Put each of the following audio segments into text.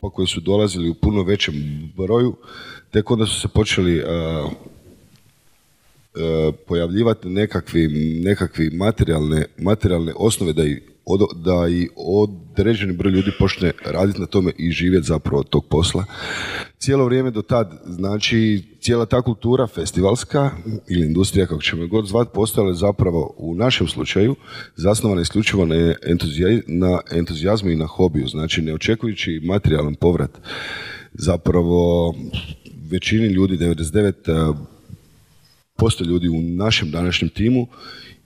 pa koji su dolazili u puno većem broju, tek onda su se počeli pojavljivati nekakvi, nekakvi materijalne, materijalne osnove da i, da i određeni broj ljudi počne raditi na tome i živjeti zapravo od tog posla. Cijelo vrijeme do tad, znači cijela ta kultura festivalska ili industrija, kako ćemo god zvati, postojala je zapravo u našem slučaju zasnovana isključivo na, na entuzijazmu i na hobiju, znači ne očekujući materijalan povrat. Zapravo većini ljudi, 99 posto ljudi u našem današnjem timu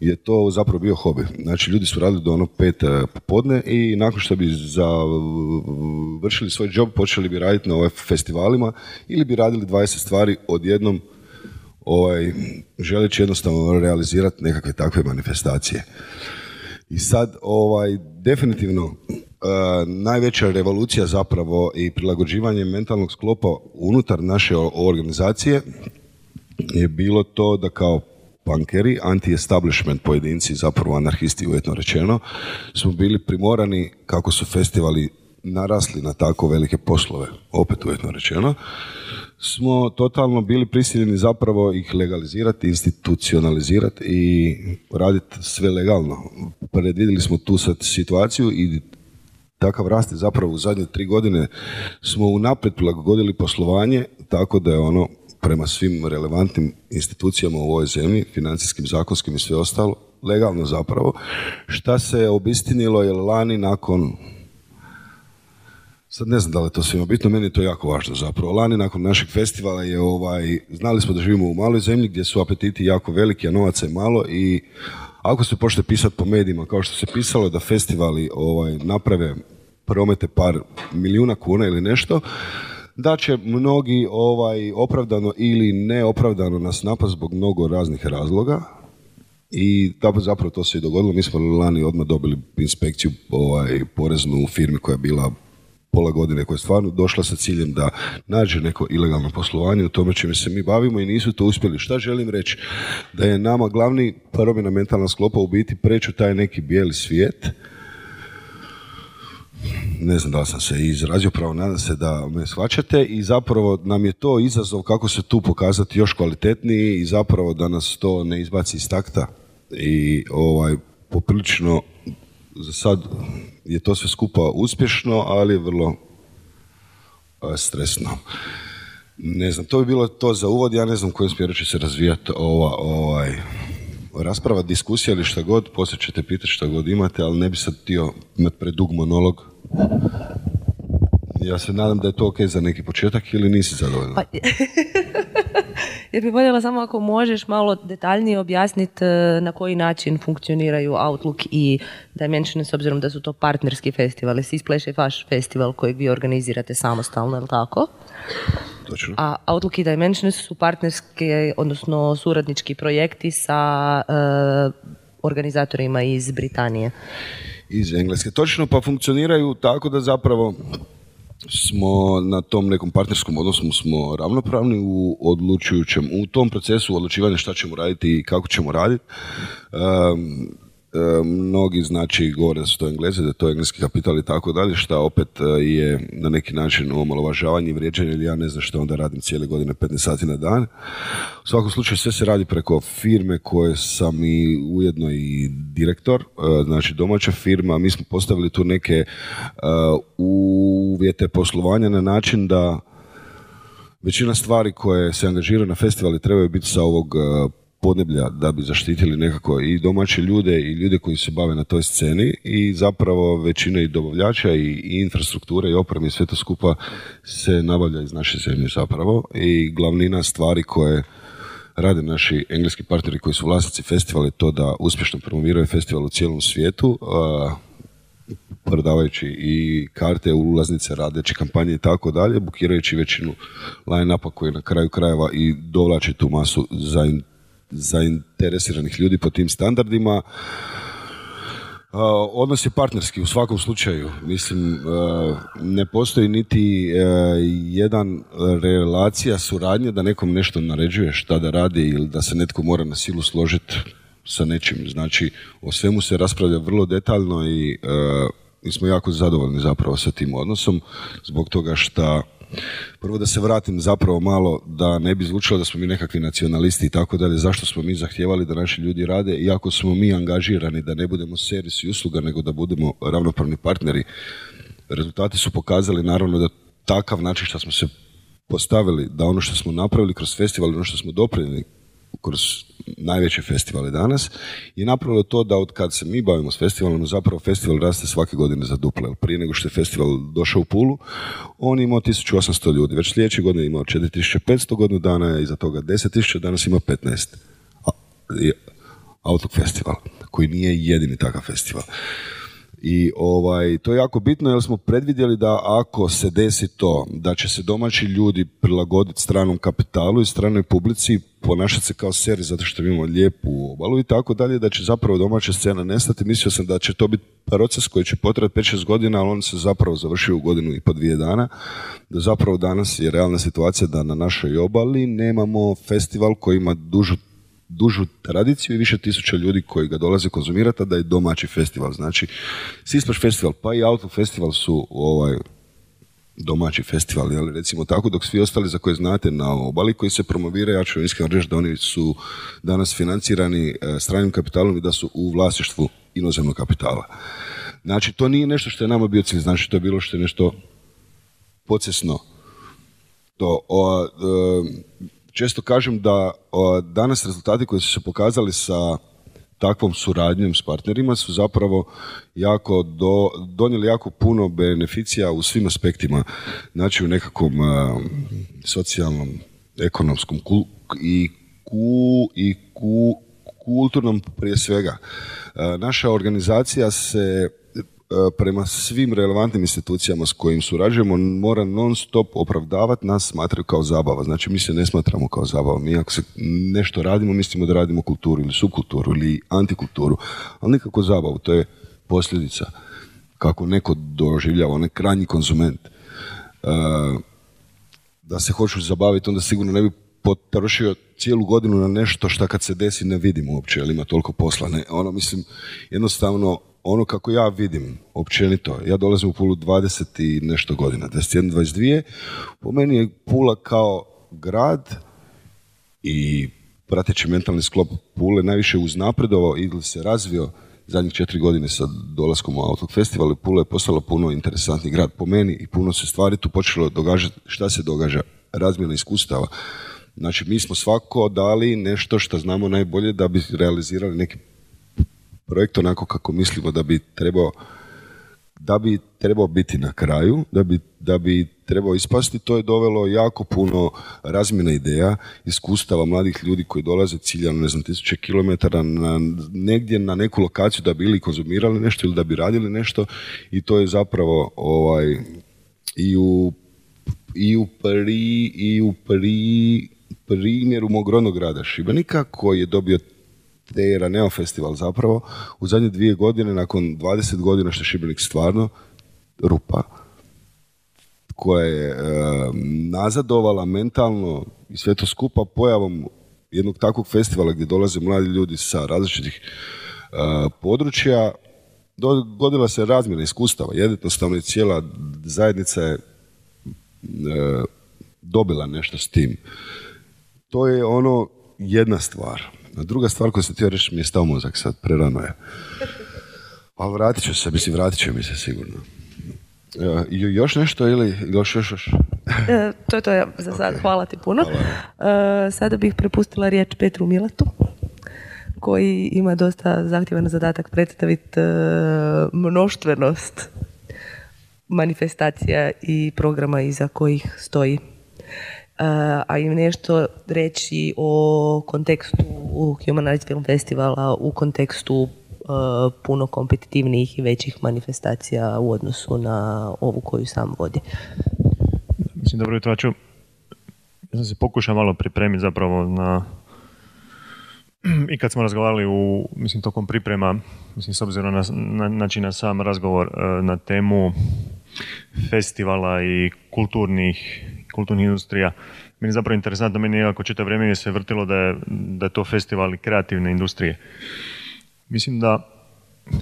je to zapravo bio hobi. Znači, ljudi su radili do ono pet e, popodne i nakon što bi završili svoj job, počeli bi raditi na ovaj festivalima ili bi radili 20 stvari odjednom ovaj, želeći jednostavno realizirati nekakve takve manifestacije. I sad, ovaj, definitivno, uh, najveća revolucija zapravo i prilagođivanje mentalnog sklopa unutar naše organizacije je bilo to da kao punkeri, anti-establishment pojedinci, zapravo anarhisti uvjetno rečeno, smo bili primorani kako su festivali narasli na tako velike poslove, opet uvjetno rečeno, smo totalno bili prisiljeni zapravo ih legalizirati, institucionalizirati i raditi sve legalno. Predvidjeli smo tu sad situaciju i takav rast je zapravo u zadnje tri godine smo unaprijed prilagodili poslovanje tako da je ono prema svim relevantnim institucijama u ovoj zemlji, financijskim, zakonskim i sve ostalo, legalno zapravo, šta se obistinilo je lani nakon Sad ne znam da li je to svima bitno, meni je to jako važno zapravo. Lani nakon našeg festivala je ovaj, znali smo da živimo u maloj zemlji gdje su apetiti jako veliki, a novaca je malo i ako se počne pisati po medijima kao što se pisalo da festivali ovaj, naprave promete par milijuna kuna ili nešto, da će mnogi ovaj opravdano ili neopravdano nas napast zbog mnogo raznih razloga i da zapravo to se i dogodilo. Mi smo lani odmah dobili inspekciju ovaj, poreznu u firmi koja je bila pola godine koja je stvarno došla sa ciljem da nađe neko ilegalno poslovanje, u tome čime se mi bavimo i nisu to uspjeli. Šta želim reći? Da je nama glavni promjena mentalna sklopa u biti preću taj neki bijeli svijet, ne znam da li sam se izrazio pravo, nadam se da me shvaćate i zapravo nam je to izazov kako se tu pokazati još kvalitetniji i zapravo da nas to ne izbaci iz takta. I ovaj poprilično za sad je to sve skupa uspješno, ali vrlo stresno. Ne znam, to bi bilo to za uvod, ja ne znam kojim smjeru će se razvijati ova, ovaj, rasprava, diskusija ili šta god, poslije ćete pitati šta god imate, ali ne bi sad htio imati predug monolog ja se nadam da je to ok za neki početak ili nisi zadovoljna? Pa, ja bih voljela samo ako možeš malo detaljnije objasniti e, na koji način funkcioniraju Outlook i Dimension s obzirom da su to partnerski festivali. Splash je vaš festival kojeg vi organizirate samostalno, je li tako? Točno. A Outlook i Dimension su partnerski, odnosno suradnički projekti sa uh, organizatorima iz Britanije iz Engleske. Točno, pa funkcioniraju tako da zapravo smo na tom nekom partnerskom odnosu smo ravnopravni u odlučujućem, u tom procesu odlučivanja šta ćemo raditi i kako ćemo raditi. E, mnogi znači govore da su to engleze, da je to engleski kapital i tako dalje, šta opet e, je na neki način omalovažavanje i vrijeđanje, ili ja ne znam što onda radim cijele godine 15 sati na dan. U svakom slučaju sve se radi preko firme koje sam i ujedno i direktor, e, znači domaća firma, mi smo postavili tu neke uvjete poslovanja na način da većina stvari koje se angažiraju na festivali trebaju biti sa ovog podneblja da bi zaštitili nekako i domaće ljude i ljude koji se bave na toj sceni i zapravo većina i dobavljača i, infrastrukture i opreme i sve to skupa se nabavlja iz naše zemlje zapravo i glavnina stvari koje rade naši engleski partneri koji su vlasnici festivala je to da uspješno promoviraju festival u cijelom svijetu prodavajući i karte, ulaznice, radeći kampanje i tako dalje, bukirajući većinu line-upa koji na kraju krajeva i dovlači tu masu zainteresiranih zainteresiranih ljudi po tim standardima. Odnos je partnerski u svakom slučaju. Mislim, ne postoji niti jedan relacija suradnje da nekom nešto naređuje šta da radi ili da se netko mora na silu složiti sa nečim. Znači, o svemu se raspravlja vrlo detaljno i mi smo jako zadovoljni zapravo sa tim odnosom, zbog toga što Prvo da se vratim zapravo malo da ne bi zvučalo da smo mi nekakvi nacionalisti i tako dalje. Zašto smo mi zahtijevali da naši ljudi rade iako smo mi angažirani da ne budemo servis i usluga nego da budemo ravnopravni partneri. Rezultati su pokazali naravno da takav način što smo se postavili, da ono što smo napravili kroz festival, ono što smo doprinijeli kroz najveće festivale danas, je napravilo to da od kad se mi bavimo s festivalom, zapravo festival raste svake godine za duple. Prije nego što je festival došao u Pulu, on je imao 1800 ljudi. Već sljedeće godine je imao 4500 godinu dana, je iza toga 10.000, danas ima 15. Outlook festival, koji nije jedini takav festival. I ovaj, to je jako bitno jer smo predvidjeli da ako se desi to da će se domaći ljudi prilagoditi stranom kapitalu i stranoj publici, ponašati se kao seri zato što imamo lijepu obalu i tako dalje, da će zapravo domaća scena nestati. Mislio sam da će to biti proces koji će potrati 5-6 godina, ali on se zapravo završio u godinu i po dvije dana. Da zapravo danas je realna situacija da na našoj obali nemamo festival koji ima dužu dužu tradiciju i više tisuća ljudi koji ga dolaze konzumirati, a da je domaći festival. Znači, Sispaš festival pa i Auto festival su ovaj, domaći festival, jel, recimo tako, dok svi ostali za koje znate na obali koji se promoviraju, ja ću iskreno reći da oni su danas financirani e, stranim kapitalom i da su u vlasništvu inozemnog kapitala. Znači, to nije nešto što je nama bio cilj, znači to je bilo što je nešto procesno. To, o, e, često kažem da danas rezultati koji su se pokazali sa takvom suradnjom s partnerima su zapravo jako do, donijeli jako puno beneficija u svim aspektima, znači u nekakvom socijalnom, ekonomskom i, ku, i ku, kulturnom prije svega. naša organizacija se prema svim relevantnim institucijama s kojim surađujemo mora non stop opravdavati nas smatraju kao zabava. Znači mi se ne smatramo kao zabava. Mi ako se nešto radimo, mislimo da radimo kulturu ili subkulturu ili antikulturu, ali nikako zabavu. To je posljedica kako neko doživljava, onaj krajnji konzument. E, da se hoću zabaviti, onda sigurno ne bi potrošio cijelu godinu na nešto što kad se desi ne vidim uopće, jer ima toliko posla. Ne, ono, mislim, jednostavno ono kako ja vidim, općenito, ja dolazim u Pulu 20 i nešto godina, 21, 22, po meni je Pula kao grad i prateći mentalni sklop Pule najviše uznapredovao ili se razvio zadnjih četiri godine sa dolaskom u Outlook Festival Pula je postala puno interesantni grad po meni i puno se stvari tu počelo događati. Šta se događa? Razmjena iskustava. Znači, mi smo svako dali nešto što znamo najbolje da bi realizirali neki projekt onako kako mislimo da bi trebao da bi trebao biti na kraju, da bi, da bi trebao ispasti, to je dovelo jako puno razmjena ideja, iskustava mladih ljudi koji dolaze ciljano, ne znam, tisuće kilometara na, negdje na neku lokaciju da bi ili konzumirali nešto ili da bi radili nešto. I to je zapravo ovaj, i u i u pri, i u pri, primjeru mog rodnog grada Šibenika koji je dobio te Neo Festival zapravo u zadnje dvije godine, nakon 20 godina što je Šibenik stvarno rupa, koja je e, nazadovala mentalno i sve to skupa pojavom jednog takvog festivala gdje dolaze mladi ljudi sa različitih e, područja, dogodila se razmjena iskustava. Jednostavno je cijela zajednica je e, dobila nešto s tim. To je ono jedna stvar. A druga stvar koju sam htio reći mi je stao mozak sad, prerano je. Ali vratit ću se, mislim, vratit će mi se sigurno. E, još nešto ili još još još? E, to je to za sad, hvala ti puno. E, sada bih prepustila riječ Petru Milatu koji ima dosta zahtjevan zadatak predstaviti e, mnoštvenost manifestacija i programa iza kojih stoji a im nešto reći o kontekstu Human Rights Film Festivala, u kontekstu puno kompetitivnijih i većih manifestacija u odnosu na ovu koju sam vodi. Mislim, dobro jutro, ću ja sam se pokušao malo pripremiti zapravo na i kad smo razgovarali u, mislim, tokom priprema, mislim, s obzirom na, na, znači na sam razgovor e, na temu festivala i kulturnih kulturnih industrija. Meni zapravo interesantno, meni je ako čitav vrijeme se vrtilo da je, da je to festival kreativne industrije. Mislim da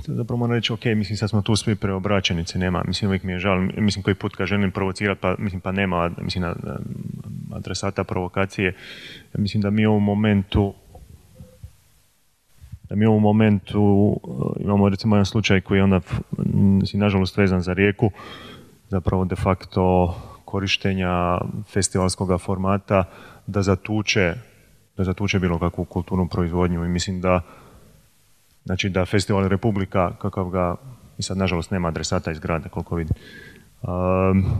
zapravo moram reći, ok, mislim sad smo tu svi preobraćenici, nema, mislim uvijek mi je žal, mislim koji put kad želim provocirati, pa mislim pa nema, mislim adresata provokacije, mislim da mi u momentu da mi u ovom momentu uh, imamo recimo jedan slučaj koji je onda mislim, nažalost vezan za rijeku, zapravo de facto korištenja festivalskog formata da zatuče da zatuče bilo kakvu kulturnu proizvodnju. I mislim da znači da Festival Republika kakav ga i sad nažalost nema adresata iz grada koliko vidim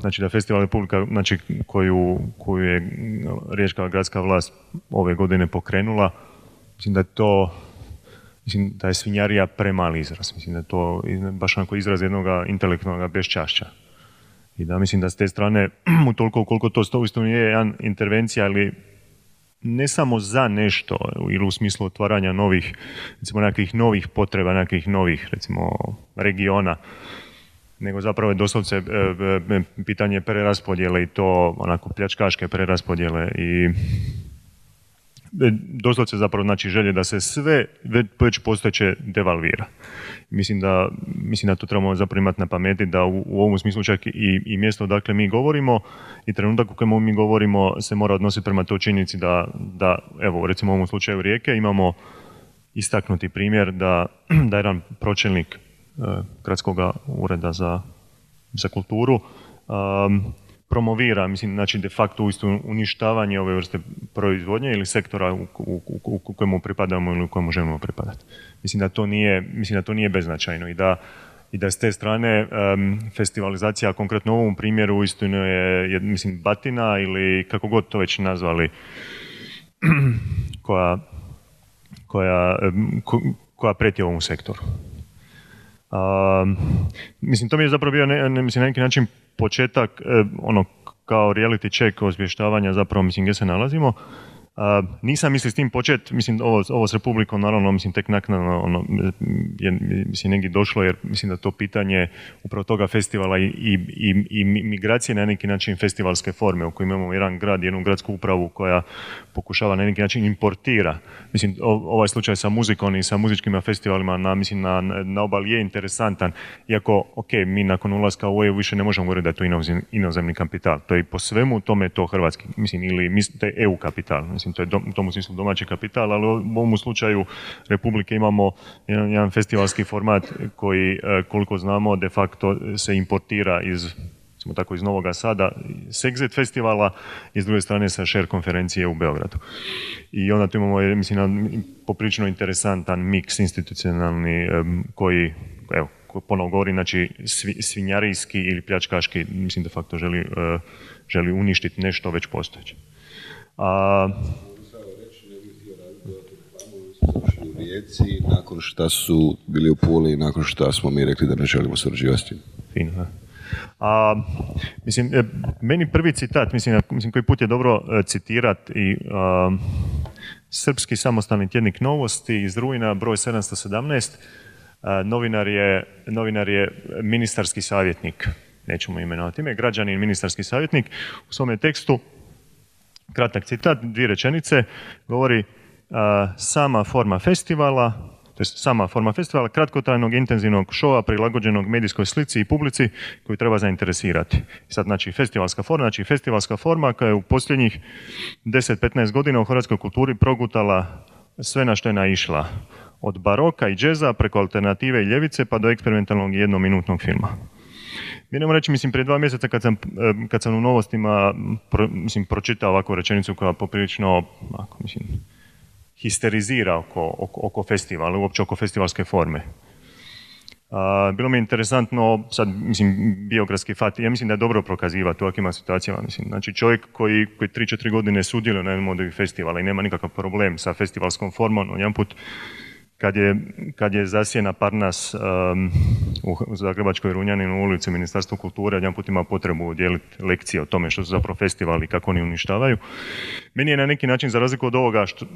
znači da Festival Republika znači koju, koju je riječka gradska vlast ove godine pokrenula mislim da je to mislim da je svinjarija premali izraz. Mislim da je to baš onako izraz jednog intelektualnog beščašća i da mislim da s te strane, u toliko koliko to uistinu je jedan intervencija, ali ne samo za nešto ili u smislu otvaranja novih, recimo nekakvih novih potreba, nekakvih novih, recimo, regiona, nego zapravo je doslovce e, e, pitanje preraspodjele i to onako pljačkaške preraspodjele i doslovce zapravo znači želje da se sve već postojeće devalvira. Mislim da, mislim da to trebamo zapravo imati na pameti da u, u ovom smislu čak i, i mjesto odakle mi govorimo i trenutak u kojem mi govorimo se mora odnositi prema toj činjenici da, da, evo recimo u ovom slučaju Rijeke imamo istaknuti primjer da, da jedan pročelnik uh, gradskog ureda za, za kulturu promovira, mislim, znači de facto uistinu uništavanje ove vrste proizvodnje ili sektora u, u, u, u kojemu pripadamo ili u kojemu želimo pripadati. Mislim da to nije, mislim da to nije beznačajno i da i da s te strane festivalizacija, konkretno u ovom primjeru, uistinu je, je, mislim, batina ili kako god to već nazvali, koja, koja, koja preti ovom sektoru. Um, mislim, to mi je zapravo bio ne, mislim, na neki način početak, e, ono, kao reality check osvještavanja zapravo, mislim, gdje se nalazimo nisam mislio s tim počet, mislim ovo, ovo s Republikom naravno mislim tek naknadno ono, je, mislim negdje došlo jer mislim da to pitanje upravo toga festivala i, i, i, i migracije na neki način festivalske forme u kojoj imamo jedan grad, jednu gradsku upravu koja pokušava na neki način importira. Mislim ovaj slučaj sa muzikom i sa muzičkim festivalima na, mislim, na, na obali je interesantan, iako ok, mi nakon ulaska u EU više ne možemo govoriti da je to inozemni kapital. To je po svemu tome to hrvatski, mislim, ili mislim, to je EU kapital. Mislim, to je u tom smislu domaći kapital, ali u ovom slučaju Republike imamo jedan, festivalski format koji, e, koliko znamo, de facto se importira iz smo tako iz Novoga Sada, s Exit festivala i s druge strane sa Share konferencije u Beogradu. I onda tu imamo, mislim, poprično interesantan miks institucionalni koji, evo, ponovo govori, znači svinjarijski ili pljačkaški, mislim de facto želi, e, želi uništiti nešto već postojeće. A, u Rijeci nakon što su bili u Puli, nakon što smo mi rekli da ne želimo surađivati Fino, a, mislim, e, meni prvi citat, mislim, mislim koji put je dobro e, citirat i srpski samostalni tjednik novosti iz Rujna, broj 717, novinar je, novinar je ministarski savjetnik, nećemo imenovati ime, građanin ministarski savjetnik, u svome tekstu, kratak citat, dvije rečenice, govori sama forma festivala, to sama forma festivala, kratkotrajnog intenzivnog šova prilagođenog medijskoj slici i publici koju treba zainteresirati. Sad, znači, festivalska forma, znači festivalska forma koja je u posljednjih 10-15 godina u hrvatskoj kulturi progutala sve na što je naišla. Od baroka i džeza preko alternative i ljevice pa do eksperimentalnog jednominutnog filma. Mi reći, mislim, prije dva mjeseca kad sam, kad sam u novostima mislim, pročitao ovakvu rečenicu koja poprilično, ako, mislim, histerizira oko, oko, oko festivala, uopće oko festivalske forme. bilo mi je interesantno, sad, mislim, biografski fat, ja mislim da je dobro prokazivati u ovakvim situacijama, mislim, znači čovjek koji, koji 3-4 godine sudjeluje na jednom od festivala i nema nikakav problem sa festivalskom formom, on jedan put kad je, kad je zasjena Parnas u Zagrebačkoj Runjaninu ulici Ministarstvo kulture, jedan put ima potrebu dijeliti lekcije o tome što su zapravo festivali i kako oni uništavaju. Meni je na neki način, za razliku od ovoga što,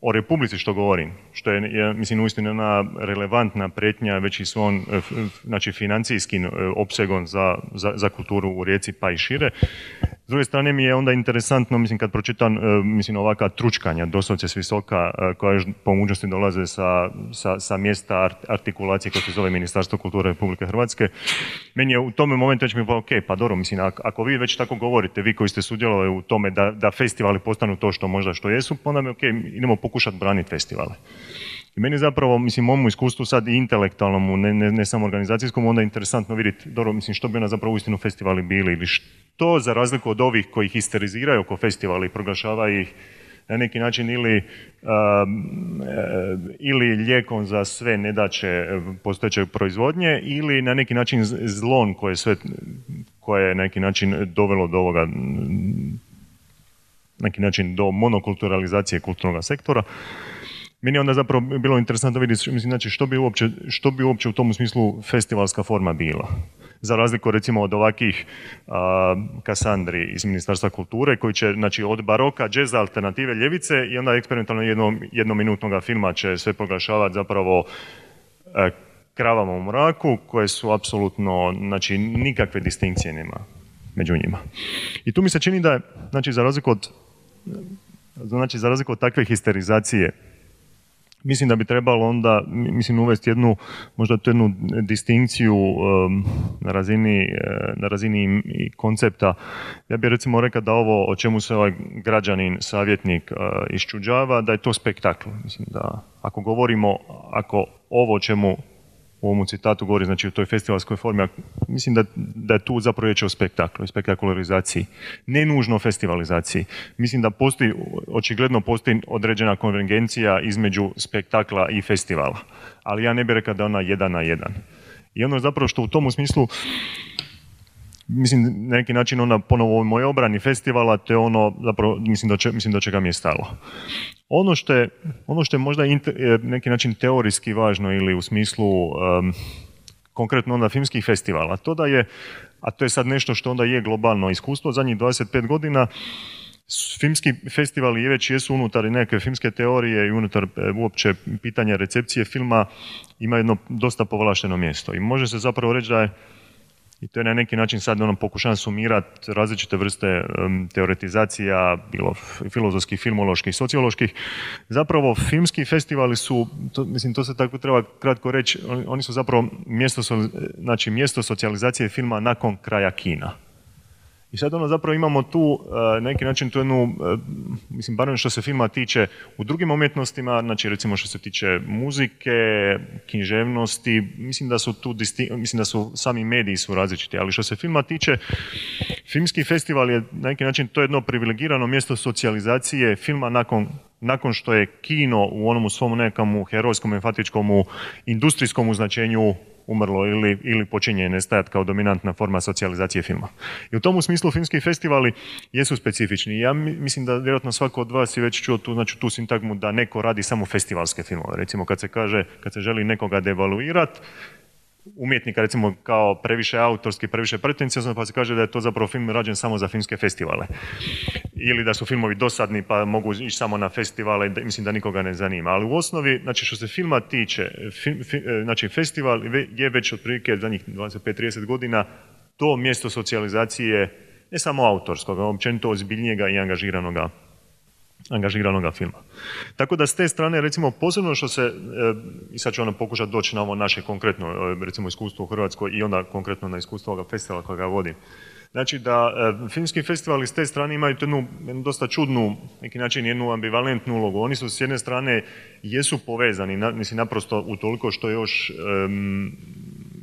o Republici što govorim, što je, je mislim, uistinu jedna relevantna pretnja već i svom, e, znači, financijskim e, opsegom za, za, za kulturu u Rijeci pa i šire, S druge strane mi je onda interesantno, mislim, kad pročitam, e, mislim, ovaka tručkanja, doslovce s visoka, koja još po mogućnosti dolaze sa, sa, sa mjesta artikulacije koje se zove Ministarstvo kulture Republike Hrvatske. Meni je u tome momentu već mi je ok, pa dobro, mislim, ako, vi već tako govorite, vi koji ste sudjelovali u tome da, da festivali postanu to što možda što jesu, pa onda mi ok, idemo pokušati braniti festivale. I meni zapravo, mislim, momu iskustvu sad i intelektualnom, ne, ne, ne samo organizacijskom, onda je interesantno vidjeti, dobro, mislim, što bi ona zapravo uistinu festivali bili ili što, za razliku od ovih koji ih histeriziraju oko festivali i proglašavaju ih na neki način ili, um, ili lijekom za sve nedaće postojeće proizvodnje ili na neki način zlon koje, sve, koje je na neki način dovelo do ovoga neki način do monokulturalizacije kulturnog sektora. Meni je onda zapravo bilo interesantno vidjeti mislim, znači, što, bi uopće, što bi uopće u tom smislu festivalska forma bila. Za razliku recimo od ovakvih Kasandri iz Ministarstva kulture koji će znači, od baroka, džeza, alternative, ljevice i onda eksperimentalno jednom, jednominutnog filma će sve proglašavati zapravo e, kravama u mraku koje su apsolutno, znači nikakve distinkcije nema među njima. I tu mi se čini da znači za razliku od znači za razliku od takve histerizacije Mislim da bi trebalo onda, mislim, uvesti jednu, možda tu jednu distinkciju na razini, e, na razini i koncepta. Ja bih recimo rekao da ovo o čemu se ovaj građanin, savjetnik uh, iščuđava, da je to spektakl. Mislim da ako govorimo, ako ovo o čemu u ovom citatu govori, znači u toj festivalskoj formi, mislim da, da je tu zapravo riječ o spektaklu, spektakularizaciji. Ne nužno festivalizaciji. Mislim da postoji, očigledno postoji određena konvergencija između spektakla i festivala. Ali ja ne bih rekao da je ona jedan na jedan. I ono zapravo što u tom smislu mislim, na neki način ona ponovo u mojoj obrani festivala, to je ono, zapravo, mislim, do, mislim do čega mi je stalo. Ono što je, ono što je možda inter, neki način teorijski važno ili u smislu um, konkretno onda filmskih festivala, to da je, a to je sad nešto što onda je globalno iskustvo, zadnjih 25 godina filmski festivali već jesu unutar neke filmske teorije i unutar e, uopće pitanja recepcije filma ima jedno dosta povlašteno mjesto. I može se zapravo reći da je i to je na neki način sad ono pokušavam sumirati različite vrste teoretizacija, bilo filozofskih, filmoloških, socioloških. Zapravo filmski festivali su, to, mislim to se tako treba kratko reći, oni su zapravo mjesto, znači mjesto socijalizacije filma nakon kraja kina. I sad ono zapravo imamo tu na neki način tu jednu, mislim barem što se filma tiče u drugim umjetnostima, znači recimo što se tiče muzike, književnosti, mislim da su tu, mislim da su sami mediji su različiti, ali što se filma tiče, filmski festival je na neki način to jedno privilegirano mjesto socijalizacije filma nakon nakon što je kino u onom svom nekom herojskom, enfatičkom, industrijskom značenju umrlo ili, ili počinje nestajati kao dominantna forma socijalizacije filma. I u tom smislu filmski festivali jesu specifični. Ja mislim da vjerojatno svako od vas je već čuo tu, znači, tu sintagmu da neko radi samo festivalske filmove. Recimo kad se kaže, kad se želi nekoga devaluirati, umjetnika recimo kao previše autorski, previše pretencijozno, pa se kaže da je to zapravo film rađen samo za filmske festivale. Ili da su filmovi dosadni pa mogu ići samo na festivale, mislim da nikoga ne zanima. Ali u osnovi, znači što se filma tiče, e, znači festival je već otprilike zadnjih 25-30 godina to mjesto socijalizacije ne samo autorskog, općenito ozbiljnijega i angažiranoga angažiranog filma. Tako da s te strane, recimo, posebno što se, e, i sad ću ono pokušati doći na ovo naše konkretno, e, recimo, iskustvo u Hrvatskoj i onda konkretno na iskustvo ovoga festivala kojega vodim. Znači da e, filmski festivali s te strane imaju jednu, jednu dosta čudnu, neki način jednu ambivalentnu ulogu. Oni su s jedne strane jesu povezani, na, mislim naprosto u toliko što još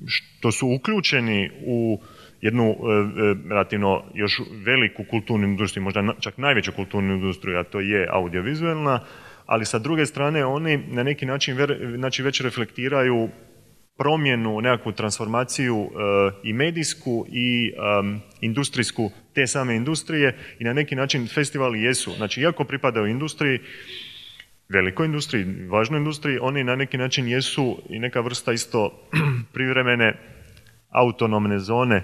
što su uključeni u jednu e, e, relativno još veliku kulturnu industriju, možda čak najveću kulturnu industriju, a to je audiovizualna, ali sa druge strane oni na neki način znači već reflektiraju promjenu, nekakvu transformaciju e, i medijsku i industrijsku te same industrije i na neki način festivali jesu. Znači, iako pripadaju industriji, velikoj industriji, važnoj industriji, oni na neki način jesu i neka vrsta isto privremene autonomne zone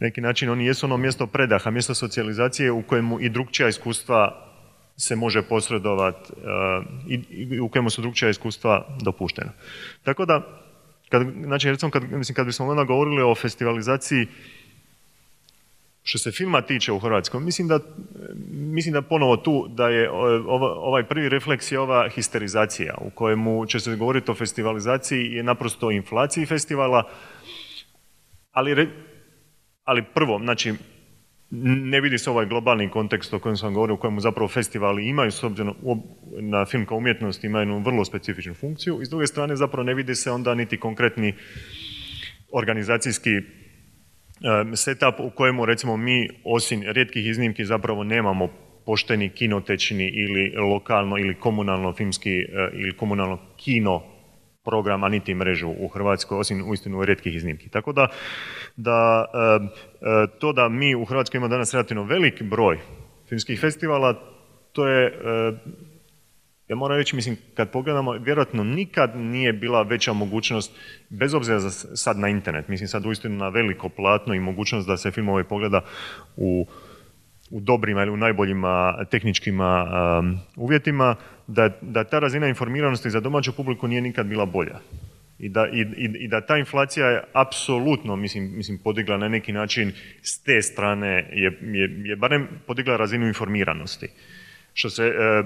neki način oni jesu ono mjesto predaha, mjesto socijalizacije u kojemu i drugčija iskustva se može posredovati uh, i, u kojemu su drugčija iskustva dopuštena. Tako da, kad, znači recimo kad, mislim, kad bismo onda govorili o festivalizaciji Što se filma tiče u Hrvatskoj, mislim da, mislim da ponovo tu da je ovaj prvi refleks je ova histerizacija u kojemu će se govoriti o festivalizaciji i naprosto o inflaciji festivala, ali, ali prvo, znači ne vidi se ovaj globalni kontekst o kojem sam govorio, u kojemu zapravo festivali imaju, s obzirom na film kao umjetnost, imaju jednu vrlo specifičnu funkciju i s druge strane zapravo ne vidi se onda niti konkretni organizacijski setup u kojemu recimo mi osim rijetkih iznimki zapravo nemamo pošteni kinotečni ili lokalno ili komunalno filmski e, ili komunalno kino programa niti mrežu u Hrvatskoj, osim uistinu rijetkih iznimki. Tako da, da e, to da mi u Hrvatskoj imamo danas relativno velik broj filmskih festivala, to je ja moram reći, mislim, kad pogledamo, vjerojatno nikad nije bila veća mogućnost, bez obzira za sad na internet, mislim sad uistinu na veliko platno i mogućnost da se filmove pogleda u, u dobrima ili u najboljima tehničkima um, uvjetima, da, da ta razina informiranosti za domaću publiku nije nikad bila bolja. I da, i, i da ta inflacija je apsolutno, mislim, mislim, podigla na neki način s te strane, je, je, je barem podigla razinu informiranosti. Što se, e, e, e,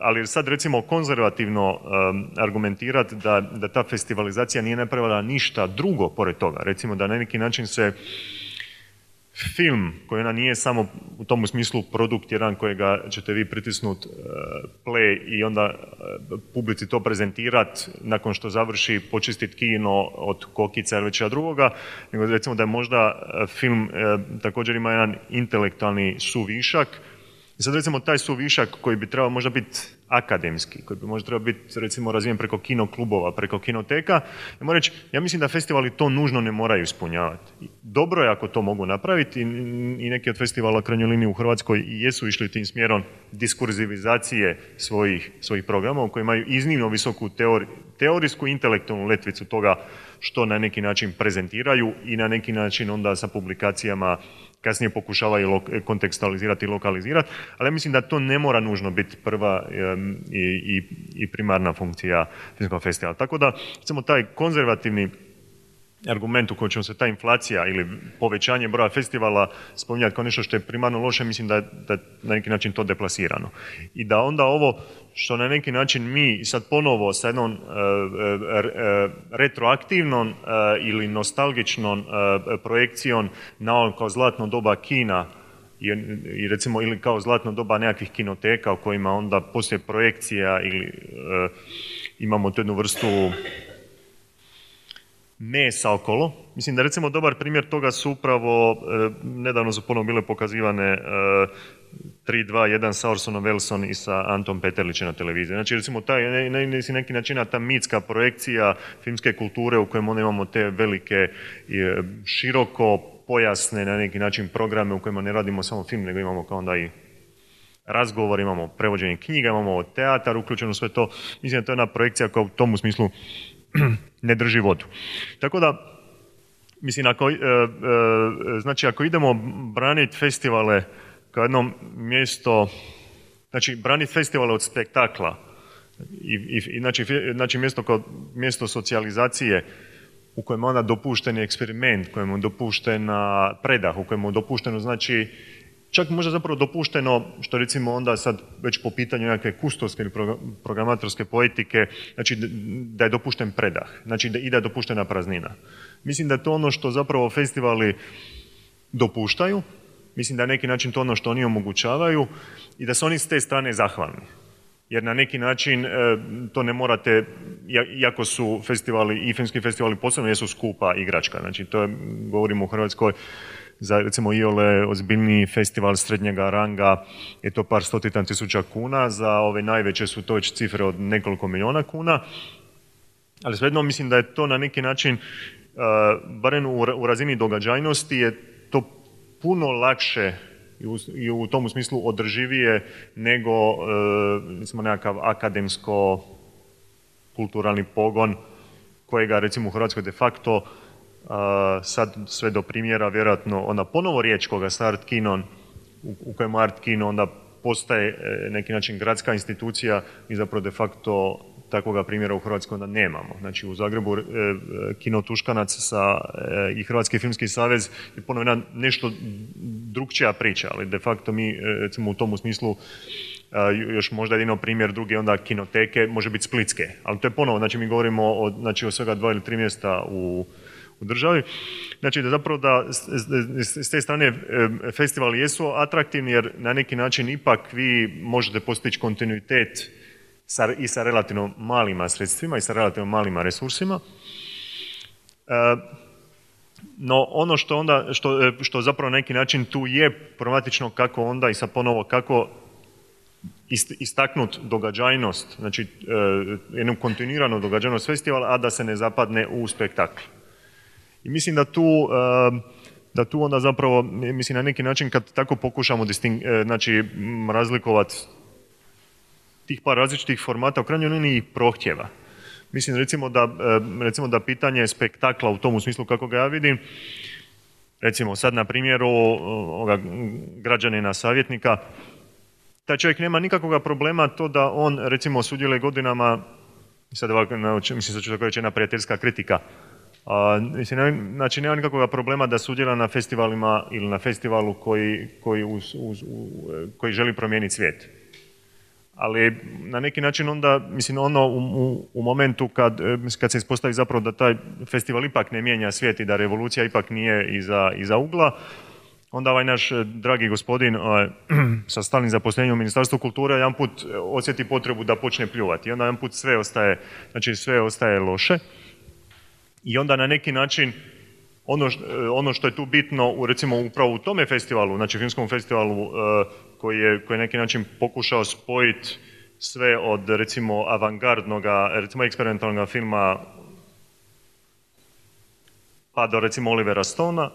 ali sad recimo konzervativno argumentirati da, da ta festivalizacija nije napravila ništa drugo pored toga. Recimo da na neki način se film koji ona nije samo u tom smislu produkt jedan kojega ćete vi pritisnuti play i onda publici to prezentirati nakon što završi počistiti kino od kokica ili večera drugoga, nego recimo da je možda film također ima jedan intelektualni suvišak. I sad recimo taj suvišak koji bi trebao možda biti akademski, koji bi možda trebao biti recimo razvijen preko kino klubova, preko kinoteka, ja moram reći, ja mislim da festivali to nužno ne moraju ispunjavati. Dobro je ako to mogu napraviti i neki od festivala krajnjoj liniji u Hrvatskoj i jesu išli tim smjerom diskurzivizacije svojih, svojih programa koji imaju iznimno visoku teori, teorijsku intelektualnu letvicu toga što na neki način prezentiraju i na neki način onda sa publikacijama kasnije pokušavaju kontekstualizirati i lokalizirati, ali mislim da to ne mora nužno biti prva i, i, i primarna funkcija filmskog festivala. Tako da, recimo, taj konzervativni argument u kojem ćemo se ta inflacija ili povećanje broja festivala spominjati kao nešto što je primarno loše, mislim da, da na neki način to deplasirano. I da onda ovo što na neki način mi sad ponovo sa jednom e, e, e, retroaktivnom ili nostalgičnom projekcijom na on kao zlatno doba kina i, recimo ili kao zlatno doba nekakvih kinoteka u kojima onda poslije projekcija ili imamo tu jednu vrstu mesa okolo. Mislim da recimo dobar primjer toga su upravo, nedavno su ponovno bile pokazivane 3-2-1 sa Orsonom Welson i sa Antom Peterlićem na televiziji. Znači, recimo, taj, na neki način ta mitska projekcija filmske kulture u kojem onda imamo te velike, široko pojasne na neki način programe u kojima ne radimo samo film, nego imamo kao onda i razgovor, imamo prevođenje knjiga, imamo teatar uključeno sve to. Mislim da to je jedna projekcija koja u tom smislu ne drži vodu. Tako da, mislim, ako, e, e, znači, ako idemo braniti festivale kao jedno mjesto, znači braniti festivale od spektakla i, i znači, znači mjesto kao mjesto socijalizacije u kojem je onda dopušteni eksperiment, u kojem je dopuštena predah, u kojem je dopušteno znači čak možda zapravo dopušteno, što recimo onda sad već po pitanju nekakve kustovske ili programatorske poetike, znači da je dopušten predah, znači da i da je dopuštena praznina. Mislim da je to ono što zapravo festivali dopuštaju, Mislim da je neki način to ono što oni omogućavaju i da su oni s te strane zahvalni. Jer na neki način e, to ne morate, iako su festivali i filmski festivali posebno jesu skupa igračka. Znači to je, govorimo u Hrvatskoj, za recimo Iole ozbiljniji festival srednjega ranga je to par stotina tisuća kuna, za ove najveće su to već cifre od nekoliko milijuna kuna, ali svejedno mislim da je to na neki način, uh, barem u, u razini događajnosti je to puno lakše i u, tom smislu održivije nego e, nekakav akademsko kulturalni pogon kojega recimo u Hrvatskoj de facto sad sve do primjera vjerojatno onda ponovo riječ koga sa Art Kinon u, kojem Art Kino onda postaje e, neki način gradska institucija i zapravo de facto takvoga primjera u Hrvatskoj onda nemamo. Znači u Zagrebu e, kino Tuškanac sa, i Hrvatski filmski savez je ponovno nešto drugčija priča, ali de facto mi recimo u tom smislu još možda jedino primjer drugi onda kinoteke može biti splitske, ali to je ponovo, znači mi govorimo o, znači, o svega dva ili tri mjesta u, u državi. Znači da zapravo da s te strane festivali jesu atraktivni jer na neki način ipak vi možete postići kontinuitet sa, i sa relativno malima sredstvima i sa relativno malima resursima. E, no ono što onda, što, što zapravo na neki način tu je problematično kako onda i sa ponovo kako istaknut događajnost, znači e, jednu kontinuiranu događajnost festivala, a da se ne zapadne u spektakl. I mislim da tu, e, da tu onda zapravo, mislim na neki način kad tako pokušamo disting, e, znači, razlikovati tih par različitih formata, u krajnjoj liniji prohtjeva. Mislim recimo da, recimo da pitanje spektakla u tom smislu kako ga ja vidim, recimo sad na primjeru ovoga građanina savjetnika, taj čovjek nema nikakvog problema to da on recimo sudjeluje godinama, sad ovako, mislim da ću tako reći jedna prijateljska kritika, a, mislim, znači nema nikakvog problema da sudjela na festivalima ili na festivalu koji, koji, uz, uz, koji želi promijeniti svijet. Ali na neki način onda, mislim, ono u, u, momentu kad, kad se ispostavi zapravo da taj festival ipak ne mijenja svijet i da revolucija ipak nije iza, iza ugla, onda ovaj naš eh, dragi gospodin ovaj, sa stalnim zaposlenjem u Ministarstvu kulture jedan put eh, osjeti potrebu da počne pljuvati. I onda jedan put sve ostaje, znači sve ostaje loše. I onda na neki način ono, eh, ono što je tu bitno, recimo upravo u tome festivalu, znači filmskom festivalu koji je, koji je neki način pokušao spojiti sve od recimo avangardnog, recimo eksperimentalnog filma pa do recimo Olivera Stona,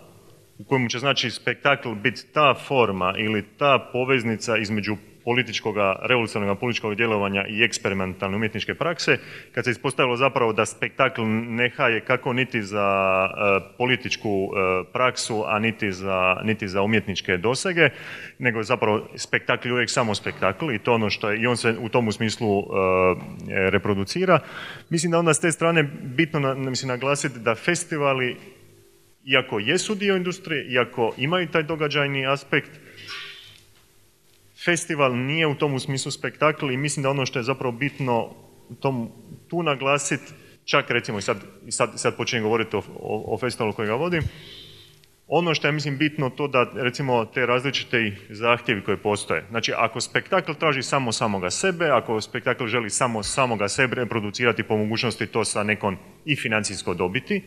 u kojemu će znači spektakl biti ta forma ili ta poveznica između političkog, revolucionarnog političkog djelovanja i eksperimentalne umjetničke prakse, kad se ispostavilo zapravo da spektakl ne je kako niti za e, političku e, praksu, a niti za, niti za umjetničke dosege, nego zapravo spektakl je uvijek samo spektakl i to ono što je, i on se u tom smislu e, reproducira. Mislim da onda s te strane bitno na, mislim, naglasiti da festivali iako jesu dio industrije, iako imaju taj događajni aspekt, festival nije u tom smislu spektakl i mislim da ono što je zapravo bitno tom, tu naglasiti, čak recimo i sad, sad, sad počinjem govoriti o, o, festivalu koji ga vodim, ono što je mislim bitno to da recimo te različite zahtjevi koje postoje. Znači ako spektakl traži samo samoga sebe, ako spektakl želi samo samoga sebe reproducirati po mogućnosti to sa nekom i financijsko dobiti,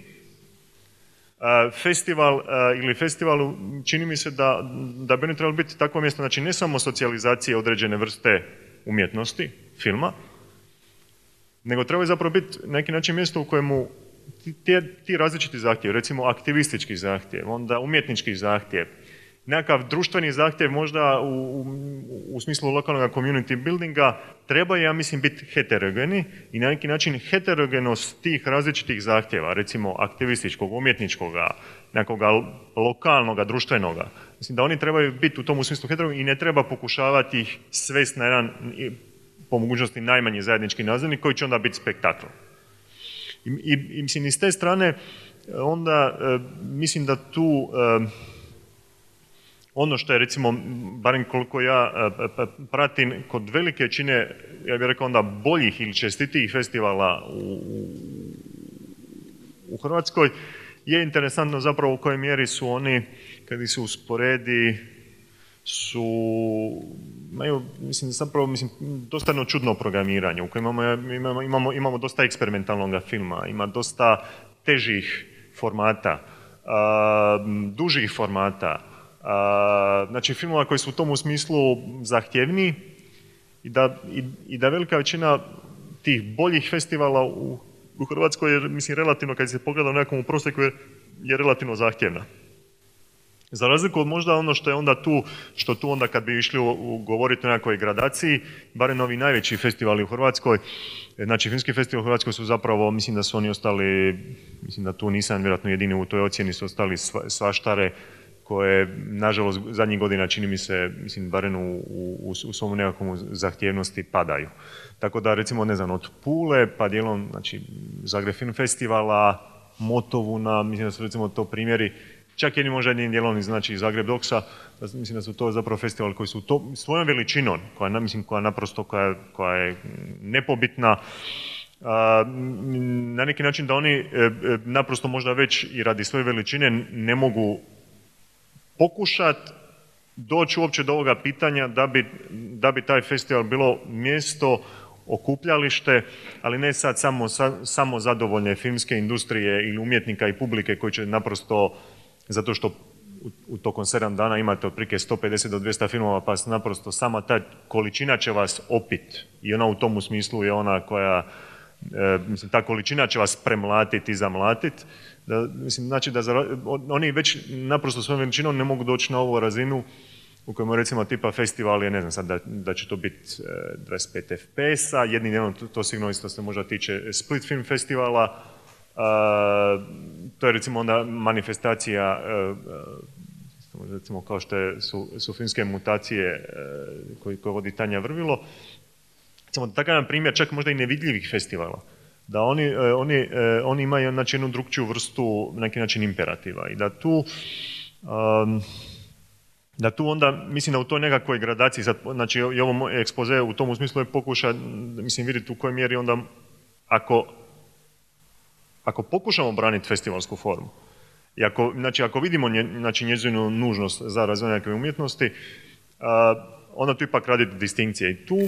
festival ili festivalu čini mi se da, da bi oni trebali biti takvo mjesto, znači ne samo socijalizacije određene vrste umjetnosti, filma, nego treba zapravo biti neki način mjesto u kojemu ti, ti različiti zahtjevi, recimo aktivistički zahtjev, onda umjetnički zahtjev, nekakav društveni zahtjev možda u, u, smislu lokalnog community buildinga treba, ja mislim, biti heterogeni i na neki način heterogenost tih različitih zahtjeva, recimo aktivističkog, umjetničkog, nekog lokalnog, društvenog. Mislim da oni trebaju biti u tom smislu heterogeni i ne treba pokušavati ih svesti na jedan, po mogućnosti, najmanji zajednički nazivnik koji će onda biti spektakl. I, i, mislim, iz te strane onda e, mislim da tu e, ono što je recimo, barem koliko ja e, pratim, kod velike čine, ja bih rekao onda boljih ili čestitijih festivala u, u Hrvatskoj, je interesantno zapravo u kojoj mjeri su oni, kad ih se usporedi, su, imaju, mislim, zapravo, mislim, dosta čudno programiranje, u kojem imamo, imamo, imamo, dosta eksperimentalnog filma, ima dosta težih formata, dužih formata, znači filmova koji su u tom smislu zahtjevniji i da, i, da velika većina tih boljih festivala u, u Hrvatskoj je, mislim, relativno, kad se pogleda u nekom prosjeku, je, je relativno zahtjevna. Za razliku od možda ono što je onda tu, što tu onda kad bi išli u, govoriti o nekoj gradaciji, barem ovi najveći festivali u Hrvatskoj, znači filmski festival u Hrvatskoj su zapravo, mislim da su oni ostali, mislim da tu nisam vjerojatno jedini u toj ocjeni, su ostali svaštare, koje, nažalost, zadnjih godina čini mi se, mislim, barem u, u, u svom nekakvom zahtjevnosti padaju. Tako da, recimo, ne znam, od Pule, pa dijelom, znači, Zagreb Film Festivala, Motovuna, mislim da su recimo to primjeri, čak jednim možda jednim dijelom znači Zagreb Doksa, mislim da su to zapravo festivali koji su to svojom veličinom, koja, mislim, koja naprosto koja, koja je nepobitna, na neki način da oni e, e, naprosto možda već i radi svoje veličine ne mogu pokušati doći uopće do ovoga pitanja da bi, da bi taj festival bilo mjesto okupljalište, ali ne sad samo, samo zadovoljne filmske industrije ili umjetnika i publike koji će naprosto, zato što u, tokom sedam dana imate otprilike 150 do 200 filmova, pa naprosto sama ta količina će vas opit i ona u tomu smislu je ona koja, e, mislim, ta količina će vas premlatiti i zamlatiti. Da, mislim, znači da oni već naprosto svojom veličinom ne mogu doći na ovu razinu u kojem recimo tipa festival je, ne znam sad da, da će to biti 25 e, FPS-a, jednim dijelom to, to sigurno isto se možda tiče Split Film Festivala, to je recimo onda manifestacija uh, recimo kao što je, su, su filmske mutacije koji, koje vodi Tanja Vrvilo. Recimo takav jedan primjer čak možda i nevidljivih festivala da oni, oni, oni imaju znači, jednu drugčiju vrstu na neki način imperativa. I da tu um, da tu onda, mislim da u toj nekakvoj gradaciji, znači i ovo ekspoze u tom smislu je pokuša, mislim, vidjeti u kojoj mjeri onda, ako, ako pokušamo braniti festivalsku formu, i ako, znači, ako vidimo nje, znači, njezinu nužnost za razvoj nekakve umjetnosti, onda tu ipak raditi distinkcije. I tu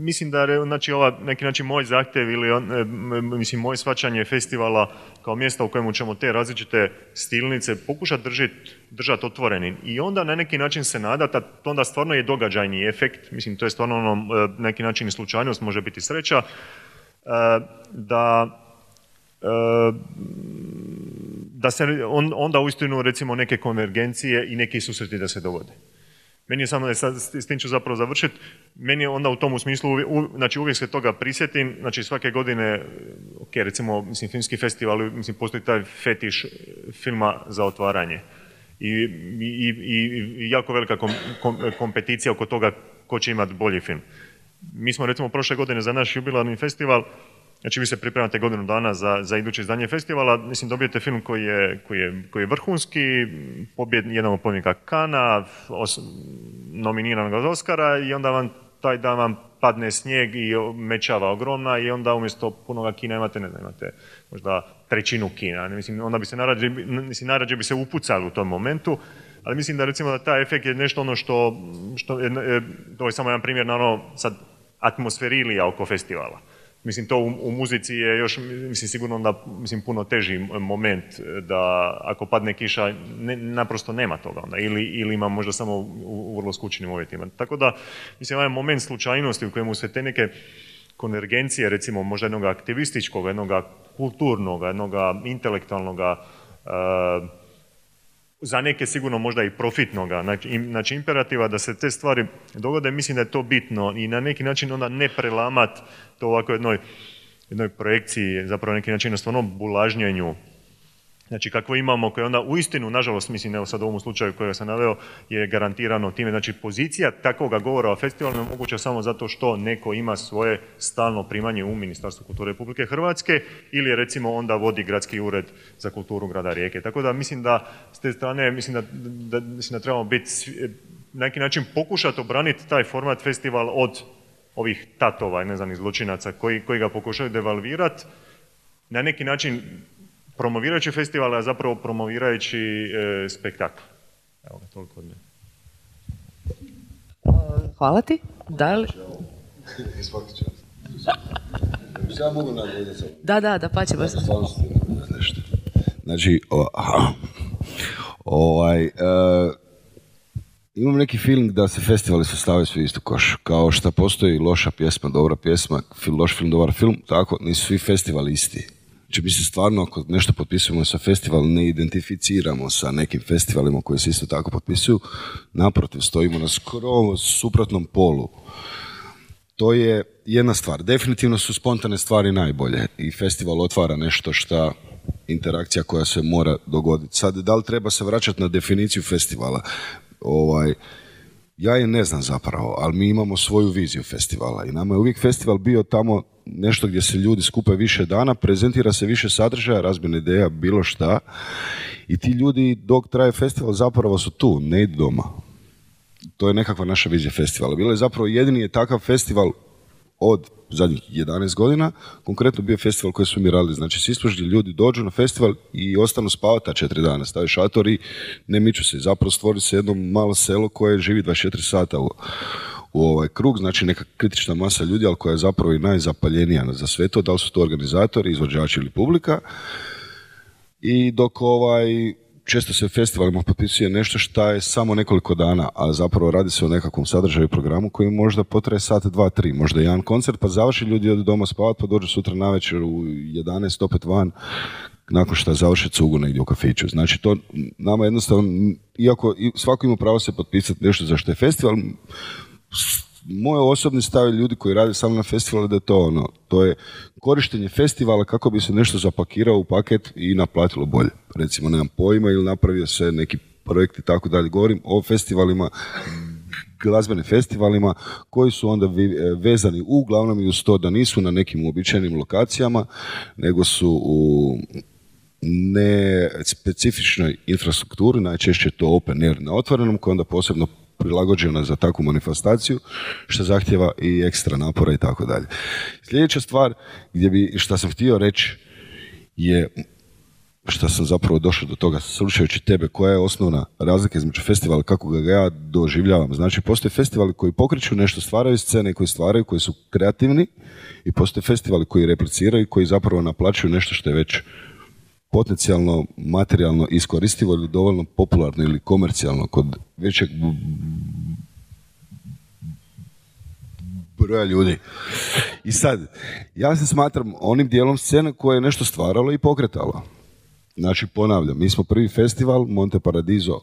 mislim da je znači, ova neki način moj zahtjev ili on, e, mislim moje svačanje festivala kao mjesta u kojemu ćemo te različite stilnice pokušati držati držat otvorenim. I onda na neki način se nadati, a to onda stvarno je događajni efekt, mislim to je stvarno ono, e, neki način i slučajnost, može biti sreća, e, da da se onda uistinu recimo neke konvergencije i neki susreti da se dogode. Meni je samo, s tim ću zapravo završiti, meni je onda u tom smislu, znači uvijek se toga prisjetim, znači svake godine, ok, recimo, mislim, filmski festival, mislim, postoji taj fetiš filma za otvaranje. I, i, i jako velika kompeticija oko toga ko će imati bolji film. Mi smo recimo prošle godine za naš jubilarni festival Znači vi se pripremate godinu dana za, za iduće izdanje festivala, mislim dobijete film koji je, koji je, koji je vrhunski, pobjed jednog od pobjednika Kana, os, nominiranog od Oscara i onda vam taj dan vam padne snijeg i mečava ogromna i onda umjesto punoga kina imate, ne znam, imate možda trećinu kina. Mislim, onda bi se narađe, mislim, narađe bi se upucali u tom momentu, ali mislim da recimo da taj efekt je nešto ono što, što je, to je samo jedan primjer na ono sad atmosferilija oko festivala. Mislim, to u, muzici je još, mislim, sigurno onda, mislim, puno teži moment da ako padne kiša, ne, naprosto nema toga onda, ili, ili ima možda samo u, vrlo skučenim uvjetima. Tako da, mislim, ovaj moment slučajnosti u kojemu se te neke konvergencije, recimo, možda jednog aktivističkog, jednog kulturnog, jednog intelektualnog za neke sigurno možda i profitnoga, znači, znači imperativa da se te stvari dogode, mislim da je to bitno i na neki način onda ne prelamat to ovako jednoj, jednoj projekciji, zapravo neki način na stvarno bulažnjenju Znači kakvo imamo koje onda uistinu, nažalost, mislim, evo sad u ovom slučaju kojeg sam naveo, je garantirano time. Znači pozicija takvoga govora o festivalu je moguća samo zato što neko ima svoje stalno primanje u Ministarstvu kulture Republike Hrvatske ili recimo onda vodi gradski ured za kulturu grada Rijeke. Tako da mislim da s te strane mislim da, da, mislim da trebamo biti na neki način pokušati obraniti taj format festival od ovih tatova, ne znam, zločinaca koji, koji ga pokušaju devalvirati. Na neki način promovirajući festival, a zapravo promovirajući e, spektakl. Evo ga, toliko od mene. Hvala ti. Da li... Ja mogu Da, da, da, pa će baš. Znači, ovaj, uh, imam neki feeling da se festivali stavaju svi isto koš. Kao što postoji loša pjesma, dobra pjesma, loš film, dobar film, tako nisu svi festivali isti. Znači mi se stvarno ako nešto potpisujemo sa festival ne identificiramo sa nekim festivalima koji se isto tako potpisuju, naprotiv stojimo na skoro suprotnom polu. to je jedna stvar. Definitivno su spontane stvari najbolje i festival otvara nešto šta interakcija koja se mora dogoditi. Sad, da li treba se vraćati na definiciju festivala? Ovaj, ja je ne znam zapravo, ali mi imamo svoju viziju festivala i nama je uvijek festival bio tamo nešto gdje se ljudi skupe više dana, prezentira se više sadržaja, razmjena ideja, bilo šta i ti ljudi dok traje festival zapravo su tu, ne idu doma. To je nekakva naša vizija festivala. Bilo je zapravo jedini je takav festival od zadnjih 11 godina, konkretno bio festival koji su mi radili. Znači, svi gdje ljudi dođu na festival i ostanu spavati ta četiri dana. Stavi šator i ne miču se. Zapravo stvori se jedno malo selo koje živi 24 sata u, u ovaj krug, znači neka kritična masa ljudi, ali koja je zapravo i najzapaljenija za sve to, da li su to organizatori, izvođači ili publika. I dok ovaj, često se festivalima potpisuje nešto što je samo nekoliko dana, a zapravo radi se o nekakvom sadržaju programu koji možda potraje sat, dva, tri, možda jedan koncert, pa završi ljudi od doma spavat, pa dođu sutra navečer u 11 opet van, nakon što završi cugu negdje u kafiću. Znači to nama jednostavno, iako svako ima pravo se potpisati nešto za što je festival, moj osobni stav ljudi koji rade samo na festivalu da je to ono, to je korištenje festivala kako bi se nešto zapakirao u paket i naplatilo bolje. Recimo, nemam pojma ili napravio se neki projekt i tako dalje. Govorim o festivalima glazbenim festivalima koji su onda vezani uglavnom i uz to da nisu na nekim uobičajenim lokacijama, nego su u ne specifičnoj infrastrukturi, najčešće to open air na otvorenom, koji onda posebno prilagođena za takvu manifestaciju, što zahtjeva i ekstra napora i tako dalje. Sljedeća stvar gdje bi, što sam htio reći je što sam zapravo došao do toga slušajući tebe, koja je osnovna razlika između festivala, kako ga ja doživljavam. Znači, postoje festivali koji pokreću nešto, stvaraju scene koji stvaraju, koji su kreativni i postoje festivali koji repliciraju, koji zapravo naplaćuju nešto što je već potencijalno materijalno iskoristivo ili dovoljno popularno ili komercijalno kod većeg broja ljudi. I sad, ja se smatram onim dijelom scene koje je nešto stvaralo i pokretalo. Znači, ponavljam, mi smo prvi festival Monte Paradiso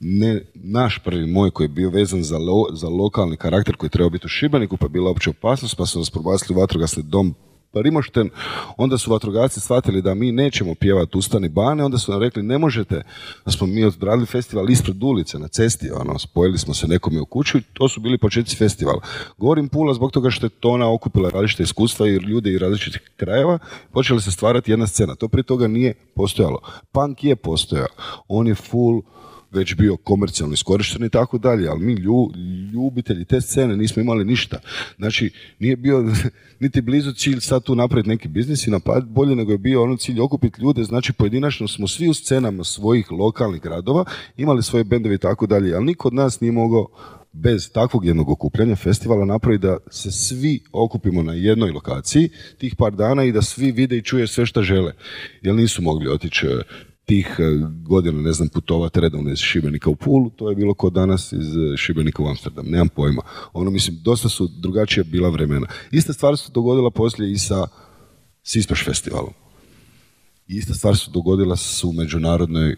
ne naš prvi moj koji je bio vezan za, za lokalni karakter koji treba biti u Šibeniku, pa je bila opća opasnost, pa su nas probacili u vatrogasni dom Rimošten, onda su vatrogasci shvatili da mi nećemo pjevati Ustani bane, onda su nam rekli ne možete, da smo mi odradili festival ispred ulice, na cesti, ono, spojili smo se nekome u kuću to su bili početci festivala. Govorim Pula zbog toga što je Tona okupila različite iskustva i ljude iz različitih krajeva, počeli se stvarati jedna scena. To prije toga nije postojalo. Punk je postojao. On je full već bio komercijalno iskorišten i tako dalje, ali mi ljubitelji te scene nismo imali ništa. Znači, nije bio niti blizu cilj sad tu napraviti neki biznis i naplatiti bolje nego je bio ono cilj okupiti ljude, znači pojedinačno smo svi u scenama svojih lokalnih gradova, imali svoje bendove i tako dalje, ali niko od nas nije mogao bez takvog jednog okupljanja festivala napraviti da se svi okupimo na jednoj lokaciji tih par dana i da svi vide i čuje sve što žele. Jer nisu mogli otići tih e, godina, ne znam, putovati redovno iz Šibenika u Pulu, to je bilo kod danas iz e, Šibenika u Amsterdam, nemam pojma. Ono, mislim, dosta su drugačija bila vremena. Ista stvar se dogodila poslije i sa Sispeš festivalom. Ista stvar se dogodila su u međunarodnoj, e,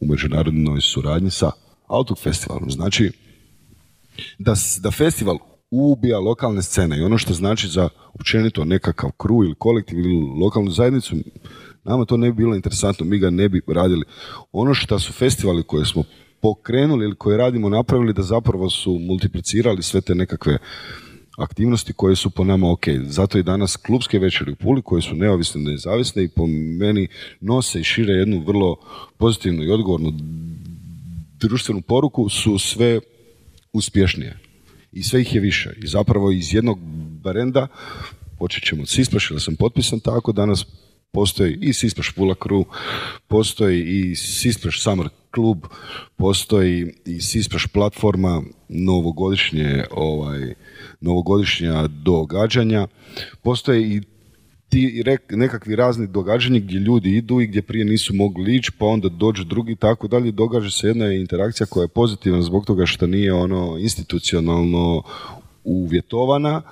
u međunarodnoj suradnji sa Outlook festivalom. Znači, da, da festival ubija lokalne scene i ono što znači za općenito nekakav kru ili kolektiv ili lokalnu zajednicu, Nama to ne bi bilo interesantno, mi ga ne bi radili. Ono što su festivali koje smo pokrenuli ili koje radimo napravili da zapravo su multiplicirali sve te nekakve aktivnosti koje su po nama ok. Zato i danas klubske večeri u Puli koje su neovisne, nezavisne i po meni nose i šire jednu vrlo pozitivnu i odgovornu društvenu poruku su sve uspješnije. I sve ih je više. I zapravo iz jednog barenda, počet ćemo od Sispaš, da sam potpisan tako, danas postoji i Sisplash Pula Crew, postoji i Sisplash Summer klub, postoji i Sisplash platforma, novogodišnje, ovaj, novogodišnja događanja, postoje i ti nekakvi razni događanja gdje ljudi idu i gdje prije nisu mogli ići, pa onda dođu drugi i tako dalje. Događa se jedna interakcija koja je pozitivna zbog toga što nije ono institucionalno uvjetovana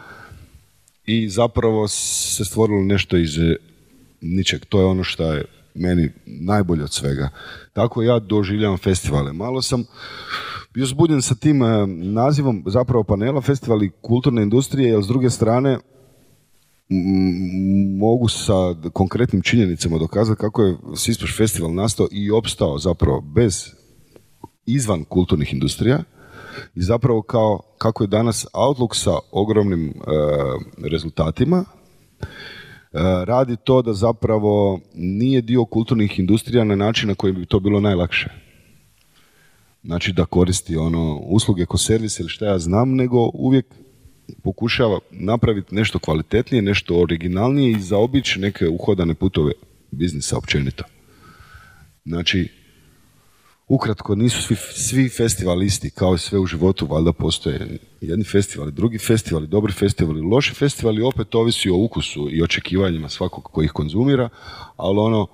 i zapravo se stvorilo nešto iz ničeg. To je ono što je meni najbolje od svega. Tako ja doživljavam festivale. Malo sam bio zbudjen sa tim e, nazivom zapravo panela festivali kulturne industrije, jer s druge strane mogu sa konkretnim činjenicama dokazati kako je Sispaš festival nastao i opstao zapravo bez izvan kulturnih industrija i zapravo kao kako je danas Outlook sa ogromnim e, rezultatima radi to da zapravo nije dio kulturnih industrija na način na koji bi to bilo najlakše. Znači da koristi ono usluge ko servis ili šta ja znam, nego uvijek pokušava napraviti nešto kvalitetnije, nešto originalnije i zaobići neke uhodane putove biznisa općenito. Znači, ukratko, nisu svi, svi festivalisti, kao i sve u životu, valjda postoje jedni festivali, drugi festivali, dobri festivali, loši festivali, opet ovisi o ukusu i očekivanjima svakog koji ih konzumira, ali ono,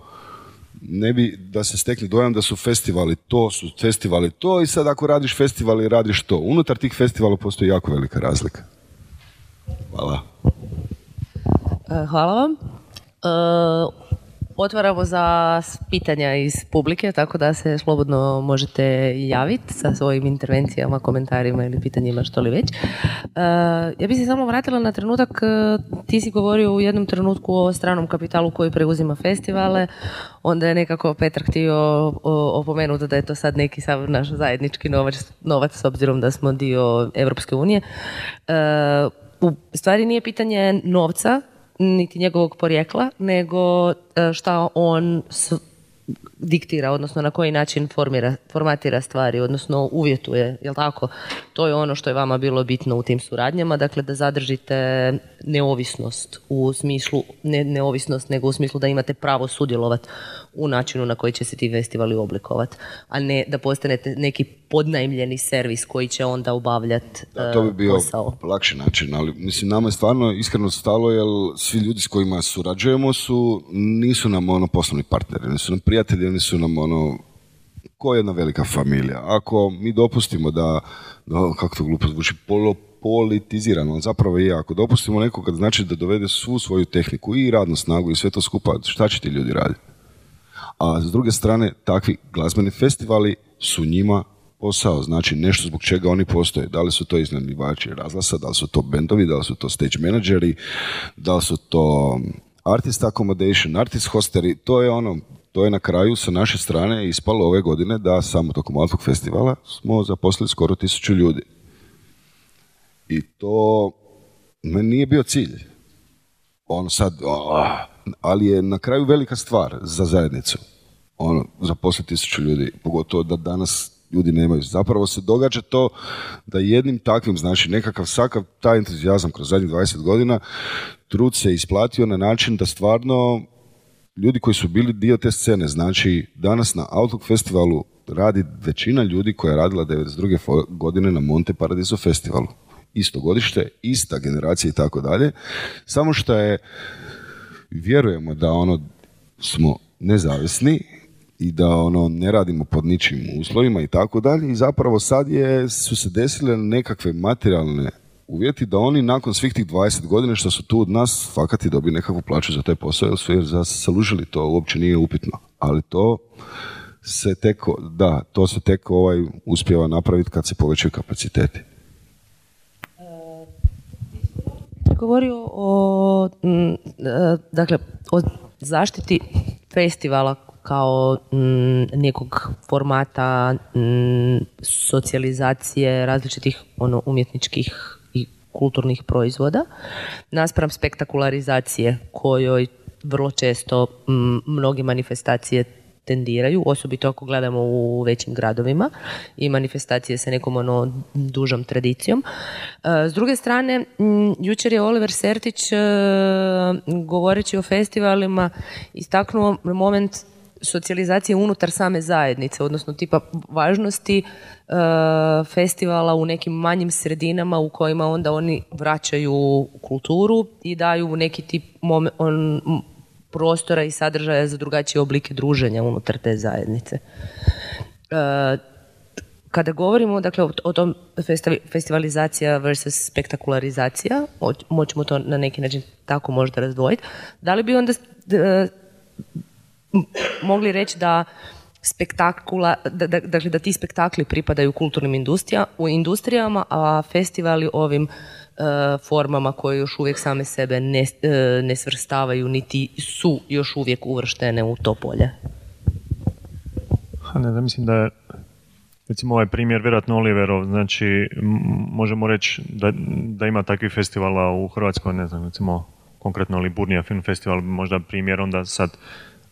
ne bi da se stekne dojam da su festivali to, su festivali to i sad ako radiš festivali radiš to. Unutar tih festivala postoji jako velika razlika. Hvala. E, hvala vam. E, otvaramo za pitanja iz publike, tako da se slobodno možete javiti sa svojim intervencijama, komentarima ili pitanjima, što li već. E, ja bih se samo vratila na trenutak, ti si govorio u jednom trenutku o stranom kapitalu koji preuzima festivale, onda je nekako Petar htio opomenuti da je to sad neki sav naš zajednički novac, novac s obzirom da smo dio Europske unije u stvari nije pitanje novca, niti njegovog porijekla, nego e, šta on diktira, odnosno na koji način formira, formatira stvari, odnosno uvjetuje, jel tako? To je ono što je vama bilo bitno u tim suradnjama, dakle da zadržite neovisnost u smislu, ne neovisnost, nego u smislu da imate pravo sudjelovati u načinu na koji će se ti festivali oblikovati, a ne da postanete neki podnajmljeni servis koji će onda obavljati da, To bi bio posao. lakši način, ali mislim nama je stvarno iskreno stalo jer svi ljudi s kojima surađujemo su, nisu nam ono poslovni partneri, nisu nam prijatelji, oni su nam ono ko jedna velika familija. Ako mi dopustimo da, da kako to glupo zvuči, polo, politizirano, zapravo je, ako dopustimo nekoga znači da dovede svu svoju tehniku i radnu snagu i sve to skupa, šta će ti ljudi raditi? A s druge strane, takvi glazbeni festivali su njima posao, znači nešto zbog čega oni postoje. Da li su to iznajmljivači razlasa, da li su to bendovi, da li su to stage menadžeri, da li su to artist accommodation, artist hosteri, to je ono, to je na kraju sa naše strane ispalo ove godine da samo tokom Alfog festivala smo zaposlili skoro tisuću ljudi. I to meni nije bio cilj. Ono sad, ali je na kraju velika stvar za zajednicu. Ono, zaposliti tisuću ljudi, pogotovo da danas ljudi nemaju. Zapravo se događa to da jednim takvim, znači nekakav sakav taj entuzijazam kroz zadnjih 20 godina trud se isplatio na način da stvarno ljudi koji su bili dio te scene, znači danas na Outlook festivalu radi većina ljudi koja je radila 92. godine na Monte Paradiso festivalu. Isto godište, ista generacija i tako dalje. Samo što je, vjerujemo da ono smo nezavisni i da ono ne radimo pod ničim uslovima i tako dalje i zapravo sad je, su se desile nekakve materijalne uvjeti da oni nakon svih tih 20 godina što su tu od nas fakat i dobiju nekakvu plaću za taj posao jer su jer zaslužili to, uopće nije upitno. Ali to se tek, da, to se tek ovaj uspjeva napraviti kad se povećaju kapaciteti. Govorio o, e, dakle, o zaštiti festivala kao nekog formata socijalizacije različitih ono, umjetničkih kulturnih proizvoda naspram spektakularizacije kojoj vrlo često mnogi manifestacije tendiraju, osobito ako gledamo u većim gradovima i manifestacije sa nekom ono dužom tradicijom. E, s druge strane, jučer je Oliver Sertić e, govoreći o festivalima istaknuo moment socijalizacije unutar same zajednice, odnosno tipa važnosti e, festivala u nekim manjim sredinama u kojima onda oni vraćaju kulturu i daju neki tip on, prostora i sadržaja za drugačije oblike druženja unutar te zajednice. E, kada govorimo dakle, o, tom festivalizacija versus spektakularizacija, moćemo to na neki način tako možda razdvojiti, da li bi onda mogli reći da spektakula, da, da, dakle da ti spektakli pripadaju kulturnim industrija, u industrijama, a festivali ovim e, formama koje još uvijek same sebe ne, e, ne svrstavaju, niti su još uvijek uvrštene u to polje. Ne, da mislim da je recimo ovaj primjer vjerojatno Oliverov, znači možemo reći da, da ima takvih festivala u Hrvatskoj, ne znam, recimo konkretno Liburnija Film Festival, možda primjer onda sad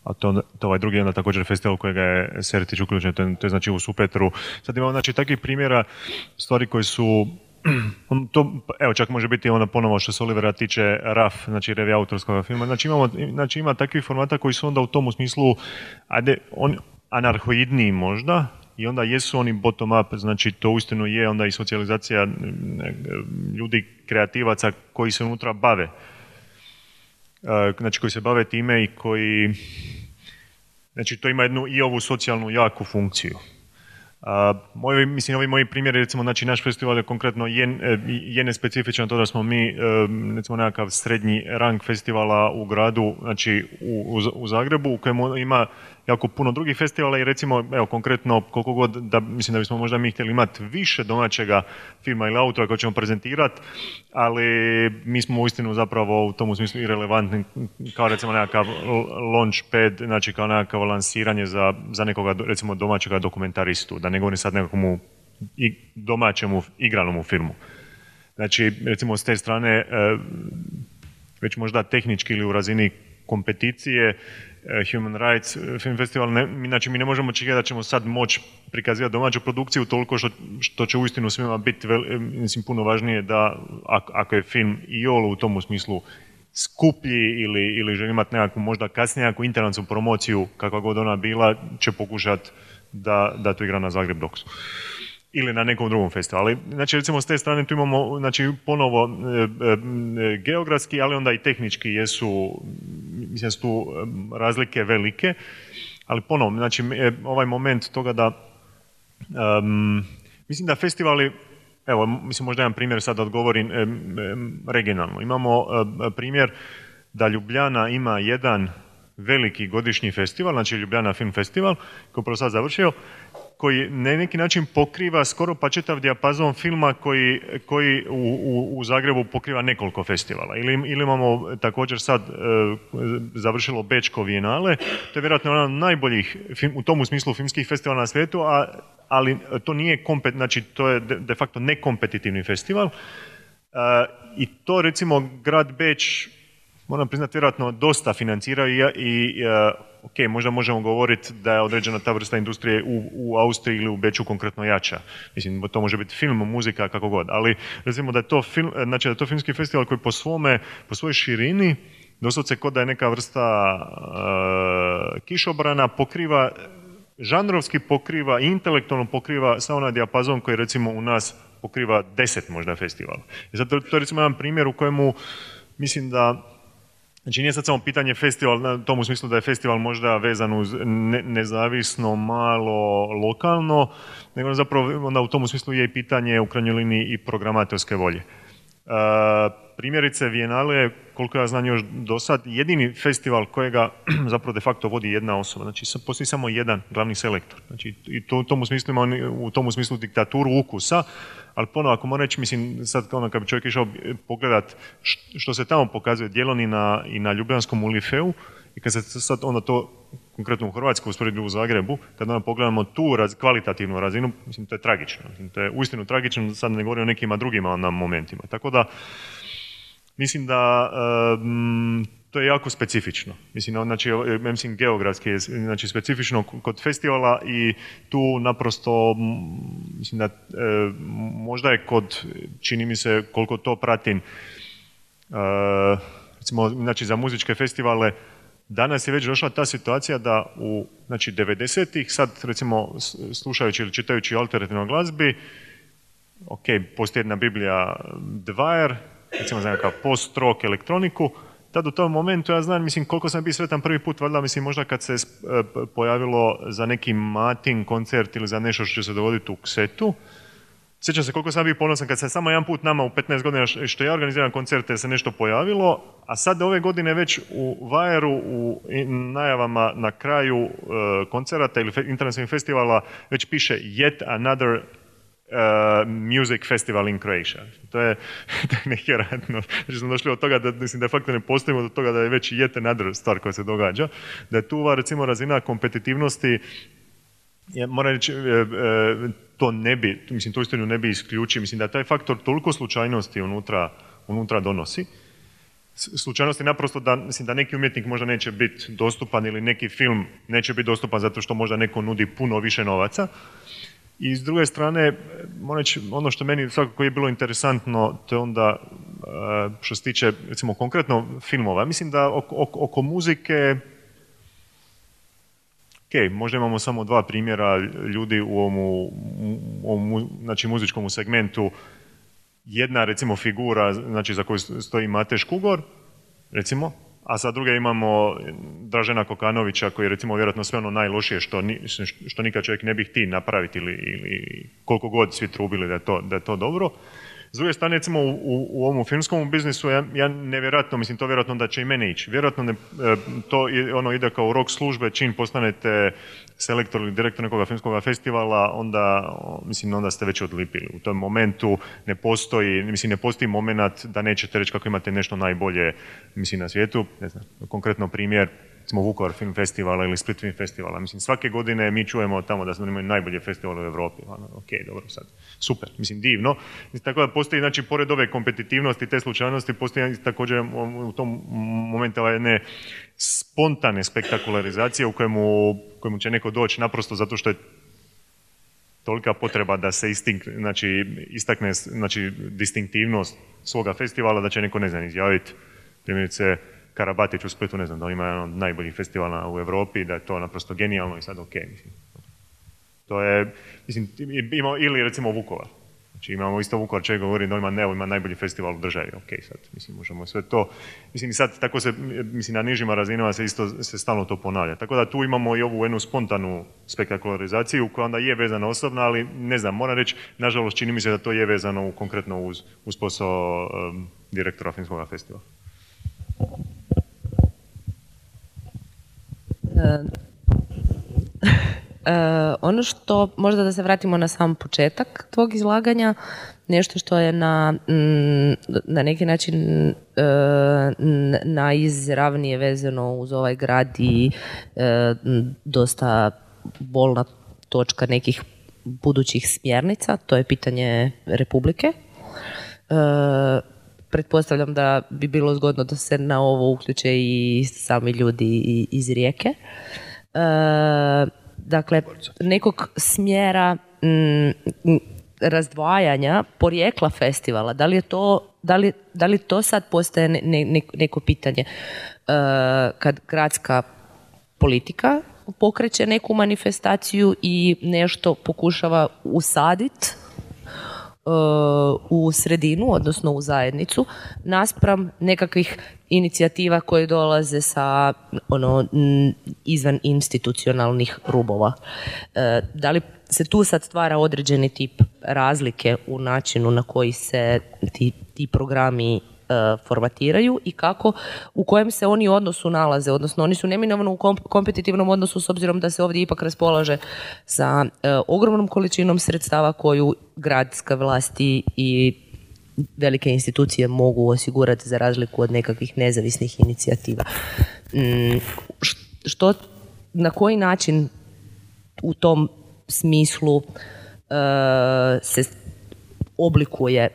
a to, to ovaj drugi onda također festival kojega je Sertić uključen, to je, to je znači u Supetru. Sad imamo znači takvih primjera stvari koji su to, evo čak može biti onda ponovo što se Olivera tiče RAF, znači revi autorskog filma. Znači, imamo, znači ima takvih formata koji su onda u tom smislu ajde, on, anarhoidniji možda, i onda jesu oni bottom up, znači to uistinu je onda i socijalizacija ljudi, kreativaca koji se unutra bave. Znači koji se bave time i koji Znači to ima jednu i ovu socijalnu jaku funkciju. Moj, mislim, ovi moji primjeri, recimo, znači naš festival je konkretno je, je nespecifičan to da smo mi, e, recimo, nekakav srednji rang festivala u gradu, znači u, u Zagrebu, u kojemu ima jako puno drugih festivala i recimo, evo konkretno, koliko god, da, mislim da bismo možda mi htjeli imati više domaćega filma ili autora koje ćemo prezentirati, ali mi smo uistinu zapravo u tom smislu i relevantni kao recimo nekakav launch pad, znači kao nekakav lansiranje za, za nekoga recimo domaćega dokumentaristu, da ne govorim sad nekakvom domaćemu igranom filmu. Znači, recimo s te strane, e, već možda tehnički ili u razini kompeticije, Eh, Human Rights eh, Film Festival, ne, znači mi ne možemo očekivati da ćemo sad moći prikazivati domaću produkciju toliko što, što će uistinu svima biti eh, mislim, puno važnije da ako je film i u tom smislu skuplji ili, ili želi imati nekakvu možda kasnije nekakvu internacionalnu promociju kakva god ona bila, će pokušati da, da to igra na Zagreb Doksu ili na nekom drugom festivalu. Znači, recimo, s te strane tu imamo, znači, ponovo e, e, geografski, ali onda i tehnički jesu, mislim, su tu razlike velike, ali ponovo, znači, e, ovaj moment toga da, mislim da festivali, evo, mislim, možda jedan primjer sad da odgovorim regionalno. Imamo primjer da Ljubljana ima jedan veliki godišnji festival, znači Ljubljana Film Festival, koji je sad završio, koji na neki način pokriva skoro pa čitav dijapazon filma koji, koji u, u, Zagrebu pokriva nekoliko festivala. Ili, ili imamo također sad e, završilo Bečko Vijenale, to je vjerojatno jedan od najboljih film, u tom smislu filmskih festivala na svijetu, a, ali to nije kompet, znači to je de, facto nekompetitivni festival. E, I to recimo grad Beč moram priznati vjerojatno dosta financiraju i, i e, ok, možda možemo govoriti da je određena ta vrsta industrije u, u Austriji ili u Beču konkretno jača. Mislim, to može biti film, muzika, kako god. Ali recimo da je to, film, znači da je to filmski festival koji po svome, po svojoj širini, doslovce kod da je neka vrsta uh, kišobrana, pokriva žanrovski pokriva i intelektualno pokriva sa onaj dijapazon koji recimo u nas pokriva deset možda festivala. Zato to je recimo jedan primjer u kojemu mislim da Znači nije sad samo pitanje festival, na tom u smislu da je festival možda vezan uz nezavisno, malo, lokalno, nego zapravo onda u tom smislu je i pitanje u krajnjoj liniji i programatorske volje. Uh, primjerice Vijenale, koliko ja znam još do sad, jedini festival kojega zapravo de facto vodi jedna osoba. Znači postoji samo jedan glavni selektor. Znači i to, u tom smislu ima u tom smislu diktaturu ukusa, ali ponovo ako moram reći, mislim, sad ono, kad bi čovjek išao pogledat što se tamo pokazuje na, i na Ljubljanskom ulifeu, i kad se sad onda to konkretno u Hrvatskoj usporedbi u Zagrebu, kad onda pogledamo tu raz, kvalitativnu razinu, mislim, to je tragično. Mislim, to je uistinu tragično, sad ne govorim o nekima drugima na momentima. Tako da, mislim da to je jako specifično. Mislim, znači, mislim, geografski je znači, specifično kod festivala i tu naprosto, mislim da e, možda je kod, čini mi se koliko to pratim, e, recimo, znači za muzičke festivale, danas je već došla ta situacija da u znači 90-ih, sad recimo slušajući ili čitajući alternativno glazbi, ok, postoji jedna Biblija Dwyer, recimo za nekakav post-rock elektroniku, tad u tom momentu ja znam, mislim, koliko sam bio sretan prvi put, valjda, mislim, možda kad se e, pojavilo za neki matin koncert ili za nešto što će se dogoditi u Ksetu, Sjećam se koliko sam bio ponosan kad se samo jedan put nama u 15 godina što ja organiziram koncerte se nešto pojavilo, a sad ove godine već u Vajeru u najavama na kraju uh, koncerata ili internacionalnih festivala već piše yet another uh, music festival in Croatia. To je, to je nevjerojatno. Znači smo došli od toga da, mislim, da fakto ne postojimo do toga da je već yet another stvar koja se događa. Da je tu recimo razina kompetitivnosti ja moram reći, e, e, to ne bi, mislim, to istinu ne bi isključio. Mislim da taj faktor toliko slučajnosti unutra, unutra donosi. Slučajnosti naprosto da, mislim, da neki umjetnik možda neće biti dostupan ili neki film neće biti dostupan zato što možda neko nudi puno više novaca. I s druge strane, ono što meni svakako je bilo interesantno, to je onda e, što se tiče, recimo, konkretno filmova. Mislim da oko, oko muzike, ok, možda imamo samo dva primjera ljudi u ovom, znači, muzičkom segmentu. Jedna, recimo, figura znači, za koju stoji Mate Škugor, recimo, a sa druge imamo Dražena Kokanovića koji je recimo vjerojatno sve ono najlošije što, što nikad čovjek ne bi htio napraviti ili, ili koliko god svi trubili da je to, da je to dobro. S druge strane, recimo u, u, ovom filmskom biznisu, ja, ja nevjerojatno, mislim to vjerojatno da će i mene ići. Vjerojatno ne, e, to ono ide kao rok službe, čim postanete selektor ili direktor nekog filmskog festivala, onda, mislim, onda ste već odlipili. U tom momentu ne postoji, mislim, ne postoji moment da nećete reći kako imate nešto najbolje, mislim, na svijetu. Ne znam, konkretno primjer, recimo Vukovar film festivala ili Split film festivala. Mislim, svake godine mi čujemo tamo da smo imali najbolje festivale u Europi. Ono, ok, dobro sad, super, mislim, divno. Tako da postoji, znači, pored ove kompetitivnosti, te slučajnosti, postoji također u tom momentu jedne spontane spektakularizacije u kojemu, kojemu će neko doći naprosto zato što je tolika potreba da se istink, znači, istakne znači, distinktivnost svoga festivala da će neko, ne znam, izjaviti primjerice Karabatić u Splitu, ne znam, da ima jedan od najboljih festivala u Europi, da je to naprosto genijalno i sad ok. Mislim. To je, mislim, ima, ili recimo Vukovar. Znači imamo isto Vukovar čovjek govori da ima, ne, ima najbolji festival u državi, ok, sad, mislim, možemo sve to, mislim, sad tako se, mislim, na nižima razinama se isto, se stalno to ponavlja. Tako da tu imamo i ovu jednu spontanu spektakularizaciju koja onda je vezana osobno, ali ne znam, moram reći, nažalost, čini mi se da to je vezano konkretno uz, uz posao direktora filmskog festivala. E, ono što, možda da se vratimo na sam početak tvog izlaganja, nešto što je na, mm, na neki način e, najizravnije vezano uz ovaj grad i e, dosta bolna točka nekih budućih smjernica, to je pitanje Republike. Pretpostavljam da bi bilo zgodno da se na ovo uključe i sami ljudi iz rijeke dakle nekog smjera mm, razdvajanja porijekla festivala. Da li je to, da li, da li to sad postaje ne, neko pitanje uh, kad gradska politika pokreće neku manifestaciju i nešto pokušava usaditi u sredinu, odnosno u zajednicu, naspram nekakvih inicijativa koje dolaze sa ono, izvan institucionalnih rubova. E, da li se tu sad stvara određeni tip razlike u načinu na koji se ti, ti programi formatiraju i kako, u kojem se oni odnosu nalaze, odnosno oni su neminovno u kompetitivnom odnosu s obzirom da se ovdje ipak raspolaže sa e, ogromnom količinom sredstava koju gradska vlasti i velike institucije mogu osigurati za razliku od nekakvih nezavisnih inicijativa. Mm, što, na koji način u tom smislu e, se oblikuje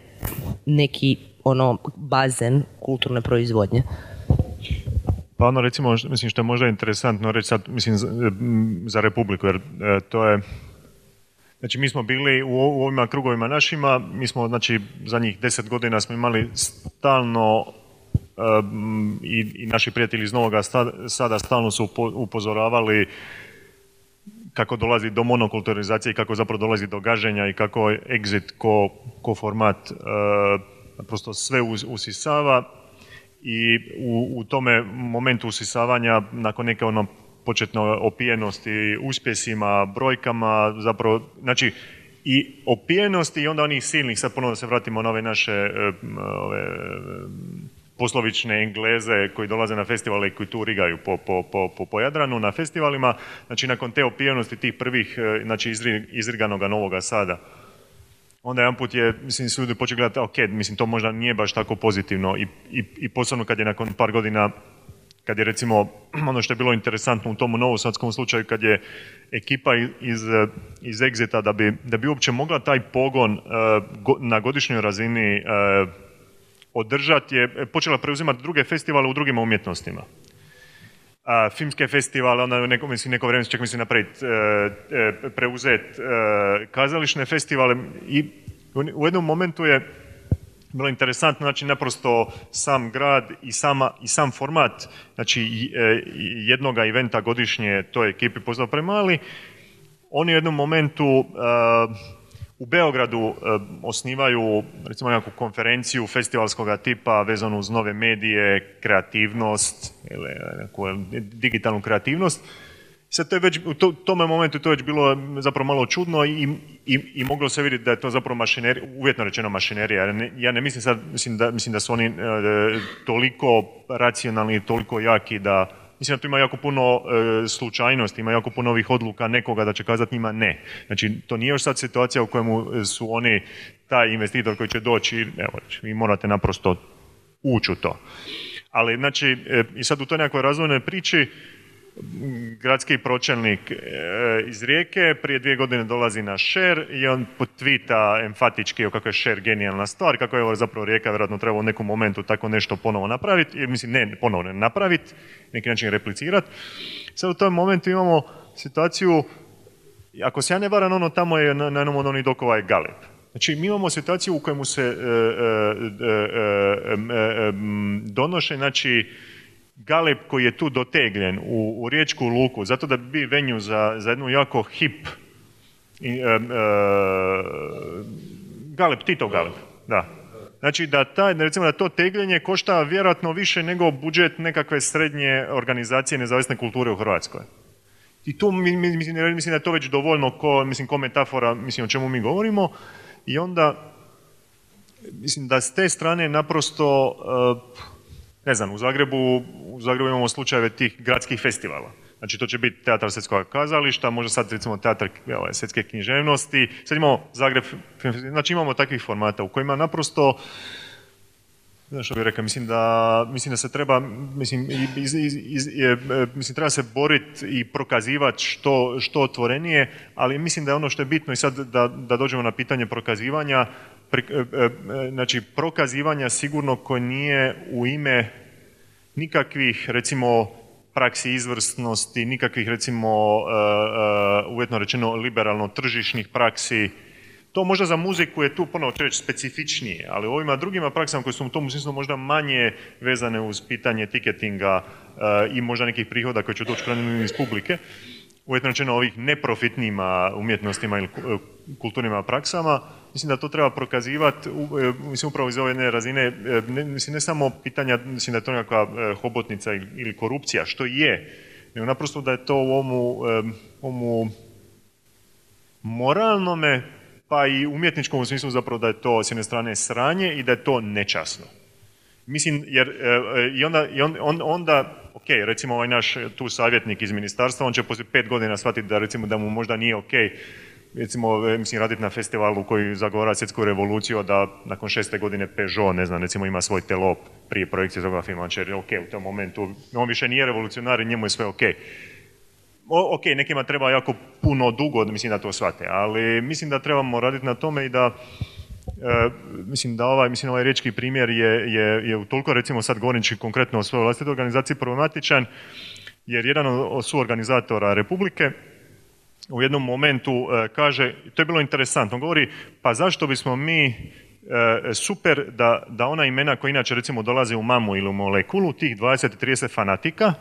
neki ono bazen kulturne proizvodnje? Pa ono recimo, mislim što je možda interesantno reći sad, mislim za, Republiku, jer e, to je Znači mi smo bili u, ovima krugovima našima, mi smo znači zadnjih deset godina smo imali stalno i, i, naši prijatelji iz Novoga Sada stalno su upozoravali kako dolazi do monokulturizacije i kako zapravo dolazi do gaženja i kako exit ko, ko format naprosto sve usisava i u, u tome momentu usisavanja nakon neke ono početne opijenosti uspjesima, brojkama, zapravo, znači i opijenosti i onda onih silnih, sad ponovno se vratimo na ove naše e, ove, e, poslovične Engleze koji dolaze na festivale i koji tu rigaju po, po, po, po Jadranu na festivalima, znači nakon te opijenosti tih prvih, e, znači izriganoga Novoga Sada, onda jedan put je, mislim, su ljudi počeli gledati, ok, mislim, to možda nije baš tako pozitivno i, i, i posebno kad je nakon par godina kad je recimo ono što je bilo interesantno u tomu novosadskom slučaju kad je ekipa iz, iz Exita da bi, da bi uopće mogla taj pogon uh, na godišnjoj razini uh, održati je počela preuzimati druge festivale u drugim umjetnostima. A, filmske festivale, onda neko, mislim, neko vrijeme čak mislim napraviti, uh, preuzeti kazališne festivale i u jednom momentu je bilo interesantno, znači naprosto sam grad i, sama, i sam format znači e, jednoga eventa godišnje toj ekipi poznao premali. Oni u jednom momentu e, u Beogradu e, osnivaju recimo nekakvu konferenciju festivalskog tipa vezanu uz nove medije, kreativnost ili neku digitalnu kreativnost Sad to je već, u to, tome momentu to je već bilo zapravo malo čudno i, i, i moglo se vidjeti da je to zapravo mašinerija, uvjetno rečeno mašinerija. Ja ne, ja ne mislim sad, mislim da, mislim da su oni e, toliko racionalni i toliko jaki da, mislim da tu ima jako puno e, slučajnosti, ima jako puno ovih odluka nekoga da će kazati njima ne. Znači, to nije još sad situacija u kojemu su oni taj investitor koji će doći, evo, vi morate naprosto ući u to. Ali, znači, e, i sad u toj nekakvoj razvojnoj priči, gradski pročelnik e, iz Rijeke prije dvije godine dolazi na Šer i on potvita enfatički o kako je Šer genijalna stvar, kako je zapravo Rijeka vjerojatno treba u nekom momentu tako nešto ponovo napraviti, mislim ne ponovo ne napraviti, neki način replicirati. Sad u tom momentu imamo situaciju, ako se ja ne varam, ono tamo je na, jednom od onih dokova je Galeb. Znači, mi imamo situaciju u kojemu se e, e, donoše, znači, Galeb koji je tu dotegljen u, u riječku luku, zato da bi venju za, za jednu jako hip i, e, e, Galeb, Tito Galeb, da. Znači da taj, recimo da to tegljenje košta vjerojatno više nego budžet nekakve srednje organizacije nezavisne kulture u Hrvatskoj. I tu mislim, mislim da je to već dovoljno ko, mislim, ko metafora mislim, o čemu mi govorimo. I onda mislim da s te strane naprosto uh, ne znam, u Zagrebu, u Zagrebu imamo slučajeve tih gradskih festivala. Znači to će biti teatar svjetskog kazališta, možda sad recimo teatar svjetske književnosti, sad imamo Zagreb, znači imamo takvih formata u kojima naprosto Znaš što bih rekao, mislim da, mislim da se treba, mislim, iz, iz, iz, je, mislim treba se boriti i prokazivati što, što otvorenije, ali mislim da je ono što je bitno i sad da, da dođemo na pitanje prokazivanja, E, e, znači prokazivanja sigurno koje nije u ime nikakvih recimo praksi izvrsnosti, nikakvih recimo e, uvjetno rečeno liberalno tržišnih praksi. To možda za muziku je tu ponovo reći specifičnije, ali u ovima drugima praksama koje su u tom smislu možda manje vezane uz pitanje tiketinga i možda nekih prihoda koji će doći iz publike, uvjetno rečeno ovih neprofitnima umjetnostima ili kulturnim praksama, mislim da to treba prokazivati, e, mislim upravo iz ove jedne razine, e, mislim ne samo pitanja, mislim da je to nekakva e, hobotnica ili korupcija, što je, nego naprosto da je to u ovomu moralnome, pa i umjetničkom smislu zapravo da je to s jedne strane sranje i da je to nečasno. Mislim, jer i onda, i onda ok, recimo ovaj naš tu savjetnik iz ministarstva, on će poslije pet godina shvatiti da recimo da mu možda nije ok recimo, mislim, raditi na festivalu koji zagovara svjetsku revoluciju, da nakon šeste godine Peugeot, ne znam, recimo ima svoj telop prije projekcije toga filma, će ok, u tom momentu, on više nije revolucionar i njemu je sve ok. O, ok, nekima treba jako puno dugo, mislim da to shvate, ali mislim da trebamo raditi na tome i da E, mislim da ovaj, mislim ovaj riječki primjer je, je, je recimo sad govoreći konkretno o svojoj vlastitoj organizaciji problematičan, jer jedan od suorganizatora Republike u jednom momentu e, kaže, to je bilo interesantno, govori pa zašto bismo mi e, super da, da ona imena koja inače recimo dolaze u mamu ili u molekulu, tih 20-30 fanatika,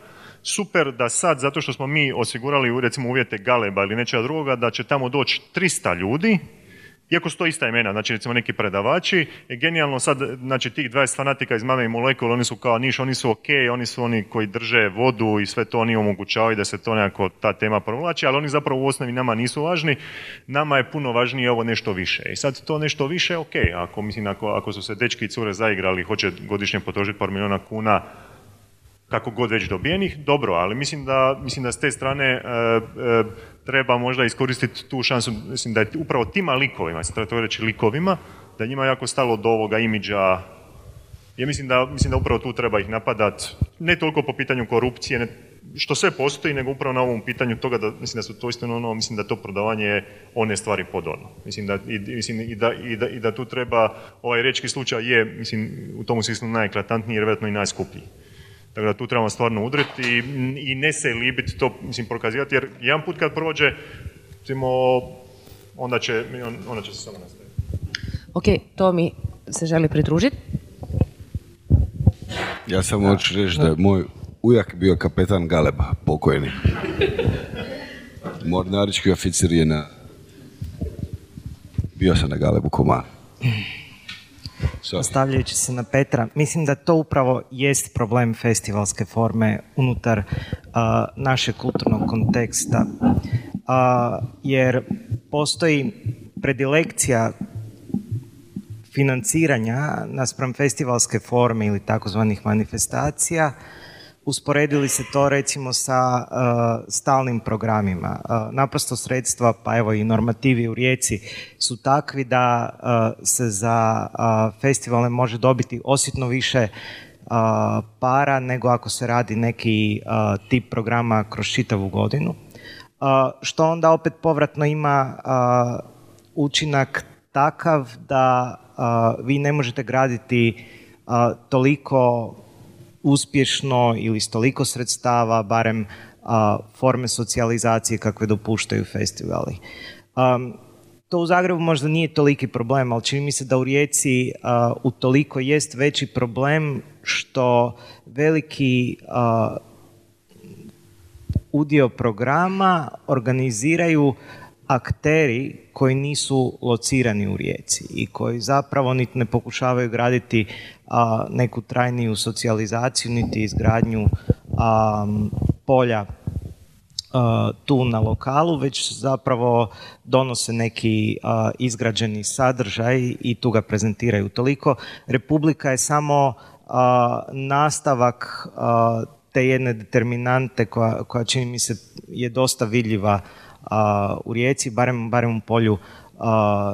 super da sad, zato što smo mi osigurali recimo uvjete Galeba ili nečega drugoga, da će tamo doći 300 ljudi iako su to ista imena, znači recimo neki predavači, je genijalno sad, znači tih 20 fanatika iz Mame i molekul, oni su kao niš, oni su ok, oni su oni koji drže vodu i sve to oni omogućavaju da se to nekako ta tema provlači, ali oni zapravo u osnovi nama nisu važni, nama je puno važnije ovo nešto više. I sad to nešto više, ok, ako, mislim, ako, ako su se dečki i cure zaigrali, hoće godišnje potrošiti par milijuna kuna, kako god već dobijenih, dobro, ali mislim da, mislim da s te strane e, e, treba možda iskoristiti tu šansu, mislim da je upravo tima likovima, se treba to reći likovima, da njima jako stalo do ovoga imidža ja mislim da, mislim da upravo tu treba ih napadat, ne toliko po pitanju korupcije, ne, što sve postoji, nego upravo na ovom pitanju toga da mislim da su to istino ono, mislim da to prodavanje one stvari podorno. Mislim da, i, mislim, i, da, i, da, i da tu treba, ovaj rečki slučaj je, mislim, u tom smislu najeklatantniji, jer vjerojatno i najskuplji. Tako da tu trebamo stvarno udriti i, i ne se libiti to mislim, prokazivati, jer jedan put kad prođe, recimo, onda će, onda će se samo nastaviti. Ok, to mi se želi pridružiti. Ja samo hoću reći da je moj ujak bio kapetan Galeba, pokojni. Mornarički oficir je na... Bio sam na Galebu Koman. Ostavljajući se na Petra, mislim da to upravo jest problem festivalske forme unutar našeg kulturnog konteksta. jer postoji predilekcija financiranja naspram festivalske forme ili takozvanih manifestacija usporedili se to recimo sa uh, stalnim programima. Uh, naprosto sredstva, pa evo i normativi u Rijeci su takvi da uh, se za festivale može dobiti osjetno više para nego ako se radi neki tip programa kroz čitavu godinu. Što onda opet povratno ima učinak takav da vi ne možete graditi toliko uspješno ili s toliko sredstava, barem forme socijalizacije kakve dopuštaju festivali. to u Zagrebu možda nije toliki problem, ali čini mi se da u Rijeci u toliko jest veći problem što veliki udio programa organiziraju akteri koji nisu locirani u rijeci i koji zapravo niti ne pokušavaju graditi a, neku trajniju socijalizaciju niti izgradnju a, polja tu na lokalu, već zapravo donose neki izgrađeni sadržaj i tu ga prezentiraju. Toliko Republika je samo nastavak te jedne determinante koja, koja čini mi se je dosta vidljiva u Rijeci, barem, barem u polju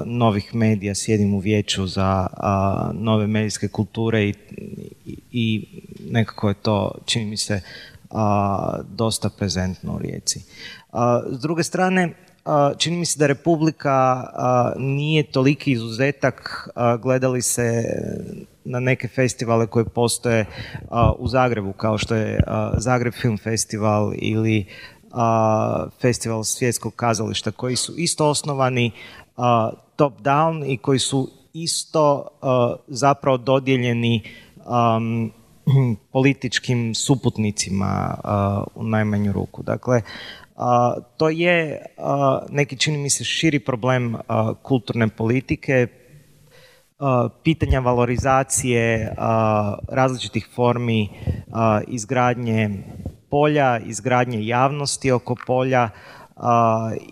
novih medija, sjedim u vijeću za nove medijske kulture i, i, nekako je to, čini mi se, dosta prezentno u Rijeci. S druge strane, čini mi se da Republika nije toliki izuzetak, gledali se na neke festivale koje postoje u Zagrebu, kao što je Zagreb Film Festival ili festival svjetskog kazališta koji su isto osnovani top down i koji su isto zapravo dodijeljeni političkim suputnicima u najmanju ruku. Dakle, to je neki čini mi se širi problem kulturne politike, pitanja valorizacije različitih formi izgradnje polja, izgradnje javnosti oko polja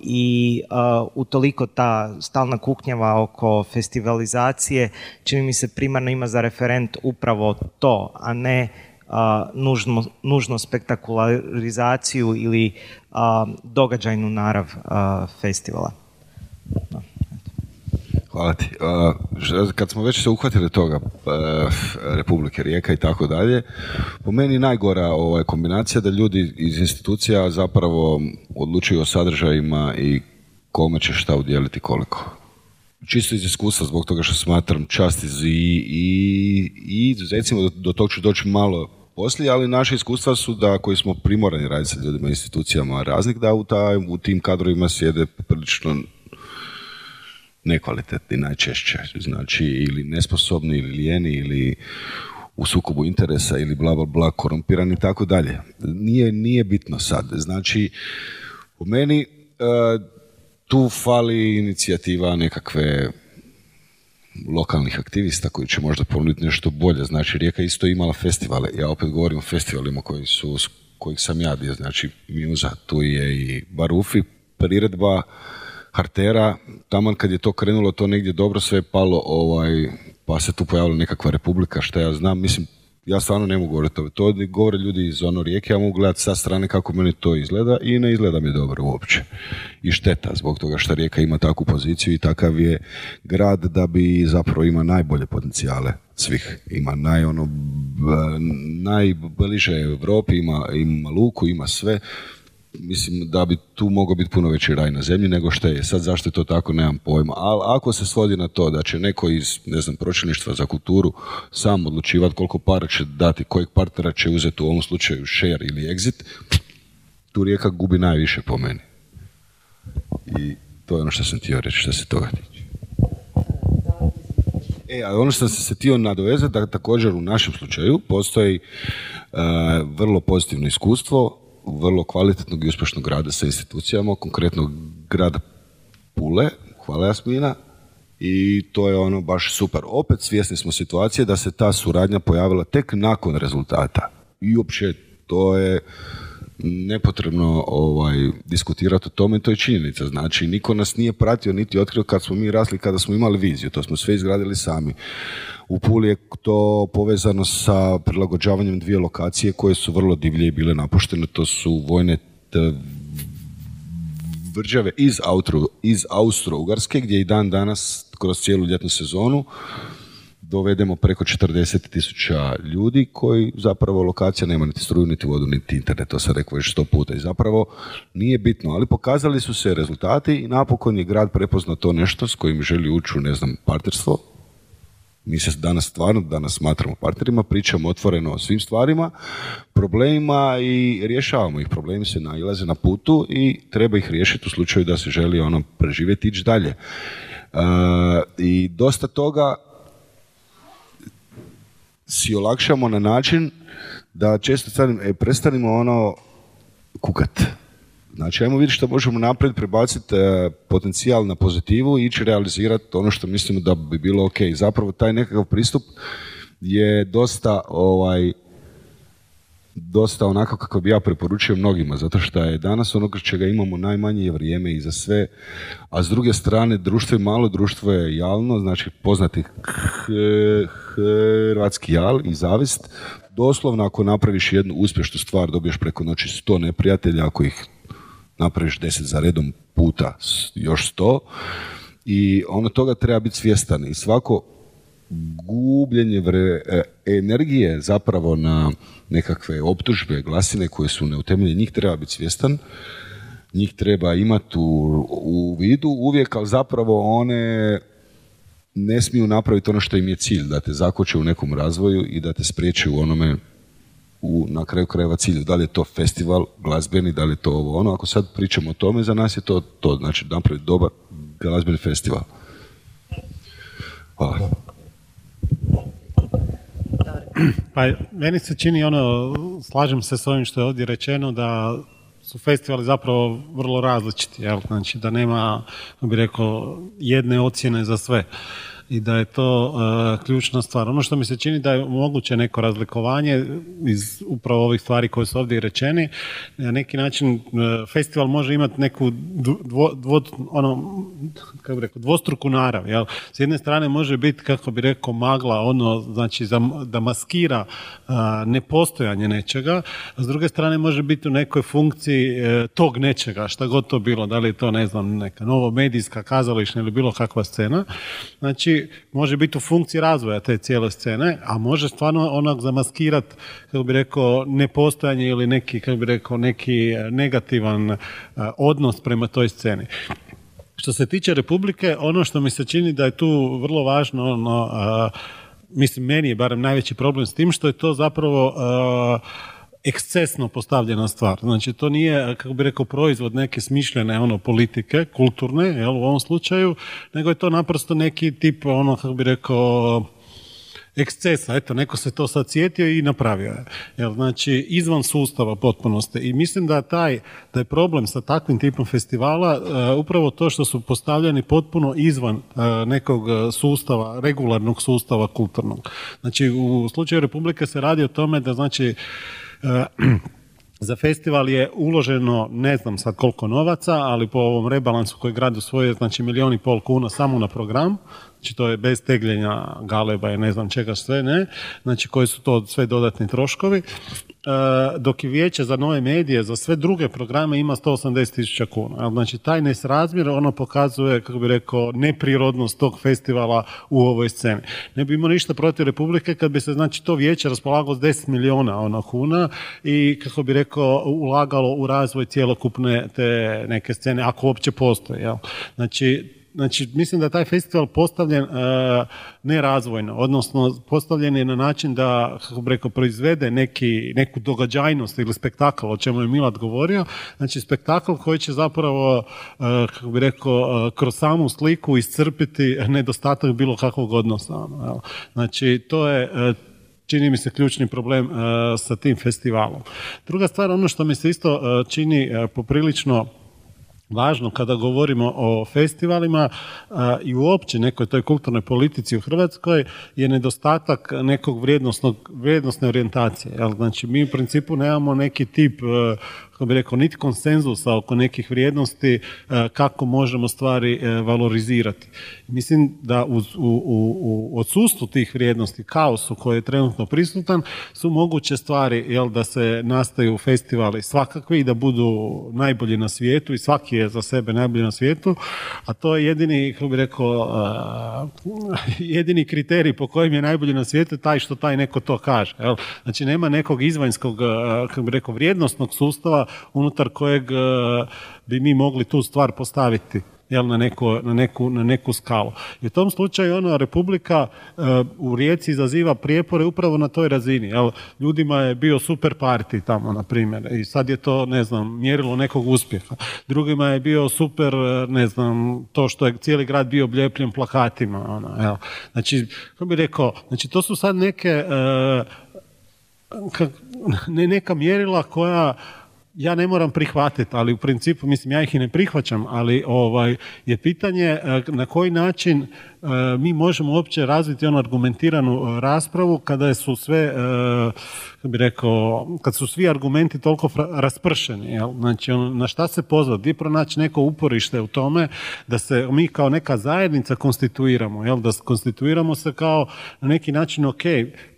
i utoliko ta stalna kuknjava oko festivalizacije čini mi se primarno ima za referent upravo to, a ne nužno, nužno spektakularizaciju ili događajnu narav festivala. Hvala ti. Kad smo već se uhvatili toga, Republike Rijeka i tako dalje, po meni najgora ovaj, kombinacija da ljudi iz institucija zapravo odlučuju o sadržajima i kome će šta udjeliti koliko. Čisto iz iskustva, zbog toga što smatram čast i, i, i recimo do, do tog ću doći malo poslije, ali naše iskustva su da koji smo primorani raditi sa ljudima institucijama raznih, da u, taj, u tim kadrovima sjede prilično nekvalitetni najčešće, znači ili nesposobni ili lijeni ili u sukobu interesa ili bla bla bla korumpirani i tako dalje. Nije, nije bitno sad. Znači, u meni uh, tu fali inicijativa nekakve lokalnih aktivista koji će možda ponuditi nešto bolje. Znači, Rijeka isto imala festivale. Ja opet govorim o festivalima koji su, kojih sam ja bio. Znači, Mjuza, tu je i Barufi, priredba, Hartera, taman kad je to krenulo, to negdje dobro sve palo, ovaj, pa se tu pojavila nekakva republika, što ja znam, mislim, ja stvarno ne mogu govoriti o To govore ljudi iz ono rijeke, ja mogu gledati sa strane kako meni to izgleda i ne izgleda mi dobro uopće. I šteta zbog toga što rijeka ima takvu poziciju i takav je grad da bi zapravo ima najbolje potencijale svih. Ima naj, ono, najbliže Europi, ima, ima luku, ima sve mislim da bi tu mogao biti puno veći raj na zemlji nego što je. Sad zašto je to tako, nemam pojma. Ali ako se svodi na to da će neko iz, ne znam, pročelništva za kulturu sam odlučivati koliko para će dati, kojeg partnera će uzeti u ovom slučaju share ili exit, tu rijeka gubi najviše po meni. I to je ono što sam htio reći što se toga tiče. E, a ono što sam se htio nadovezati, da također u našem slučaju postoji vrlo pozitivno iskustvo vrlo kvalitetnog i uspješnog rada sa institucijama, konkretno grada Pule, hvala Jasmina, i to je ono baš super. Opet svjesni smo situacije da se ta suradnja pojavila tek nakon rezultata. I uopće to je nepotrebno ovaj, diskutirati o tome, to je činjenica. Znači, niko nas nije pratio niti otkrio kad smo mi rasli, kada smo imali viziju. To smo sve izgradili sami. U Puli je to povezano sa prilagođavanjem dvije lokacije koje su vrlo divlje i bile napuštene. To su vojne vrđave iz, iz Austro-Ugarske, gdje i dan danas kroz cijelu ljetnu sezonu dovedemo preko 40 tisuća ljudi koji zapravo lokacija nema niti struju, niti vodu, niti internet, to sam rekao već sto puta i zapravo nije bitno, ali pokazali su se rezultati i napokon je grad prepoznao to nešto s kojim želi ući u, ne znam, partnerstvo. Mi se danas stvarno, danas smatramo partnerima, pričamo otvoreno o svim stvarima, problemima i rješavamo ih. Problemi se nailaze na putu i treba ih riješiti u slučaju da se želi ono preživjeti ići dalje. Uh, I dosta toga si olakšamo na način da često stanim, e, prestanimo ono kukat. Znači, ajmo vidjeti što možemo napraviti, prebaciti e, potencijal na pozitivu i ići realizirati ono što mislimo da bi bilo ok. Zapravo, taj nekakav pristup je dosta ovaj, dosta onako kako bi ja preporučio mnogima, zato što je danas onog čega imamo najmanje vrijeme i za sve, a s druge strane društvo je malo, društvo je jalno, znači poznati hrvatski jal i zavist. Doslovno ako napraviš jednu uspješnu stvar dobiješ preko noći sto neprijatelja, ako ih napraviš deset za redom puta još sto i ono toga treba biti svjestan. I svako gubljenje vre, e, energije zapravo na nekakve optužbe, glasine koje su neutemeljene, njih treba biti svjestan, njih treba imati u, u vidu uvijek, ali zapravo one ne smiju napraviti ono što im je cilj, da te zakoče u nekom razvoju i da te spriječe u onome u, na kraju krajeva cilju. Da li je to festival glazbeni, da li je to ovo ono. Ako sad pričamo o tome, za nas je to to. Znači, napraviti dobar glazbeni festival. Hvala. Pa meni se čini ono, slažem se s ovim što je ovdje rečeno da su festivali zapravo vrlo različiti, jel? znači da nema, bih rekao, jedne ocjene za sve i da je to uh, ključna stvar. Ono što mi se čini da je moguće neko razlikovanje iz upravo ovih stvari koje su ovdje rečeni, na neki način uh, festival može imati neku dvo, dvo, ono, kako bi rekao, dvostruku narav. Jel? S jedne strane može biti, kako bi rekao, magla, ono, znači da maskira uh, nepostojanje nečega, a s druge strane može biti u nekoj funkciji tog nečega, šta god to bilo, da li je to, ne znam, neka novo medijska, kazališna ili bilo kakva scena. Znači, može biti u funkciji razvoja te cijele scene, a može stvarno onak zamaskirati, kako bi rekao, nepostojanje ili neki, kako bi rekao, neki negativan e, odnos prema toj sceni. Što se tiče Republike, ono što mi se čini da je tu vrlo važno, ono, mislim, meni je barem najveći problem s tim, što je to zapravo ekscesno postavljena stvar. Znači, to nije, kako bi rekao, proizvod neke smišljene ono, politike, kulturne, jel, u ovom slučaju, nego je to naprosto neki tip, ono, kako bi rekao, ekscesa, eto, neko se to sad sjetio i napravio je. Jel, znači, izvan sustava potpunosti. I mislim da taj, da je problem sa takvim tipom festivala e, upravo to što su postavljeni potpuno izvan e, nekog sustava, regularnog sustava kulturnog. Znači, u slučaju Republike se radi o tome da, znači, za festival je uloženo ne znam sad koliko novaca, ali po ovom rebalansu koji grad usvojio, znači milijun i pol kuna samo na program, znači to je bez tegljenja galeba i ne znam čega sve ne, znači koji su to sve dodatni troškovi, e, dok i vijeće za nove medije, za sve druge programe ima 180 tisuća kuna. Znači taj nesrazmjer ono pokazuje, kako bi rekao, neprirodnost tog festivala u ovoj sceni. Ne bi imao ništa protiv Republike kad bi se znači to vijeće raspolagalo s 10 miliona ono kuna i kako bi rekao ulagalo u razvoj cjelokupne te neke scene, ako uopće postoje. Jel? Znači Znači, mislim da je taj festival postavljen uh, nerazvojno, odnosno postavljen je na način da, kako bi rekao, proizvede neki, neku događajnost ili spektakl, o čemu je Milat govorio. Znači, spektakl koji će zapravo, uh, kako bi rekao, kroz samu sliku iscrpiti nedostatak bilo kakvog odnosa. Ono, znači, to je čini mi se ključni problem sa tim festivalom. Druga stvar, ono što mi se isto čini poprilično važno kada govorimo o festivalima i uopće nekoj toj kulturnoj politici u Hrvatskoj je nedostatak nekog vrijednosnog, vrijednosne orijentacije. Jel? Znači mi u principu nemamo neki tip kako bi rekao, niti konsenzusa oko nekih vrijednosti e, kako možemo stvari e, valorizirati. Mislim da u, u, u odsustvu tih vrijednosti, kaosu koji je trenutno prisutan, su moguće stvari jel, da se nastaju festivali svakakvi i da budu najbolji na svijetu i svaki je za sebe najbolji na svijetu, a to je jedini, kako bi rekao, jedini kriterij po kojem je najbolji na svijetu taj što taj neko to kaže. Jel? Znači nema nekog izvanjskog, kako bi rekao, vrijednostnog sustava unutar kojeg e, bi mi mogli tu stvar postaviti jel, na, neko, na, neku, na neku skalu. I u tom slučaju ona Republika e, u Rijeci izaziva prijepore upravo na toj razini. Jel, ljudima je bio super party tamo, na primjer, i sad je to, ne znam, mjerilo nekog uspjeha. Drugima je bio super, e, ne znam, to što je cijeli grad bio obljepljen plakatima. Ona, jel. Znači, kako bi rekao, znači to su sad neke ne, neka mjerila koja ja ne moram prihvatiti, ali u principu, mislim, ja ih i ne prihvaćam, ali ovaj, je pitanje e, na koji način mi možemo uopće razviti onu argumentiranu e, raspravu kada su sve bi rekao, kad su svi argumenti toliko raspršeni, jel? znači ono, na šta se pozvati, gdje pronaći neko uporište u tome da se mi kao neka zajednica konstituiramo, jel? da konstituiramo se kao na neki način ok,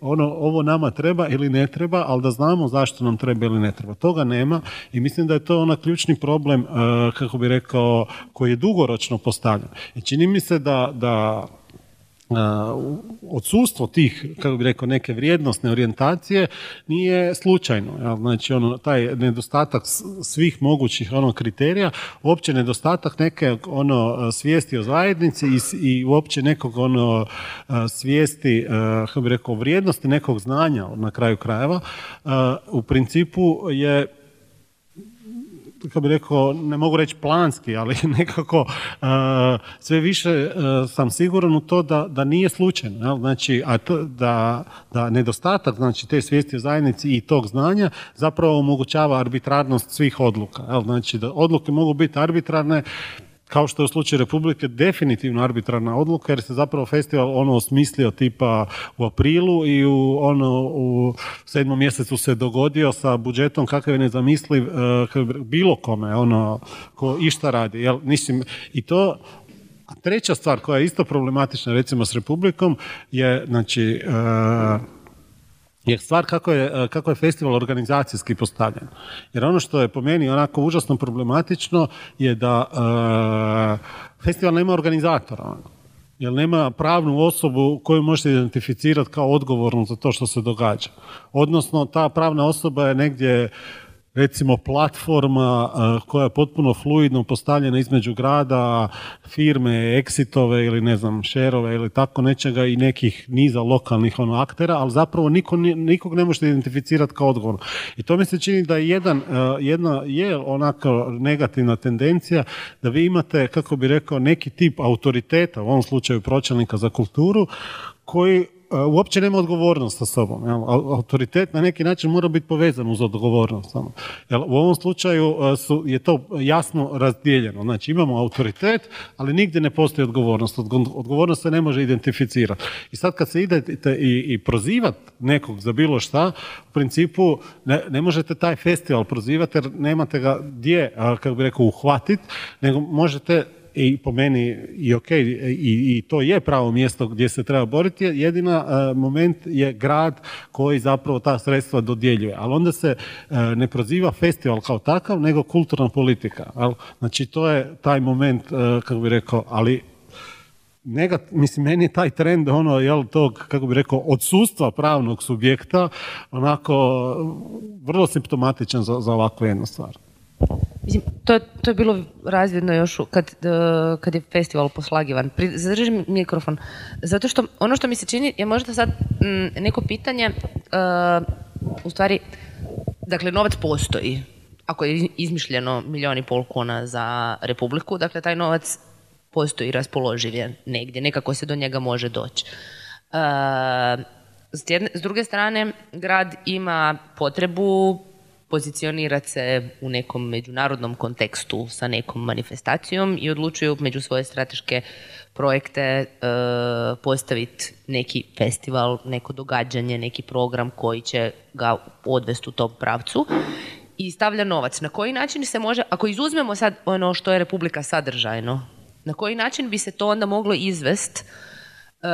ono, ovo nama treba ili ne treba, ali da znamo zašto nam treba ili ne treba. Toga nema i mislim da je to ona ključni problem, kako bi rekao, koji je dugoročno postavljen. I čini mi se da, da odsustvo tih, kako bi rekao, neke vrijednostne orijentacije nije slučajno. Znači, ono, taj nedostatak svih mogućih ono kriterija, uopće nedostatak neke ono svijesti o zajednici i, i uopće nekog ono svijesti, kako bi rekao, vrijednosti nekog znanja na kraju krajeva, u principu je kako bi rekao, ne mogu reći planski, ali nekako uh, sve više uh, sam siguran u to da, da nije slučajno. Znači, a to, da, da nedostatak znači, te svijesti o zajednici i tog znanja zapravo omogućava arbitrarnost svih odluka. Jel? Znači, da odluke mogu biti arbitrarne kao što je u slučaju Republike definitivno arbitrarna odluka jer se zapravo festival ono osmislio tipa u aprilu i u ono u sedmom mjesecu se dogodio sa budžetom kakav je nezamisliv uh, bilo kome ono ko išta radi jel? Mislim i to a treća stvar koja je isto problematična recimo s Republikom je znači uh, je stvar kako je, e, kako je festival organizacijski postavljen. Jer ono što je po meni onako užasno problematično je da uh, festival nema organizatora. Ono. Jer nema pravnu osobu koju možete identificirati kao odgovornu za to što se događa. Odnosno, ta pravna osoba je negdje recimo platforma e, koja je potpuno fluidno postavljena između grada, firme, eksitove ili ne znam, šerove ili tako nečega i nekih niza lokalnih ono, aktera, ali zapravo niko, nikog ne možete identificirati kao odgovor. I to mi se čini da je jedan, e, jedna je onako negativna tendencija da vi imate, kako bi rekao, neki tip autoriteta, u ovom slučaju pročelnika za kulturu, koji uopće nema odgovornost sa sobom. Autoritet na neki način mora biti povezan uz odgovornost. Samo. Jel? U ovom slučaju su, je to jasno razdijeljeno. Znači imamo autoritet, ali nigdje ne postoji odgovornost. Odgovornost se ne može identificirati. I sad kad se idete i, i prozivati nekog za bilo šta, u principu ne, ne možete taj festival prozivati jer nemate ga gdje, kako bi rekao, uhvatiti, nego možete i po meni i ok, i, i to je pravo mjesto gdje se treba boriti, jedina uh, moment je grad koji zapravo ta sredstva dodjeljuje. Ali onda se uh, ne proziva festival kao takav, nego kulturna politika. Al, znači to je taj moment, uh, kako bi rekao, ali negat, mislim, meni je taj trend ono, jel, tog, kako bi rekao, odsustva pravnog subjekta onako vrlo simptomatičan za, za ovakvu jednu stvar. Mislim, to, to je bilo razvidno još kad, e, kad je festival poslagivan. Zadržim mikrofon. Zato što ono što mi se čini je možda sad m, neko pitanje, uh, u stvari, dakle, novac postoji. Ako je izmišljeno milijun i pol kuna za Republiku, dakle, taj novac postoji raspoloživ je negdje, nekako se do njega može doći. Uh, s, jedne, s druge strane, grad ima potrebu pozicionirati se u nekom međunarodnom kontekstu sa nekom manifestacijom i odlučuju među svoje strateške projekte e, postaviti neki festival, neko događanje, neki program koji će ga odvesti u tom pravcu i stavlja novac. Na koji način se može, ako izuzmemo sad ono što je Republika sadržajno, na koji način bi se to onda moglo izvest uh,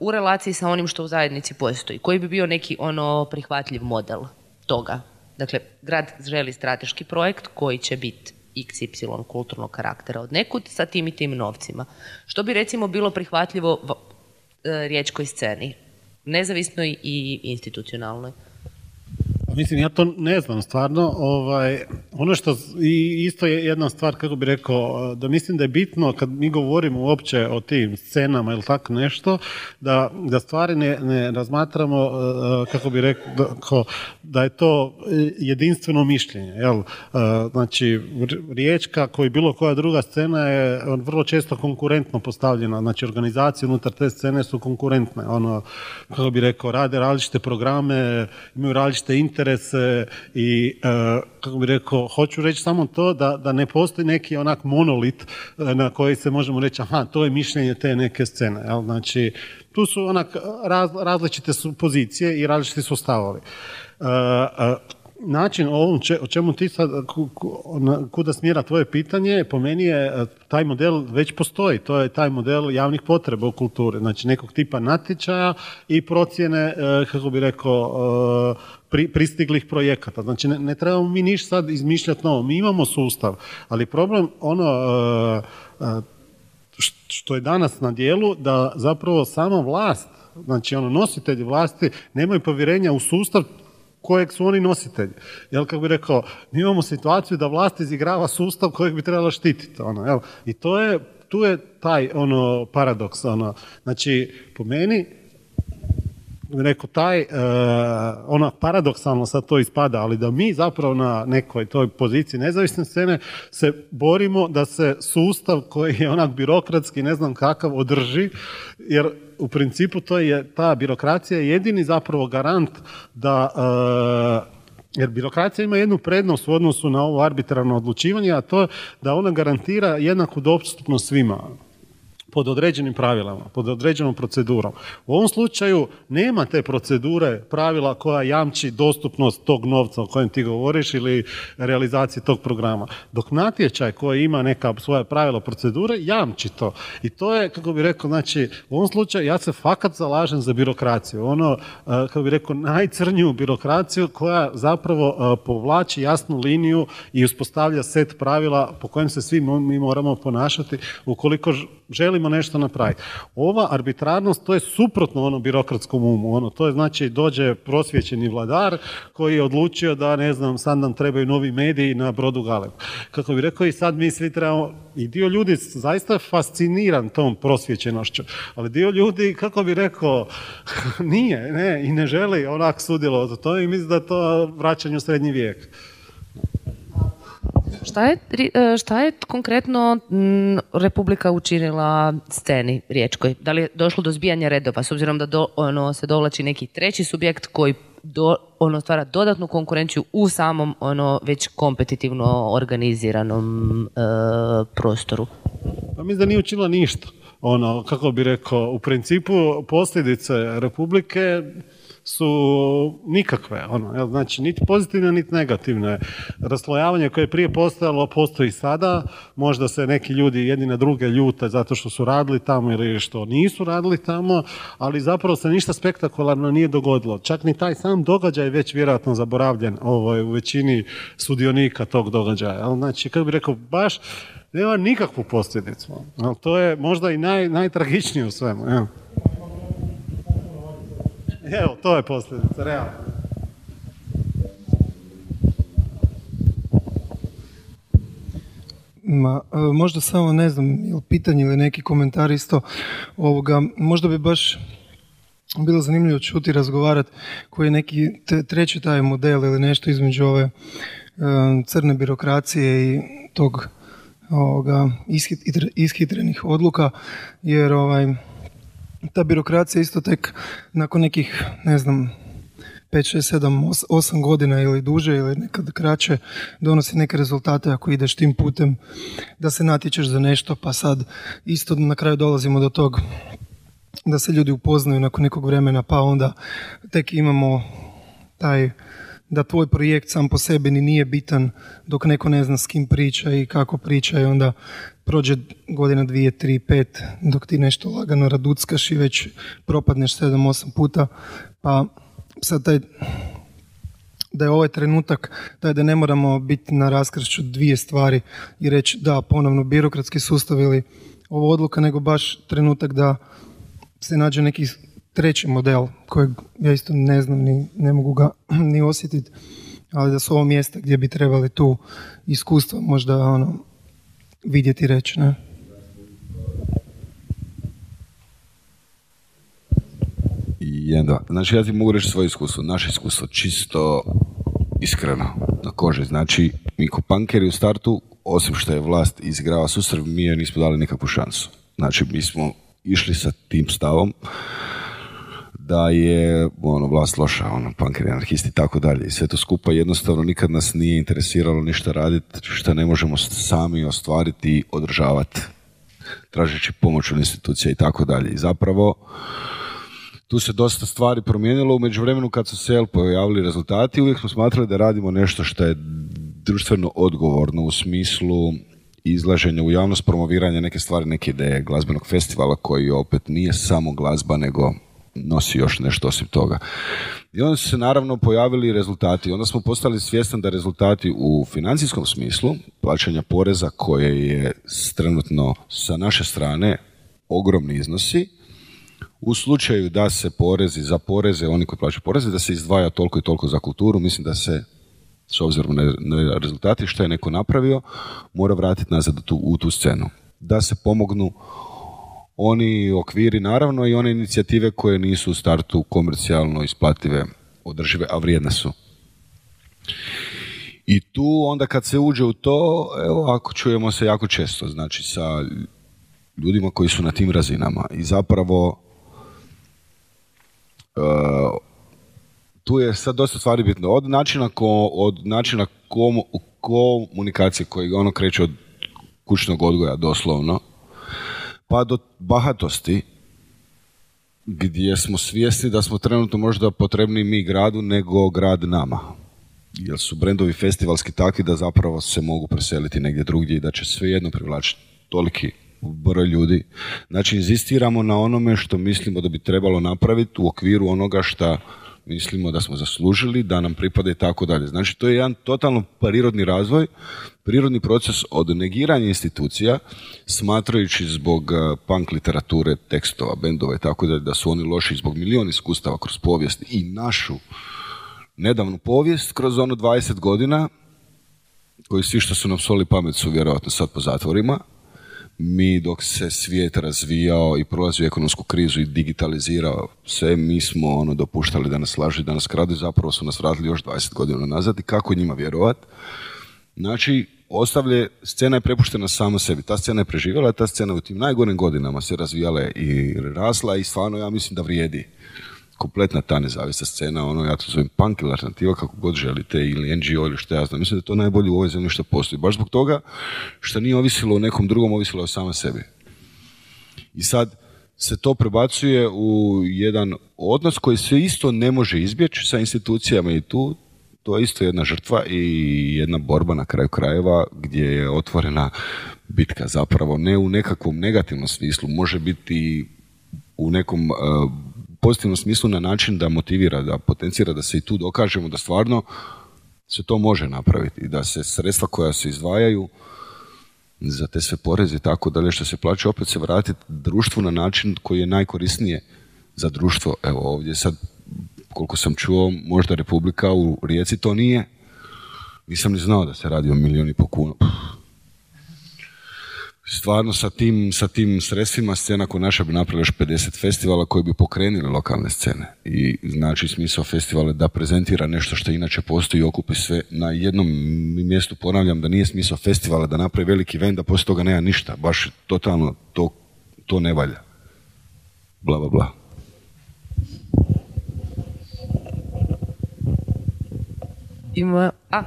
u relaciji sa onim što u zajednici postoji? Koji bi bio neki ono prihvatljiv model toga? Dakle, grad želi strateški projekt koji će biti XY kulturnog karaktera od nekud sa tim i tim novcima. Što bi recimo bilo prihvatljivo uh, riječkoj sceni, nezavisnoj i institucionalnoj? Mislim, ja to ne znam stvarno. Ovaj, ono što i isto je jedna stvar, kako bi rekao, da mislim da je bitno kad mi govorimo uopće o tim scenama ili tako nešto, da, da stvari ne, ne razmatramo, eh, kako bi rekao, da je to jedinstveno mišljenje. Jel? Znači, Riječka koji bilo koja druga scena je vrlo često konkurentno postavljena. Znači, organizacije unutar te scene su konkurentne. Ono, kako bi rekao, rade različite programe, imaju različite interese, interese i e, kako bi rekao, hoću reći samo to da, da ne postoji neki onak monolit e, na koji se možemo reći aha, to je mišljenje te neke scene. Jel? Znači, tu su onak različite su pozicije i različiti su stavovi. Način o, ovom o čemu ti sad, kuda smjera tvoje pitanje, po meni je e, taj model već postoji. To je taj model javnih potreba u kulturi. Znači nekog tipa natječaja i procjene, e, kako bi rekao, e, pristiglih projekata. Znači ne, ne trebamo mi niš sad izmišljati novo. Mi imamo sustav, ali problem ono što je danas na dijelu da zapravo sama vlast znači ono nositelji vlasti nemaju povjerenja u sustav kojeg su oni nositelji. Jel, kako bi rekao, mi imamo situaciju da vlast izigrava sustav kojeg bi trebala štititi. Ono, jel? I to je, tu je taj ono paradoks. Ono. Znači, po meni, rekao, taj, uh, ona paradoksalno sad to ispada, ali da mi zapravo na nekoj toj poziciji nezavisne scene se borimo da se sustav koji je onak birokratski, ne znam kakav, održi, jer u principu to je ta birokracija je jedini zapravo garant da uh, jer birokracija ima jednu prednost u odnosu na ovo arbitrarno odlučivanje, a to je da ona garantira jednaku dostupnost svima pod određenim pravilama, pod određenom procedurom. U ovom slučaju nema te procedure, pravila koja jamči dostupnost tog novca o kojem ti govoriš ili realizacije tog programa. Dok natječaj koji ima neka svoja pravila procedure jamči to. I to je, kako bi rekao, znači, u ovom slučaju ja se fakat zalažem za birokraciju. Ono, eh, kako bi rekao, najcrniju birokraciju koja zapravo eh, povlači jasnu liniju i uspostavlja set pravila po kojem se svi mi moramo ponašati ukoliko želimo nešto napraviti. Ova arbitrarnost, to je suprotno onom birokratskom umu. Ono, to je znači dođe prosvjećeni vladar koji je odlučio da, ne znam, sad nam trebaju novi mediji na brodu Galeb. Kako bi rekao i sad mi svi trebamo, i dio ljudi zaista fasciniran tom prosvjećenošću, ali dio ljudi, kako bi rekao, nije, ne, i ne želi onak sudjelovati to i mislim da je to vraćanje u srednji vijek. Šta je, e, šta je konkretno mm, Republika učinila sceni riječkoj? Da li je došlo do zbijanja redova, s obzirom da do, ono, se dovlači neki treći subjekt koji do, ono, stvara dodatnu konkurenciju u samom ono, već kompetitivno organiziranom e, prostoru? Pa mislim da nije učinila ništa. Ono, kako bi rekao, u principu posljedice Republike su nikakve. Ono, jel, znači, niti pozitivne, niti negativne. Raslojavanje koje je prije postojalo, postoji sada. Možda se neki ljudi jedni na druge ljute zato što su radili tamo ili što nisu radili tamo, ali zapravo se ništa spektakularno nije dogodilo. Čak ni taj sam događaj je već vjerojatno zaboravljen ovaj, u većini sudionika tog događaja. Jel, znači, kako bi rekao, baš nema nikakvu posljedicu. Jel, to je možda i naj, najtragičnije u svemu. Evo. Evo, to je posljedica, realno. Ma, e, možda samo, ne znam, ili pitanje ili neki komentar isto ovoga, možda bi baš bilo zanimljivo čuti razgovarati koji je neki treći taj model ili nešto između ove e, crne birokracije i tog ovoga, ishit- ishitrenih odluka, jer ovaj, ta birokracija isto tek nakon nekih, ne znam, 5, 6, 7, 8 godina ili duže ili nekad kraće donosi neke rezultate ako ideš tim putem da se natječeš za nešto pa sad isto na kraju dolazimo do tog da se ljudi upoznaju nakon nekog vremena pa onda tek imamo taj da tvoj projekt sam po sebi ni nije bitan dok neko ne zna s kim priča i kako priča i onda prođe godina, dvije, tri, pet dok ti nešto lagano raduckaš i već propadneš sedam, osam puta pa sad taj da je ovaj trenutak da da ne moramo biti na raskršću dvije stvari i reći da ponovno birokratski sustav ili ova odluka, nego baš trenutak da se nađe neki treći model kojeg ja isto ne znam ni ne mogu ga ni osjetiti, ali da su ovo mjesta gdje bi trebali tu iskustva možda ono vidjeti i reći, ne? Jedan, dva. Znači, ja ti mogu reći svoje iskustvo, naše iskustvo, čisto iskreno, na koži. Znači, mi ko pankeri u startu, osim što je vlast izgrava susret, mi joj nismo dali nikakvu šansu. Znači, mi smo išli sa tim stavom da je ono, vlast loša, ono, pankeri, anarhisti i tako dalje. I sve to skupa jednostavno nikad nas nije interesiralo ništa raditi što ne možemo sami ostvariti i održavati tražeći pomoć od institucija i tako dalje. I zapravo, tu se dosta stvari promijenilo u međuvremenu kad su se pojavili rezultati, uvijek smo smatrali da radimo nešto što je društveno odgovorno u smislu izlaženja u javnost, promoviranja neke stvari, neke ideje glazbenog festivala koji opet nije samo glazba, nego nosi još nešto osim toga. I onda su se naravno pojavili rezultati. Onda smo postali svjesni da rezultati u financijskom smislu, plaćanja poreza koje je trenutno sa naše strane ogromni iznosi, u slučaju da se porezi za poreze, oni koji plaćaju poreze, da se izdvaja toliko i toliko za kulturu, mislim da se s obzirom na, rezultati što je neko napravio, mora vratiti nazad tu, u tu scenu. Da se pomognu oni okviri, naravno, i one inicijative koje nisu u startu komercijalno isplative, održive, a vrijedne su. I tu onda kad se uđe u to, evo ako čujemo se jako često, znači sa ljudima koji su na tim razinama i zapravo uh, tu je sad dosta stvari bitno. Od načina, ko, od načina komu, komunikacije koji ono kreće od kućnog odgoja doslovno, pa do bahatosti gdje smo svjesni da smo trenutno možda potrebni mi gradu nego grad nama. Jer su brendovi festivalski takvi da zapravo se mogu preseliti negdje drugdje i da će svejedno privlačiti toliki broj ljudi. Znači, inzistiramo na onome što mislimo da bi trebalo napraviti u okviru onoga što mislimo da smo zaslužili, da nam pripada i tako dalje. Znači, to je jedan totalno prirodni razvoj, prirodni proces od negiranja institucija, smatrajući zbog eh, punk literature, tekstova, bendova i tako dalje, da su oni loši zbog milion iskustava kroz povijest i našu nedavnu povijest kroz ono 20 godina, koji svi što su nam soli pamet su vjerojatno sad po zatvorima, mi dok se svijet razvijao i prolazio ekonomsku krizu i digitalizirao sve, mi smo ono dopuštali da nas lažu i da nas kradu i zapravo su nas vratili još 20 godina nazad i kako njima vjerovat. Znači, ostavlje, scena je prepuštena samo sebi. Ta scena je preživjela, ta scena u tim najgorim godinama se razvijala i rasla i stvarno ja mislim da vrijedi kompletna ta nezavisna scena, ono, ja to zovem punk ili alternativa, kako god želite, ili NGO ili što ja znam. Mislim da je to najbolje u ovoj zemlji što postoji. Baš zbog toga što nije ovisilo o nekom drugom, ovisilo o sama sebi. I sad se to prebacuje u jedan odnos koji se isto ne može izbjeći sa institucijama i tu to je isto jedna žrtva i jedna borba na kraju krajeva gdje je otvorena bitka zapravo ne u nekakvom negativnom smislu, može biti u nekom uh, pozitivnom smislu na način da motivira, da potencira, da se i tu dokažemo da stvarno se to može napraviti i da se sredstva koja se izdvajaju za te sve poreze i tako dalje što se plaća opet se vratiti društvu na način koji je najkorisnije za društvo. Evo ovdje sad koliko sam čuo, možda Republika u Rijeci to nije. Nisam ni znao da se radi o milijun po kuna. Stvarno sa tim, sa tim sredstvima scena koja naša bi napravila još 50 festivala koji bi pokrenuli lokalne scene. I znači smisao festivala da prezentira nešto što inače postoji i okupi sve na jednom mjestu. Ponavljam da nije smisao festivala da napravi veliki event, da poslije toga nema ništa. Baš totalno to, to ne valja. Bla, bla, bla. Ima... A,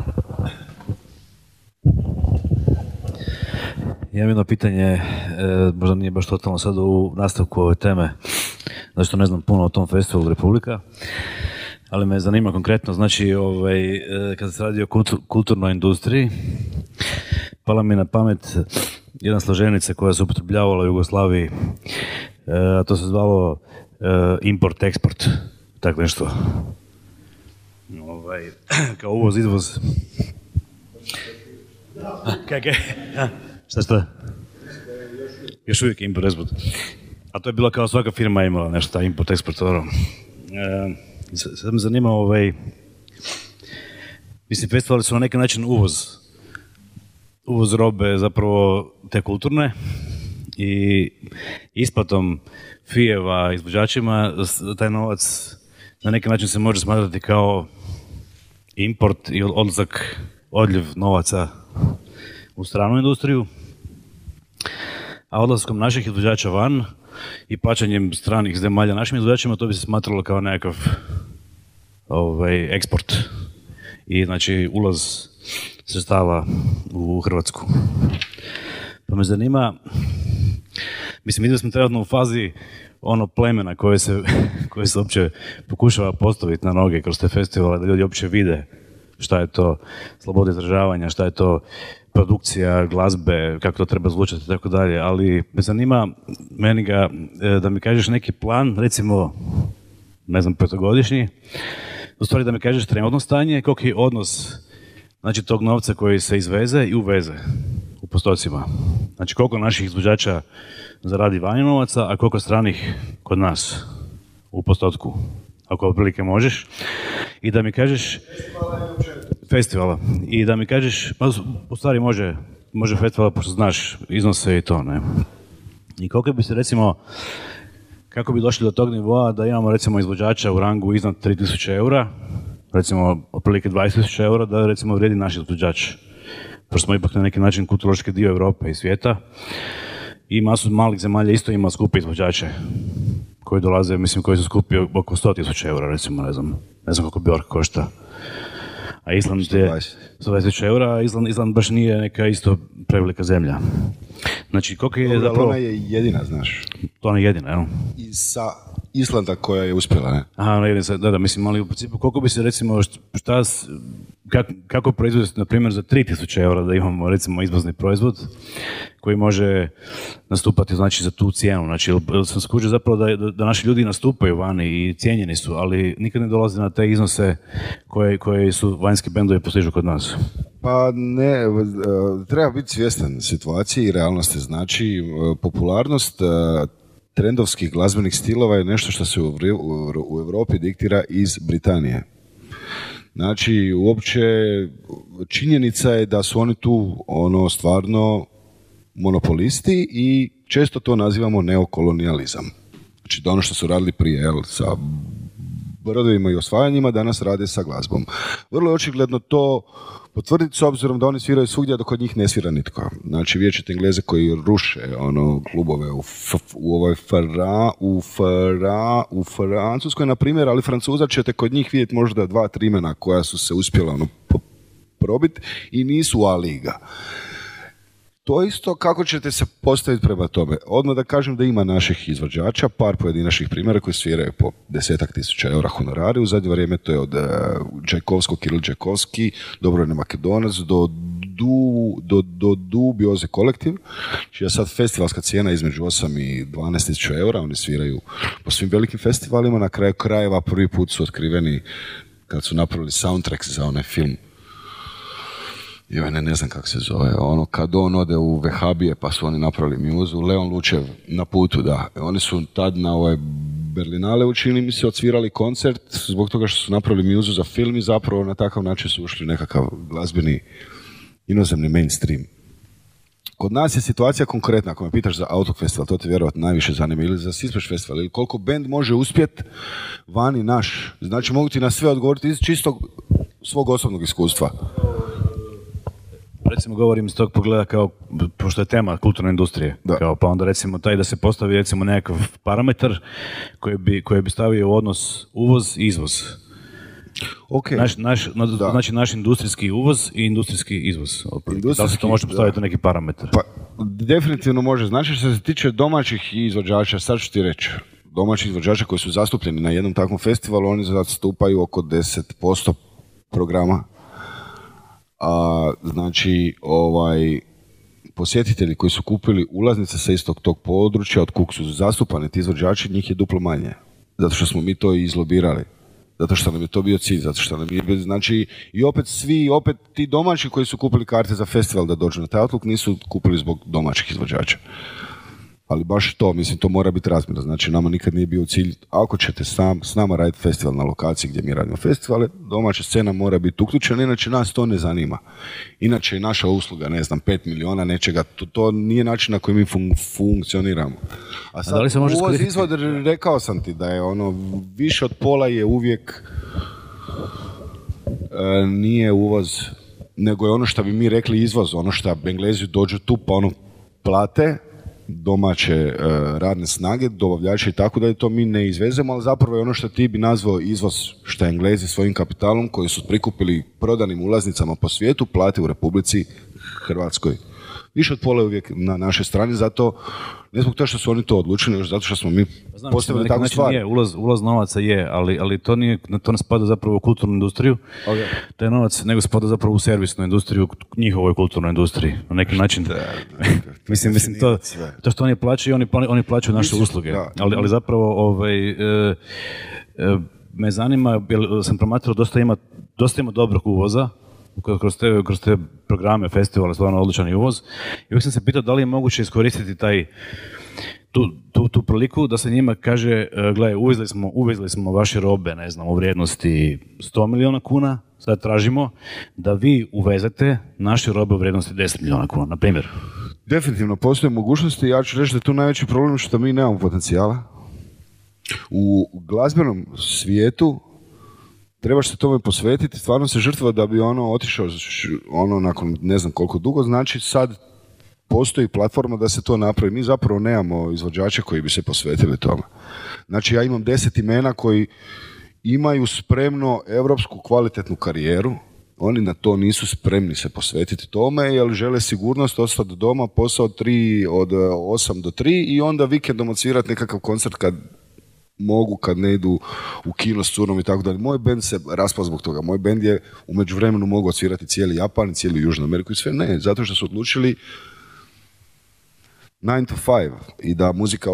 Ja imam jedno pitanje, e, možda nije baš totalno sad u nastavku ove teme, zato što ne znam puno o tom festivalu Republika, ali me zanima konkretno, znači ovaj, e, se radi o kultu- kulturnoj industriji, pala mi na pamet jedna složenica koja se upotrebljavala u Jugoslaviji, e, a to se zvalo e, import-eksport, tako nešto. Ovaj, kao uvoz, izvoz. Kak je? Šta šta? Još uvijek je import eksport. A to je bilo kao svaka firma imala nešto, taj import eksport. Ono. E, sad me zanima ovaj... Mislim, festivali su na neki način uvoz. Uvoz robe zapravo te kulturne i isplatom fijeva izvođačima taj novac na neki način se može smatrati kao import i odlazak, odljev novaca u stranu industriju, a odlaskom naših izvođača van i plaćanjem stranih zemalja našim izvođačima to bi se smatralo kao nekakav ovaj, eksport i znači ulaz sredstava u Hrvatsku. Pa me zanima, mislim vidio smo trenutno u fazi ono plemena koje se, koje se uopće pokušava postaviti na noge kroz te festivale, da ljudi uopće vide šta je to sloboda izražavanja, šta je to produkcija glazbe, kako to treba zvučati i tako dalje, ali me zanima meni ga, e, da mi kažeš neki plan, recimo, ne znam, petogodišnji, u stvari da mi kažeš trenutno stanje, koliki je odnos znači tog novca koji se izveze i uveze u postocima. Znači koliko naših izvođača zaradi vani novaca, a koliko stranih kod nas u postotku, ako otprilike možeš. I da mi kažeš festivala. I da mi kažeš, pa u stvari može, može festivala, pošto znaš iznose i to, ne. I koliko bi se recimo, kako bi došli do tog nivoa da imamo recimo izvođača u rangu iznad 3000 eura, recimo otprilike 20.000 eura, da recimo vrijedi naš izvođač. Pošto smo ipak na neki način kulturološki dio Europe i svijeta. I masu malih zemalja isto ima skupe izvođače koji dolaze, mislim, koji su skupi oko 100.000 eura, recimo, ne znam, ne znam koliko Bjork košta. A Island je 120. 120.000 eura, a Island, Island baš nije neka isto prevelika zemlja. Znači, koliko je zapravo... ona je jedina, znaš. To ona je jedina, jel? I sa Islanda koja je uspjela, ne? Aha, ona je jedina, sad- da, da, mislim, ali u principu koliko bi se recimo, št- šta, kak- kako proizvesti, na primjer, za 3000 eura da imamo recimo izvozni proizvod koji može nastupati znači za tu cijenu. Znači, sam skužio zapravo da, da, da naši ljudi nastupaju vani i cijenjeni su, ali nikad ne dolaze na te iznose koje, koje su vanjski bendovi postižu kod nas. Pa ne, e, treba biti svjestan situacije i realnosti. Znači, e, popularnost e, trendovskih glazbenih stilova je nešto što se u, Europi diktira iz Britanije. Znači, uopće činjenica je da su oni tu ono stvarno monopolisti i često to nazivamo neokolonijalizam. Znači, da ono što su radili prije, jel, sa brodovima i osvajanjima danas rade sa glazbom. Vrlo je očigledno to potvrditi s obzirom da oni sviraju svugdje, dok kod njih ne svira nitko. Znači, vidjet ćete Engleze koji ruše ono, klubove u, f- u ovoj Fra, u, Fra, u Francuskoj, na primjer, ali Francuza ćete kod njih vidjeti možda dva, tri imena koja su se uspjela ono, probiti i nisu A liga. To isto kako ćete se postaviti prema tome. Odmah da kažem da ima naših izvođača, par pojedinačnih primjera koji sviraju po desetak tisuća eura honorari. U zadnje vrijeme to je od uh, Džajkovskog, Kiril Džajkovski, Dobrojne Makedonac, do Du, do, do Dubioze kolektiv, čija sad festivalska cijena između 8 i 12 tisuća eura, oni sviraju po svim velikim festivalima, na kraju krajeva prvi put su otkriveni kad su napravili soundtrack za onaj film joj ne, ne znam kako se zove, ono kad on ode u Vehabije pa su oni napravili mjuzu, Leon Lučev na putu, da. Oni su tad na ovaj Berlinale učinili mi se odsvirali koncert zbog toga što su napravili mjuzu za film i zapravo na takav način su ušli nekakav glazbeni inozemni mainstream. Kod nas je situacija konkretna, ako me pitaš za Auto Festival, to te vjerojatno najviše zanima, ili za Sispaš Festival, ili koliko band može uspjet vani naš. Znači mogu ti na sve odgovoriti iz čistog svog osobnog iskustva. Recimo govorim iz tog pogleda kao, pošto je tema kulturne industrije, Da. kao, pa onda recimo taj da se postavi recimo nekakav parametar koji bi, koji bi stavio u odnos uvoz i izvoz. Ok, Naš, naš, na- Da. Znači naš industrijski uvoz i industrijski izvoz. otprilike. Da li se Industrijski, to može postaviti da. neki parametar? Pa, definitivno može. Znači, što se tiče domaćih izvođača, sad ću ti reći, domaćih izvođača koji su zastupljeni na jednom takvom festivalu, oni zastupaju oko 10% programa. A, znači, ovaj, posjetitelji koji su kupili ulaznice sa istog tog područja, od kog su zastupani ti izvođači, njih je duplo manje. Zato što smo mi to izlobirali. Zato što nam je to bio cilj, zato što nam je, znači, i opet svi, opet ti domaći koji su kupili karte za festival da dođu na taj Outlook nisu kupili zbog domaćih izvođača. Ali baš to, mislim, to mora biti razmjerno. Znači, nama nikad nije bio cilj, ako ćete sam, s nama raditi festival na lokaciji gdje mi radimo festivale, domaća scena mora biti uključena, inače nas to ne zanima. Inače je naša usluga, ne znam, 5 miliona nečega, to, to nije način na koji mi fun- funkcioniramo. A sad, da li se može uvoz izvod, rekao sam ti da je ono, više od pola je uvijek e, nije uvoz, nego je ono što bi mi rekli izvoz, ono što Englezi dođu tu pa ono plate domaće e, radne snage, dobavljače i tako da to mi ne izvezemo, ali zapravo je ono što ti bi nazvao izvoz, što Englezi svojim kapitalom koji su prikupili prodanim ulaznicama po svijetu, plate u Republici Hrvatskoj. Više od pola je uvijek na našoj strani, zato ne zbog toga što su oni to odlučili, nego zato što smo mi Pa Znam, postavili takvu stvar. Je, ulaz, ulaz novaca je, ali, ali to, nije, to ne spada zapravo u kulturnu industriju. Taj novac nego spada zapravo u servisnu industriju, njihovoj kulturnoj industriji. Na neki način. mislim, mislim to, to što oni plaćaju, oni, oni plaćaju naše Mislim, usluge. da. Ali, ali zapravo ovaj, e, e, me zanima, jer sam promatrao dosta ima, dosta ima dobrog uvoza, kroz te, kroz te programe, festivale, stvarno odličan uvoz. I uvijek sam se pitao da li je moguće iskoristiti taj tu, tu, tu priliku da se njima kaže, e, gle, uvezli smo, uvezli smo vaše robe, ne znam, u vrijednosti 100 milijuna kuna, sad tražimo da vi uvezete naše robe u vrijednosti 10 milijuna kuna, na primjer. Definitivno postoje mogućnosti, ja ću reći da je tu najveći problem što mi nemamo potencijala. U glazbenom svijetu trebaš se tome posvetiti, stvarno se žrtva da bi ono otišao ono nakon ne znam koliko dugo, znači sad postoji platforma da se to napravi. Mi zapravo nemamo izvođače koji bi se posvetili tome. Znači ja imam deset imena koji imaju spremno europsku kvalitetnu karijeru, oni na to nisu spremni se posvetiti tome, jer žele sigurnost, ostati doma, posao 3, od 8 do 3 i onda vikendom odsvirati nekakav koncert kad mogu, kad ne idu u kino s curom i tako dalje. Moj band se raspao zbog toga. Moj band je u međuvremenu mogao odsvirati cijeli Japan, cijelu Južnu Ameriku i sve. Ne, zato što su odlučili 9 to 5 i da muzika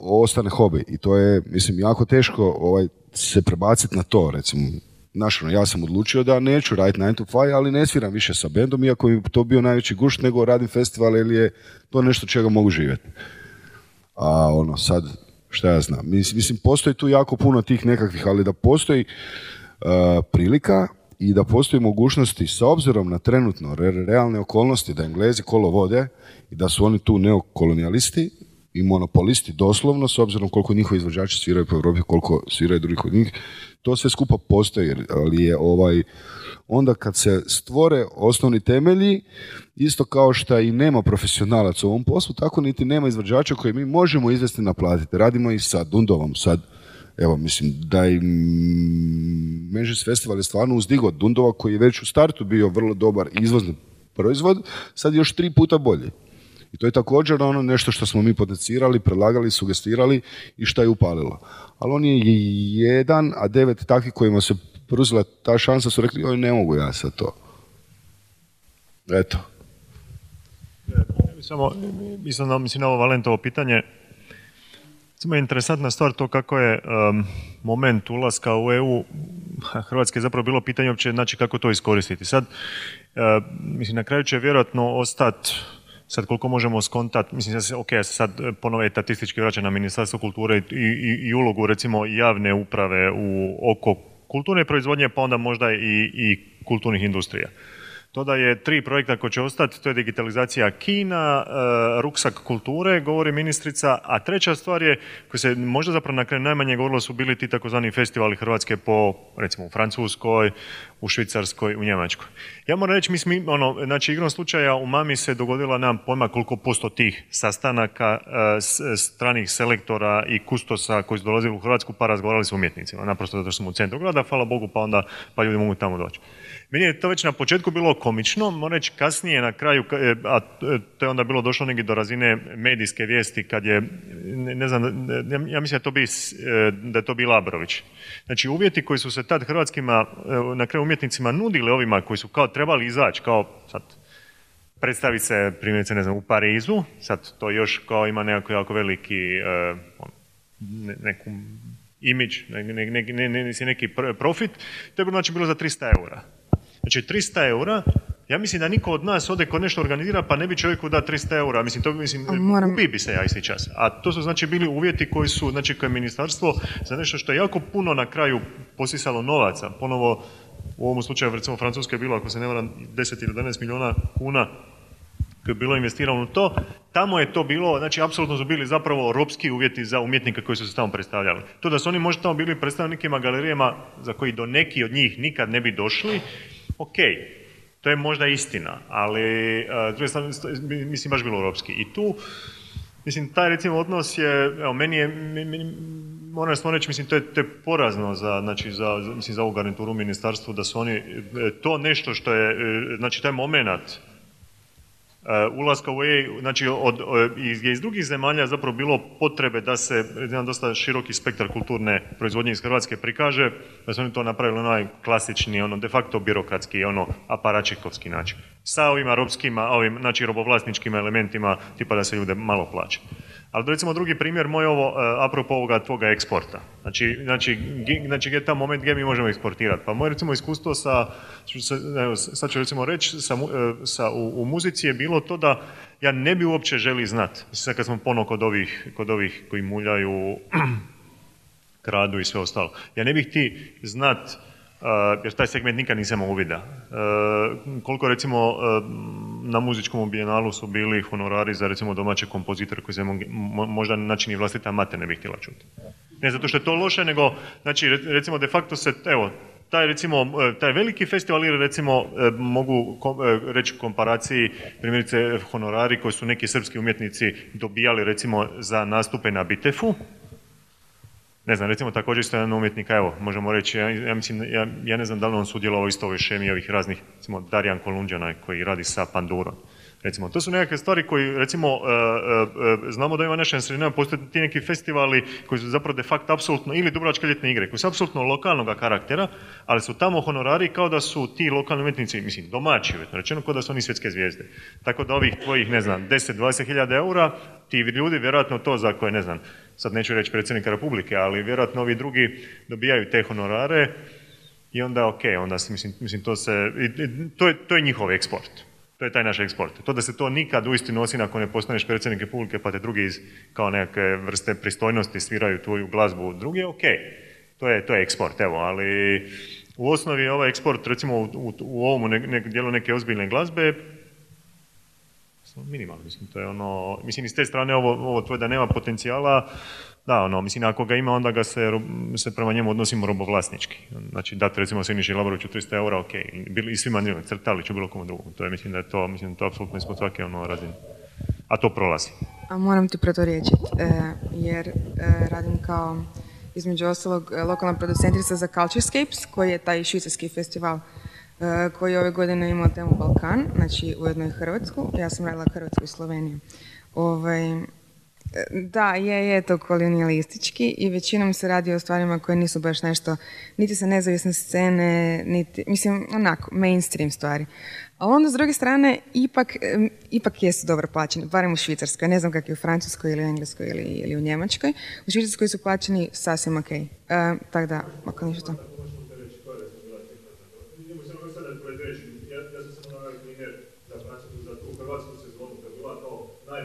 ostane hobi i to je, mislim, jako teško ovaj, se prebaciti na to, recimo, Znaš, ono, ja sam odlučio da neću raditi 9 to 5, ali ne sviram više sa bendom, iako bi to bio najveći gušt, nego radim festival ili je to nešto čega mogu živjeti. A ono, sad, šta ja znam, mislim, postoji tu jako puno tih nekakvih, ali da postoji uh, prilika i da postoji mogućnosti s obzirom na trenutno re- realne okolnosti da Englezi kolo vode i da su oni tu neokolonijalisti i monopolisti doslovno s obzirom koliko njihovi izvođači sviraju po Europi, koliko sviraju drugi kod njih, to sve skupa postoji, ali je ovaj onda kad se stvore osnovni temelji, isto kao što i nema profesionalaca u ovom poslu, tako niti nema izvođača koje mi možemo izvesti naplatiti. Radimo i sa Dundovom sad. Evo, mislim, da i Mežis Festival je stvarno uzdigo Dundova koji je već u startu bio vrlo dobar izvozni proizvod, sad još tri puta bolji. I to je također ono nešto što smo mi potencirali, predlagali, sugestirali i što je upalilo. Ali on je jedan, a devet takvih kojima se pruzela ta šansa su rekli, oj ne mogu ja sad to. Eto. Samo, mislim, na, mislim na ovo Valentovo pitanje, samo je interesantna stvar to kako je um, moment ulaska u EU, Hrvatske je zapravo bilo pitanje uopće znači kako to iskoristiti. Sad, uh, mislim, na kraju će vjerojatno ostati sad koliko možemo skontat, mislim da se, ok, sad ponove statistički vraća na Ministarstvo kulture i, i, i ulogu recimo javne uprave u oko kulturne proizvodnje, pa onda možda i, i kulturnih industrija. To da je tri projekta koji će ostati, to je digitalizacija Kina, e, ruksak kulture, govori ministrica, a treća stvar je, koja se možda zapravo na kraju najmanje govorilo, su bili ti takozvani festivali Hrvatske po, recimo, u Francuskoj, u Švicarskoj, u Njemačkoj. Ja moram reći, mi smo, ono, znači, igrom slučaja u Mami se dogodila nam pojma koliko posto tih sastanaka e, stranih selektora i kustosa koji su dolazili u Hrvatsku, pa razgovarali s umjetnicima, naprosto zato što smo u centru grada, hvala Bogu, pa onda pa ljudi mogu tamo doći. Meni je to već na početku bilo komično, moram reći kasnije na kraju, e, a to je onda bilo došlo negdje do razine medijske vijesti kad je, ne znam, ja mislim da, to bi, e, da je to bila Abrović. Znači uvjeti koji su se tad hrvatskima, e, na kraju umjetnicima nudili ovima koji su kao trebali izaći, kao sad, predstaviti se primjerice ne znam u Parizu, sad to još kao ima nekako jako veliki neku imidž, neki, neki, neki profit, to je bilo, znači bilo za 300 eura. Znači 300 eura, ja mislim da niko od nas ode ko nešto organizira pa ne bi čovjeku da 300 eura. Mislim, to mislim, moram... ubi bi se ja isti čas. A to su znači bili uvjeti koji su, znači koje je ministarstvo za nešto što je jako puno na kraju posisalo novaca. Ponovo u ovom slučaju recimo Francuske je bilo, ako se ne varam, 10 ili 11 milijuna kuna koje je bilo investirano u to, tamo je to bilo, znači apsolutno su bili zapravo ropski uvjeti za umjetnike koji su se tamo predstavljali. To da su oni možda tamo bili predstavnikima galerijama za koji do neki od njih nikad ne bi došli, ok, to je možda istina, ali uh, mislim baš bilo europski. I tu, mislim, taj recimo odnos je, evo, meni je, meni, moram smo reći, mislim, to je, to je porazno za, znači, za, mislim, za ovu garnituru u ministarstvu, da su oni, e, to nešto što je, e, znači, taj moment ulaska u EU, znači od, iz, iz drugih zemalja zapravo bilo potrebe da se jedan dosta široki spektar kulturne proizvodnje iz Hrvatske prikaže, da su oni to napravili onaj klasični, ono de facto birokratski, ono aparačikovski način. Sa ovim arapskim, ovim, znači robovlasničkim elementima, tipa da se ljude malo plaće. Ali recimo drugi primjer moj ovo, uh, apropo ovoga tvoga eksporta. Znači, znači, znači je ta moment gdje mi možemo eksportirati. Pa moje recimo iskustvo sa, evo, sad ću recimo reći, sa, uh, sa, u, muzici je bilo to da ja ne bi uopće želi znat. Mislim, kad smo ponovno kod ovih, kod ovih koji muljaju, kradu i sve ostalo. Ja ne bih ti znat jer taj segment nikad nisam uvida. Uh, koliko recimo uh, na muzičkom bijenalu su bili honorari za recimo domaće kompozitore koji se možda načini vlastita mate ne bih htjela čuti. Ne zato što je to loše, nego znači recimo de facto se, evo, taj recimo, taj veliki festival ili recimo mogu reći komparaciji primjerice honorari koji su neki srpski umjetnici dobijali recimo za nastupe na Bitefu, ne znam, recimo također isto jedan umjetnik, evo, možemo reći, ja, ja mislim, ja, ja, ne znam da li on sudjelovao isto ovoj šemi ovih raznih, recimo Darijan Kolundjana koji radi sa Pandurom. Recimo, to su nekakve stvari koji, recimo, uh, uh, znamo da ima našem sredinama postoje ti neki festivali koji su zapravo de facto apsolutno, ili Dubrovačke ljetne igre, koji su apsolutno lokalnog karaktera, ali su tamo honorari kao da su ti lokalni umjetnici, mislim, domaći, rečeno, kao da su oni svjetske zvijezde. Tako da ovih tvojih, ne znam, 10-20 hiljada eura, ti ljudi vjerojatno to za koje, ne znam, sad neću reći predsjednika Republike, ali vjerojatno ovi drugi dobijaju te honorare i onda ok, onda mislim, mislim to se, to je, to je njihov eksport. To je taj naš eksport. To da se to nikad uistinu nosi ako ne postaneš predsjednik Republike pa te drugi iz kao neke vrste pristojnosti sviraju tvoju glazbu drugi, ok. To je, to je eksport, evo, ali u osnovi ovaj eksport, recimo u, u, u ovom dijelu neke ozbiljne glazbe, minimalno, mislim, to je ono, mislim, iz te strane ovo, ovo tvoje da nema potencijala, da, ono, mislim, ako ga ima, onda ga se, se prema njemu odnosimo robovlasnički. Znači, dati recimo Siniši Labroviću 300 eura, ok, i, svima njima, Crtaliću, bilo komu drugom. To je, mislim da je to, mislim, to apsolutno ispod svake ono razine. A to prolazi. A moram ti proturječiti, e, jer e, radim kao između ostalog e, lokalna producentica za Culturescapes, koji je taj švicarski festival koji je ove godine imao temu Balkan, znači ujedno i Hrvatsku. Ja sam radila Hrvatsku i Sloveniju. Ovaj, e, da, je, je to kolonijalistički i većinom se radi o stvarima koje nisu baš nešto, niti sa nezavisne scene, niti, mislim, onako, mainstream stvari. A onda, s druge strane, ipak, ipak jesu dobro plaćeni, barem u Švicarskoj. Ne znam kako je u Francuskoj ili u Engleskoj ili, ili u Njemačkoj. U Švicarskoj su plaćeni sasvim ok. E, tako da, ako ništa.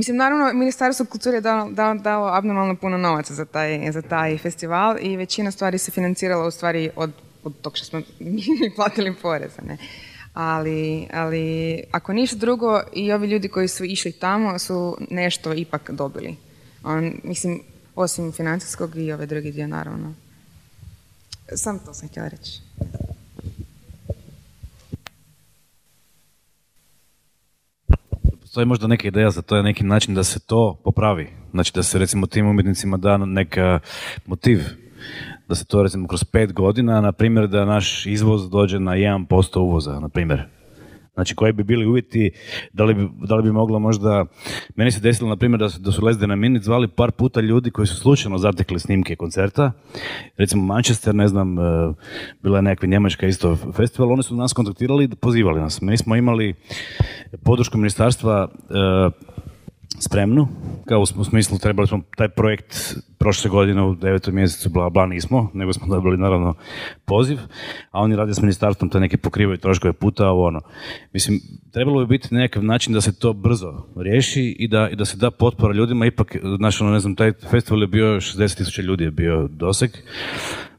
Mislim, naravno, Ministarstvo kulture je dalo, dalo, dalo abnormalno puno novaca za taj, za taj festival i većina stvari se financirala u stvari od, od tog što smo mi platili poreza, ne. Ali, ali ako ništa drugo, i ovi ljudi koji su išli tamo su nešto ipak dobili. On, mislim, osim financijskog i ove drugi dio, naravno. Sam to sam htjela reći. Postoji možda neka ideja za to je neki način da se to popravi. Znači da se recimo tim umjetnicima da neka motiv da se to recimo kroz pet godina, na primjer da naš izvoz dođe na 1% uvoza, na primjer. Znači koji bi bili uvjeti, da li bi, da li bi moglo možda, meni se desilo na primjer da su, da su Lezde na Minit zvali par puta ljudi koji su slučajno zatekli snimke koncerta, recimo Manchester, ne znam, e, bila je nekakva njemačka isto festival, oni su nas kontaktirali i pozivali nas. Mi smo imali podršku ministarstva e, spremnu, kao u sm- u smislu trebali smo taj projekt prošle godine u devetom mjesecu, bla bla, nismo, nego smo dobili naravno poziv, a oni rade s ministarstvom, to neke pokrivaju troškove puta, ovo ono. Mislim, trebalo bi biti nekakav način da se to brzo riješi i da, i da se da potpora ljudima, ipak, znaš, ono, ne znam, taj festival je bio 60.000 ljudi je bio doseg,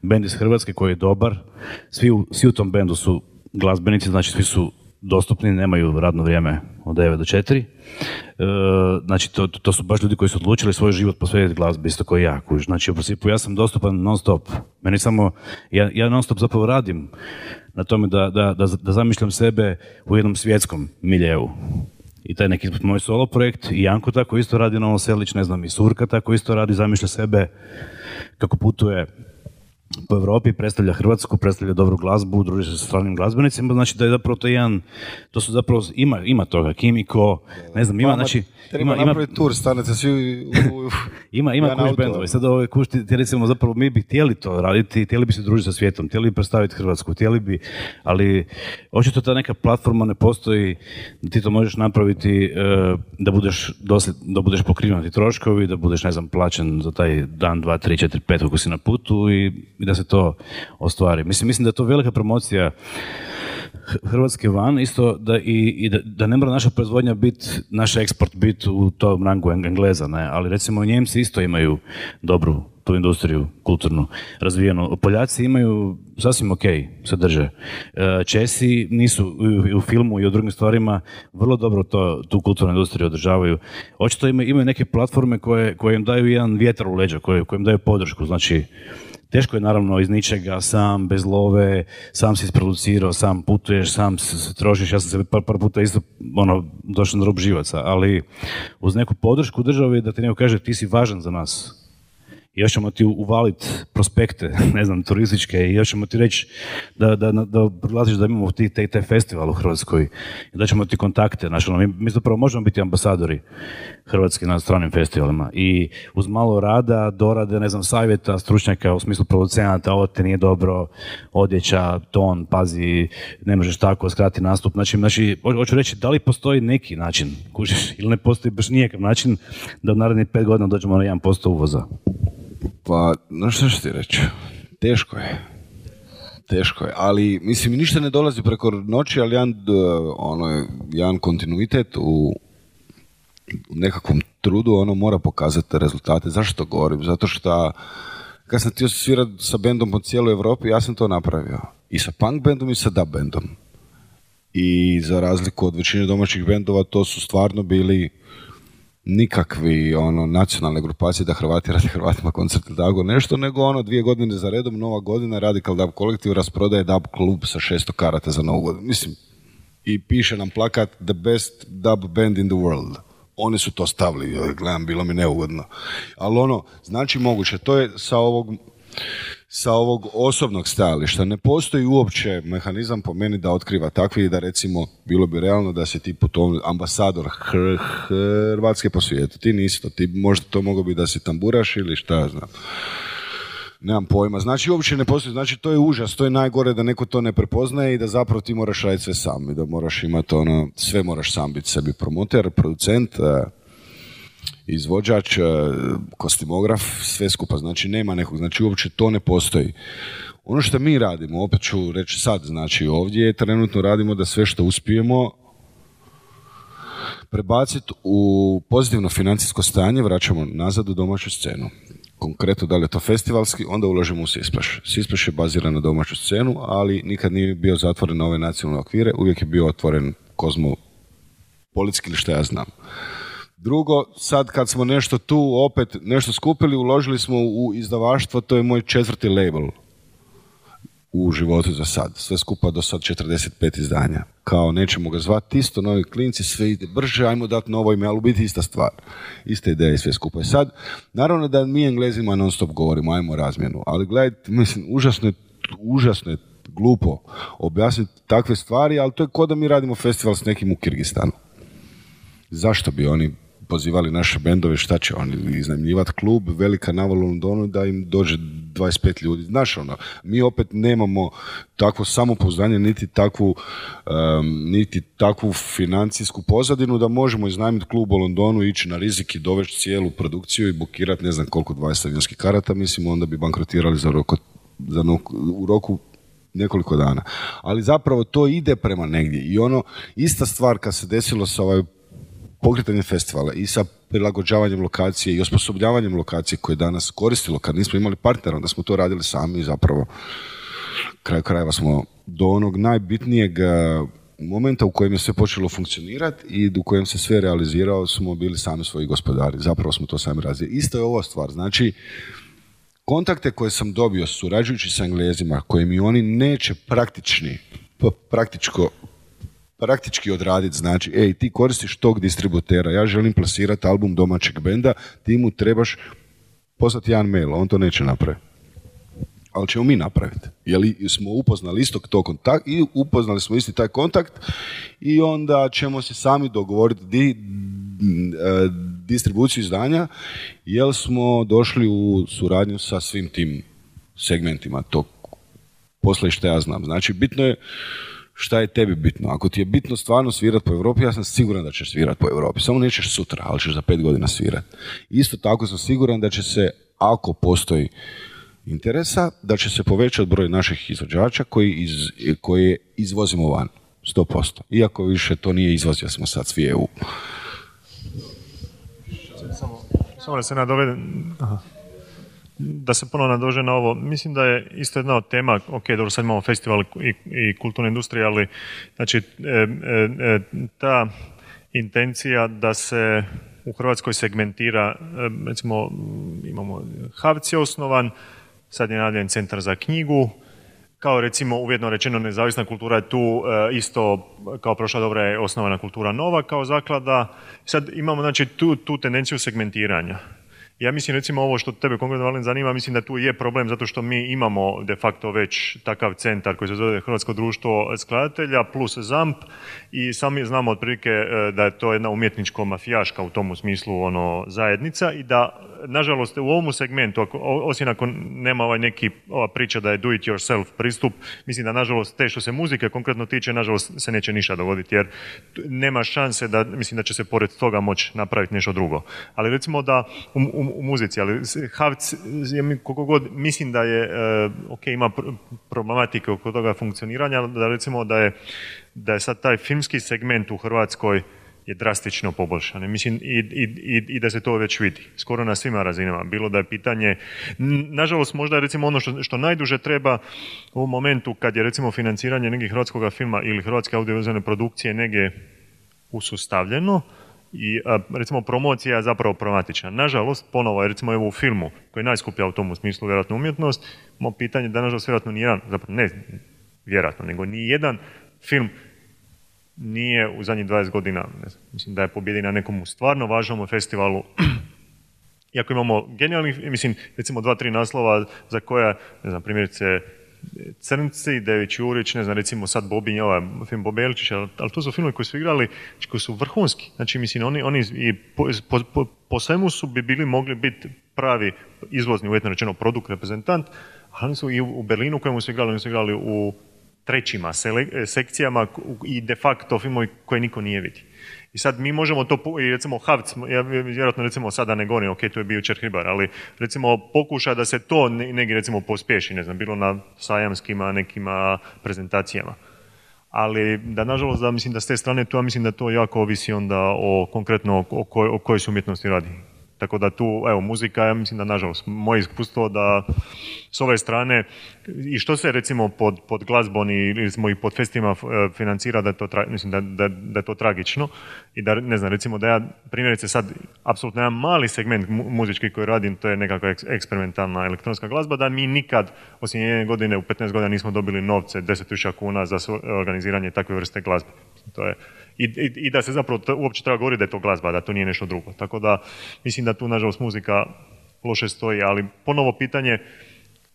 bend iz Hrvatske koji je dobar, svi u, svi u tom bendu su glazbenici, znači svi su dostupni, nemaju radno vrijeme od 9 do 4. E, znači, to, to su baš ljudi koji su odlučili svoj život posvetiti glazbi, isto kao i ja. kužiš. Znači, u principu ja sam dostupan non stop. Meni samo, ja, ja non stop zapravo radim na tome da, da, da, da zamišljam sebe u jednom svjetskom miljeu. I taj neki moj solo projekt, i Janko tako isto radi Novo Selić, ne znam, i Surka tako isto radi, zamišlja sebe kako putuje po Europi, predstavlja Hrvatsku, predstavlja dobru glazbu, druži se sa stranim glazbenicima, znači da je zapravo to jedan, to su zapravo, ima, ima toga, Kimiko, ne znam, ima, znači, ima, ima, tur, stanete svi u... ima, ima kuš auto. bendova. I sad ove kuš, ti, ti recimo zapravo mi bi htjeli to raditi, htjeli bi se družiti sa svijetom, htjeli bi predstaviti Hrvatsku, htjeli bi, ali očito ta neka platforma ne postoji da ti to možeš napraviti e, da budeš dosled, da budeš pokriven ti troškovi, da budeš, ne znam, plaćen za taj dan, dva, tri, četiri, pet ako si na putu i, i da se to ostvari. Mislim, mislim da je to velika promocija Hrvatske van, isto da, i, i da, da ne mora naša proizvodnja biti, naš eksport biti u tom rangu Eng- Engleza, ne, ali recimo Njemci isto imaju dobru tu industriju kulturnu razvijenu. Poljaci imaju sasvim ok, se drže. E, Česi nisu u filmu i u drugim stvarima vrlo dobro to, tu kulturnu industriju održavaju. Očito imaju, imaju neke platforme koje, koje im daju jedan vjetar u leđa, koje, koje im daju podršku. Znači, Teško je naravno iz ničega, sam, bez love, sam si isproducirao, sam putuješ, sam se trošiš, ja sam se par, par puta isto ono, došao na rub živaca, ali uz neku podršku države da ti neko kaže ti si važan za nas. I još ćemo ti uvaliti prospekte, ne znam, turističke i još ćemo ti reći da, da, da prolaziš da imamo ti, te, te festival u Hrvatskoj i da ćemo ti kontakte. Znači, ono, mi, mi zapravo možemo biti ambasadori Hrvatske na stranim festivalima i uz malo rada, dorade, ne znam, savjeta, stručnjaka u smislu producenata, ovo te nije dobro, odjeća, ton, pazi, ne možeš tako, skrati nastup. Znači, znači ho- hoću reći, da li postoji neki način, kužiš, ili ne postoji baš nijakav način da u narednih pet godina dođemo na 1% uvoza? Pa, no što ti reći? Teško je. Teško je, ali mislim ništa ne dolazi preko noći, ali jedan, ono, jedan kontinuitet u nekakvom trudu ono mora pokazati rezultate. Zašto to govorim? Zato što kad sam htio svirati sa bendom po cijeloj Europi, ja sam to napravio. I sa punk bendom i sa dub bendom. I za razliku od većine domaćih bendova, to su stvarno bili nikakvi ono nacionalne grupacije da Hrvati radi Hrvatima koncert ili tako nešto, nego ono dvije godine za redom, nova godina, Radical Dub kolektiv rasprodaje dub klub sa 600 karata za novu godinu. Mislim, i piše nam plakat The best dub band in the world. Oni su to stavili, gledam, bilo mi neugodno. Ali ono, znači moguće, to je sa ovog sa ovog osobnog stajališta. Ne postoji uopće mehanizam po meni da otkriva takvi da recimo bilo bi realno da si ti putovni ambasador Hrvatske po svijetu. Ti nisi to. Ti možda to mogu biti da si tamburaš ili šta ja znam. Nemam pojma. Znači uopće ne postoji. Znači to je užas. To je najgore da neko to ne prepoznaje i da zapravo ti moraš raditi sve sam. I da moraš imati ono, sve moraš sam biti sebi promoter, producent, izvođač, e, kostimograf, sve skupa. Znači nema nekog, znači uopće to ne postoji. Ono što mi radimo, opet ću reći sad, znači ovdje trenutno radimo da sve što uspijemo prebaciti u pozitivno financijsko stanje, vraćamo nazad u domaću scenu. Konkretno, da li je to festivalski, onda ulažemo u Sisplash. Sisplash je baziran na domaću scenu, ali nikad nije bio zatvoren na ove nacionalne okvire, uvijek je bio otvoren kozmopolitski ili što ja znam. Drugo, sad kad smo nešto tu opet nešto skupili, uložili smo u izdavaštvo, to je moj četvrti label u životu za sad. Sve skupa do sad 45 izdanja. Kao nećemo ga zvati isto, novi klinci, sve ide brže, ajmo dati novo ime, ali u biti ista stvar. Ista ideja i sve skupa. I sad, naravno da mi englezima non stop govorimo, ajmo razmjenu, ali gledajte, mislim, užasno je, užasno je glupo objasniti takve stvari, ali to je kao da mi radimo festival s nekim u Kirgistanu. Zašto bi oni pozivali naše bendove, šta će oni iznajmljivati klub, velika navala u Londonu da im dođe 25 ljudi. Znaš ono, mi opet nemamo takvo samopouzdanje, niti takvu, niti takvu financijsku pozadinu da možemo iznajmiti klub u Londonu, ići na rizik i dovesti cijelu produkciju i bukirati ne znam koliko 20 avionskih karata, mislim onda bi bankrotirali za, roko, za u roku nekoliko dana. Ali zapravo to ide prema negdje i ono, ista stvar kad se desilo sa ovaj pokretanje festivala i sa prilagođavanjem lokacije i osposobljavanjem lokacije koje danas koristilo kad nismo imali partnera, da smo to radili sami i zapravo kraj krajeva smo do onog najbitnijeg momenta u kojem je sve počelo funkcionirati i u kojem se sve realizirao smo bili sami svoji gospodari. Zapravo smo to sami razvili. Isto je ova stvar. Znači, kontakte koje sam dobio surađujući sa Englezima, koje mi oni neće praktični, praktičko praktički odraditi, znači, ej, ti koristiš tog distributera, ja želim plasirati album domaćeg benda, ti mu trebaš poslati jedan mail, on to neće napraviti. Ali ćemo mi napraviti. Jer smo upoznali istog tog kontakt i upoznali smo isti taj kontakt i onda ćemo se sami dogovoriti di, e, distribuciju izdanja jer smo došli u suradnju sa svim tim segmentima tog posla i što ja znam. Znači, bitno je šta je tebi bitno. Ako ti je bitno stvarno svirati po Europi, ja sam siguran da ćeš svirati po Europi. Samo nećeš sutra, ali ćeš za pet godina svirati. Isto tako sam siguran da će se, ako postoji interesa, da će se povećati broj naših izvođača koji, iz, koje izvozimo van. 100%. Iako više to nije izvoz, smo sad svi EU. Samo, da se nadovedem. Aha da se ponovno nadože na ovo, mislim da je isto jedna od tema, ok, dobro, sad imamo festival i, i kulturna industrija, ali znači e, e, e, ta intencija da se u Hrvatskoj segmentira, recimo imamo Havc je osnovan, sad je nadaljen centar za knjigu, kao recimo uvjetno rečeno nezavisna kultura je tu isto kao prošla dobra je osnovana kultura nova kao zaklada. Sad imamo znači tu, tu tendenciju segmentiranja. Ja mislim recimo ovo što tebe konkretno Valen zanima, mislim da tu je problem zato što mi imamo de facto već takav centar koji se zove Hrvatsko društvo skladatelja plus ZAMP i sami znamo otprilike e, da je to jedna umjetničko mafijaška u tomu smislu ono zajednica i da nažalost u ovom segmentu, osim ako nema ovaj neki ova priča da je do it yourself pristup, mislim da nažalost te što se muzike konkretno tiče, nažalost se neće ništa dogoditi jer nema šanse da, mislim da će se pored toga moći napraviti nešto drugo. Ali recimo da u, u muzici, ali Havc, koliko god mislim da je, e, ok, ima pr- problematike oko toga funkcioniranja, ali da recimo da je, da je sad taj filmski segment u Hrvatskoj je drastično poboljšan. Mislim, i, i, i, i da se to već vidi. Skoro na svima razinama. Bilo da je pitanje, nažalost možda recimo ono što, što najduže treba u momentu kad je recimo financiranje nekih hrvatskog filma ili hrvatske audiovizualne produkcije negdje usustavljeno i a, recimo promocija je zapravo problematična. Nažalost, ponovo recimo evo u filmu, koji je najskuplja u tom u smislu vjerojatno umjetnost, imamo pitanje da nažalost vjerojatno nijedan, zapravo ne vjerojatno, nego ni jedan film nije u zadnjih 20 godina, ne znam, mislim da je pobjedi na nekom stvarno važnom festivalu iako imamo genijalnih, mislim, recimo dva, tri naslova za koja, ne znam, primjerice Crnci, Devi Ćurić, ne znam, recimo sad Bobinj, ovaj film Bobelčić, ali, ali to su filmovi koji su igrali, koji su vrhunski. Znači, mislim, oni, oni i po, po, po, svemu su bi bili mogli biti pravi izvozni, uvjetno rečeno, produkt, reprezentant, ali oni su i u, Berlinu kojemu su igrali, oni su igrali u trećima sekcijama i de facto filmovi koje niko nije vidi. I sad mi možemo to, i recimo Havc, ja vjerojatno recimo sada ne govorim, ok, to je bio jučer Hribar, ali recimo pokuša da se to ne- negdje recimo pospješi, ne znam, bilo na sajamskima, nekima prezentacijama. Ali da nažalost da mislim da s te strane tu ja mislim da to jako ovisi onda o konkretno o, koj, o kojoj se umjetnosti radi. Tako da tu, evo, muzika, ja mislim da nažalost, moje iskustvo da s ove strane, i što se recimo pod, pod glazbom ili recimo i pod festima eh, financira, da je to, tra- mislim da, da, da je to tragično i da, ne znam, recimo da ja primjerice sad, apsolutno jedan mali segment mu- muzički koji radim, to je nekakva eks- eksperimentalna elektronska glazba, da mi nikad, osim jedne godine, u 15 godina nismo dobili novce, 10.000 kuna za organiziranje takve vrste glazbe. To je, i, i, i da se zapravo to, uopće treba govoriti da je to glazba, da to nije nešto drugo. Tako da mislim da tu nažalost muzika loše stoji, ali ponovo pitanje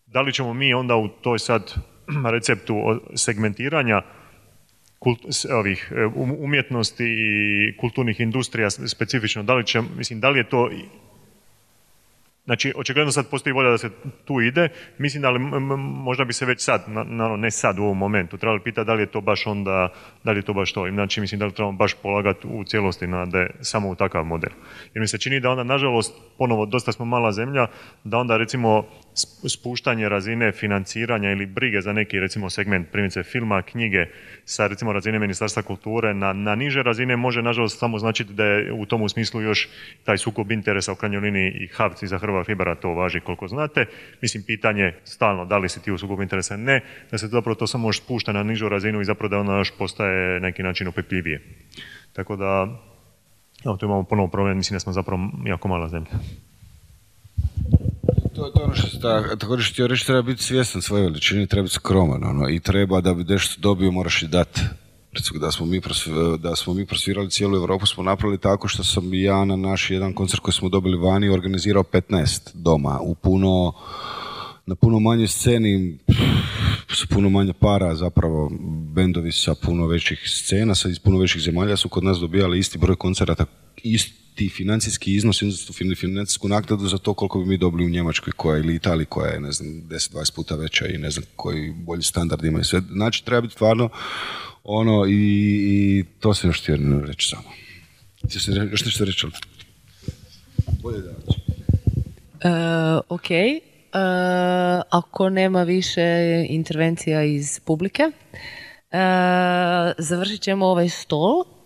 da li ćemo mi onda u toj sad receptu segmentiranja kult, ovih e, um- umjetnosti i kulturnih industrija specifično, da li će, mislim, da li je to Znači, očigledno sad postoji volja da se tu ide, mislim da li možda bi se već sad, na- naravno ne sad u ovom momentu, trebali pitati da li je to baš onda, da li je to baš to. Znači, mislim da li trebamo baš polagati u cijelosti na da je samo u takav model. Jer mi se čini da onda, nažalost, ponovo, dosta smo mala zemlja, da onda recimo spuštanje razine financiranja ili brige za neki recimo segment, primjerice filma, knjige, sa recimo razine Ministarstva kulture na, na niže razine može nažalost samo značiti da je u tom smislu još taj sukob interesa u krajnjoj liniji i Havci za Hrva Fibara to važi koliko znate. Mislim, pitanje stalno da li si ti u sukobu interesa ne, da se zapravo to samo još spušta na nižu razinu i zapravo da ona još postaje neki način opipljivije. Tako da, evo tu imamo ponovo problem, mislim da smo zapravo jako mala zemlja. To, to ono što ta, također htio reći, treba biti svjestan svoje veličine, treba biti skroman, ono, i treba da bi nešto dobio, moraš i dati. Recimo, da smo, mi da smo mi prosvirali cijelu Europu smo napravili tako što sam ja na naš jedan koncert koji smo dobili vani organizirao 15 doma u puno na puno manje sceni s puno manje para zapravo bendovi sa puno većih scena sa iz puno većih zemalja su kod nas dobijali isti broj koncerata isti financijski iznos financijsku naknadu za to koliko bi mi dobili u Njemačkoj koja ili Italiji koja je ne znam 10-20 puta veća i ne znam koji bolji standard ima i sve. Znači treba biti stvarno ono i, i to se još htio reći samo. Još nešto reći bolje da E, ok. E, ako nema više intervencija iz publike, e, završit ćemo ovaj stol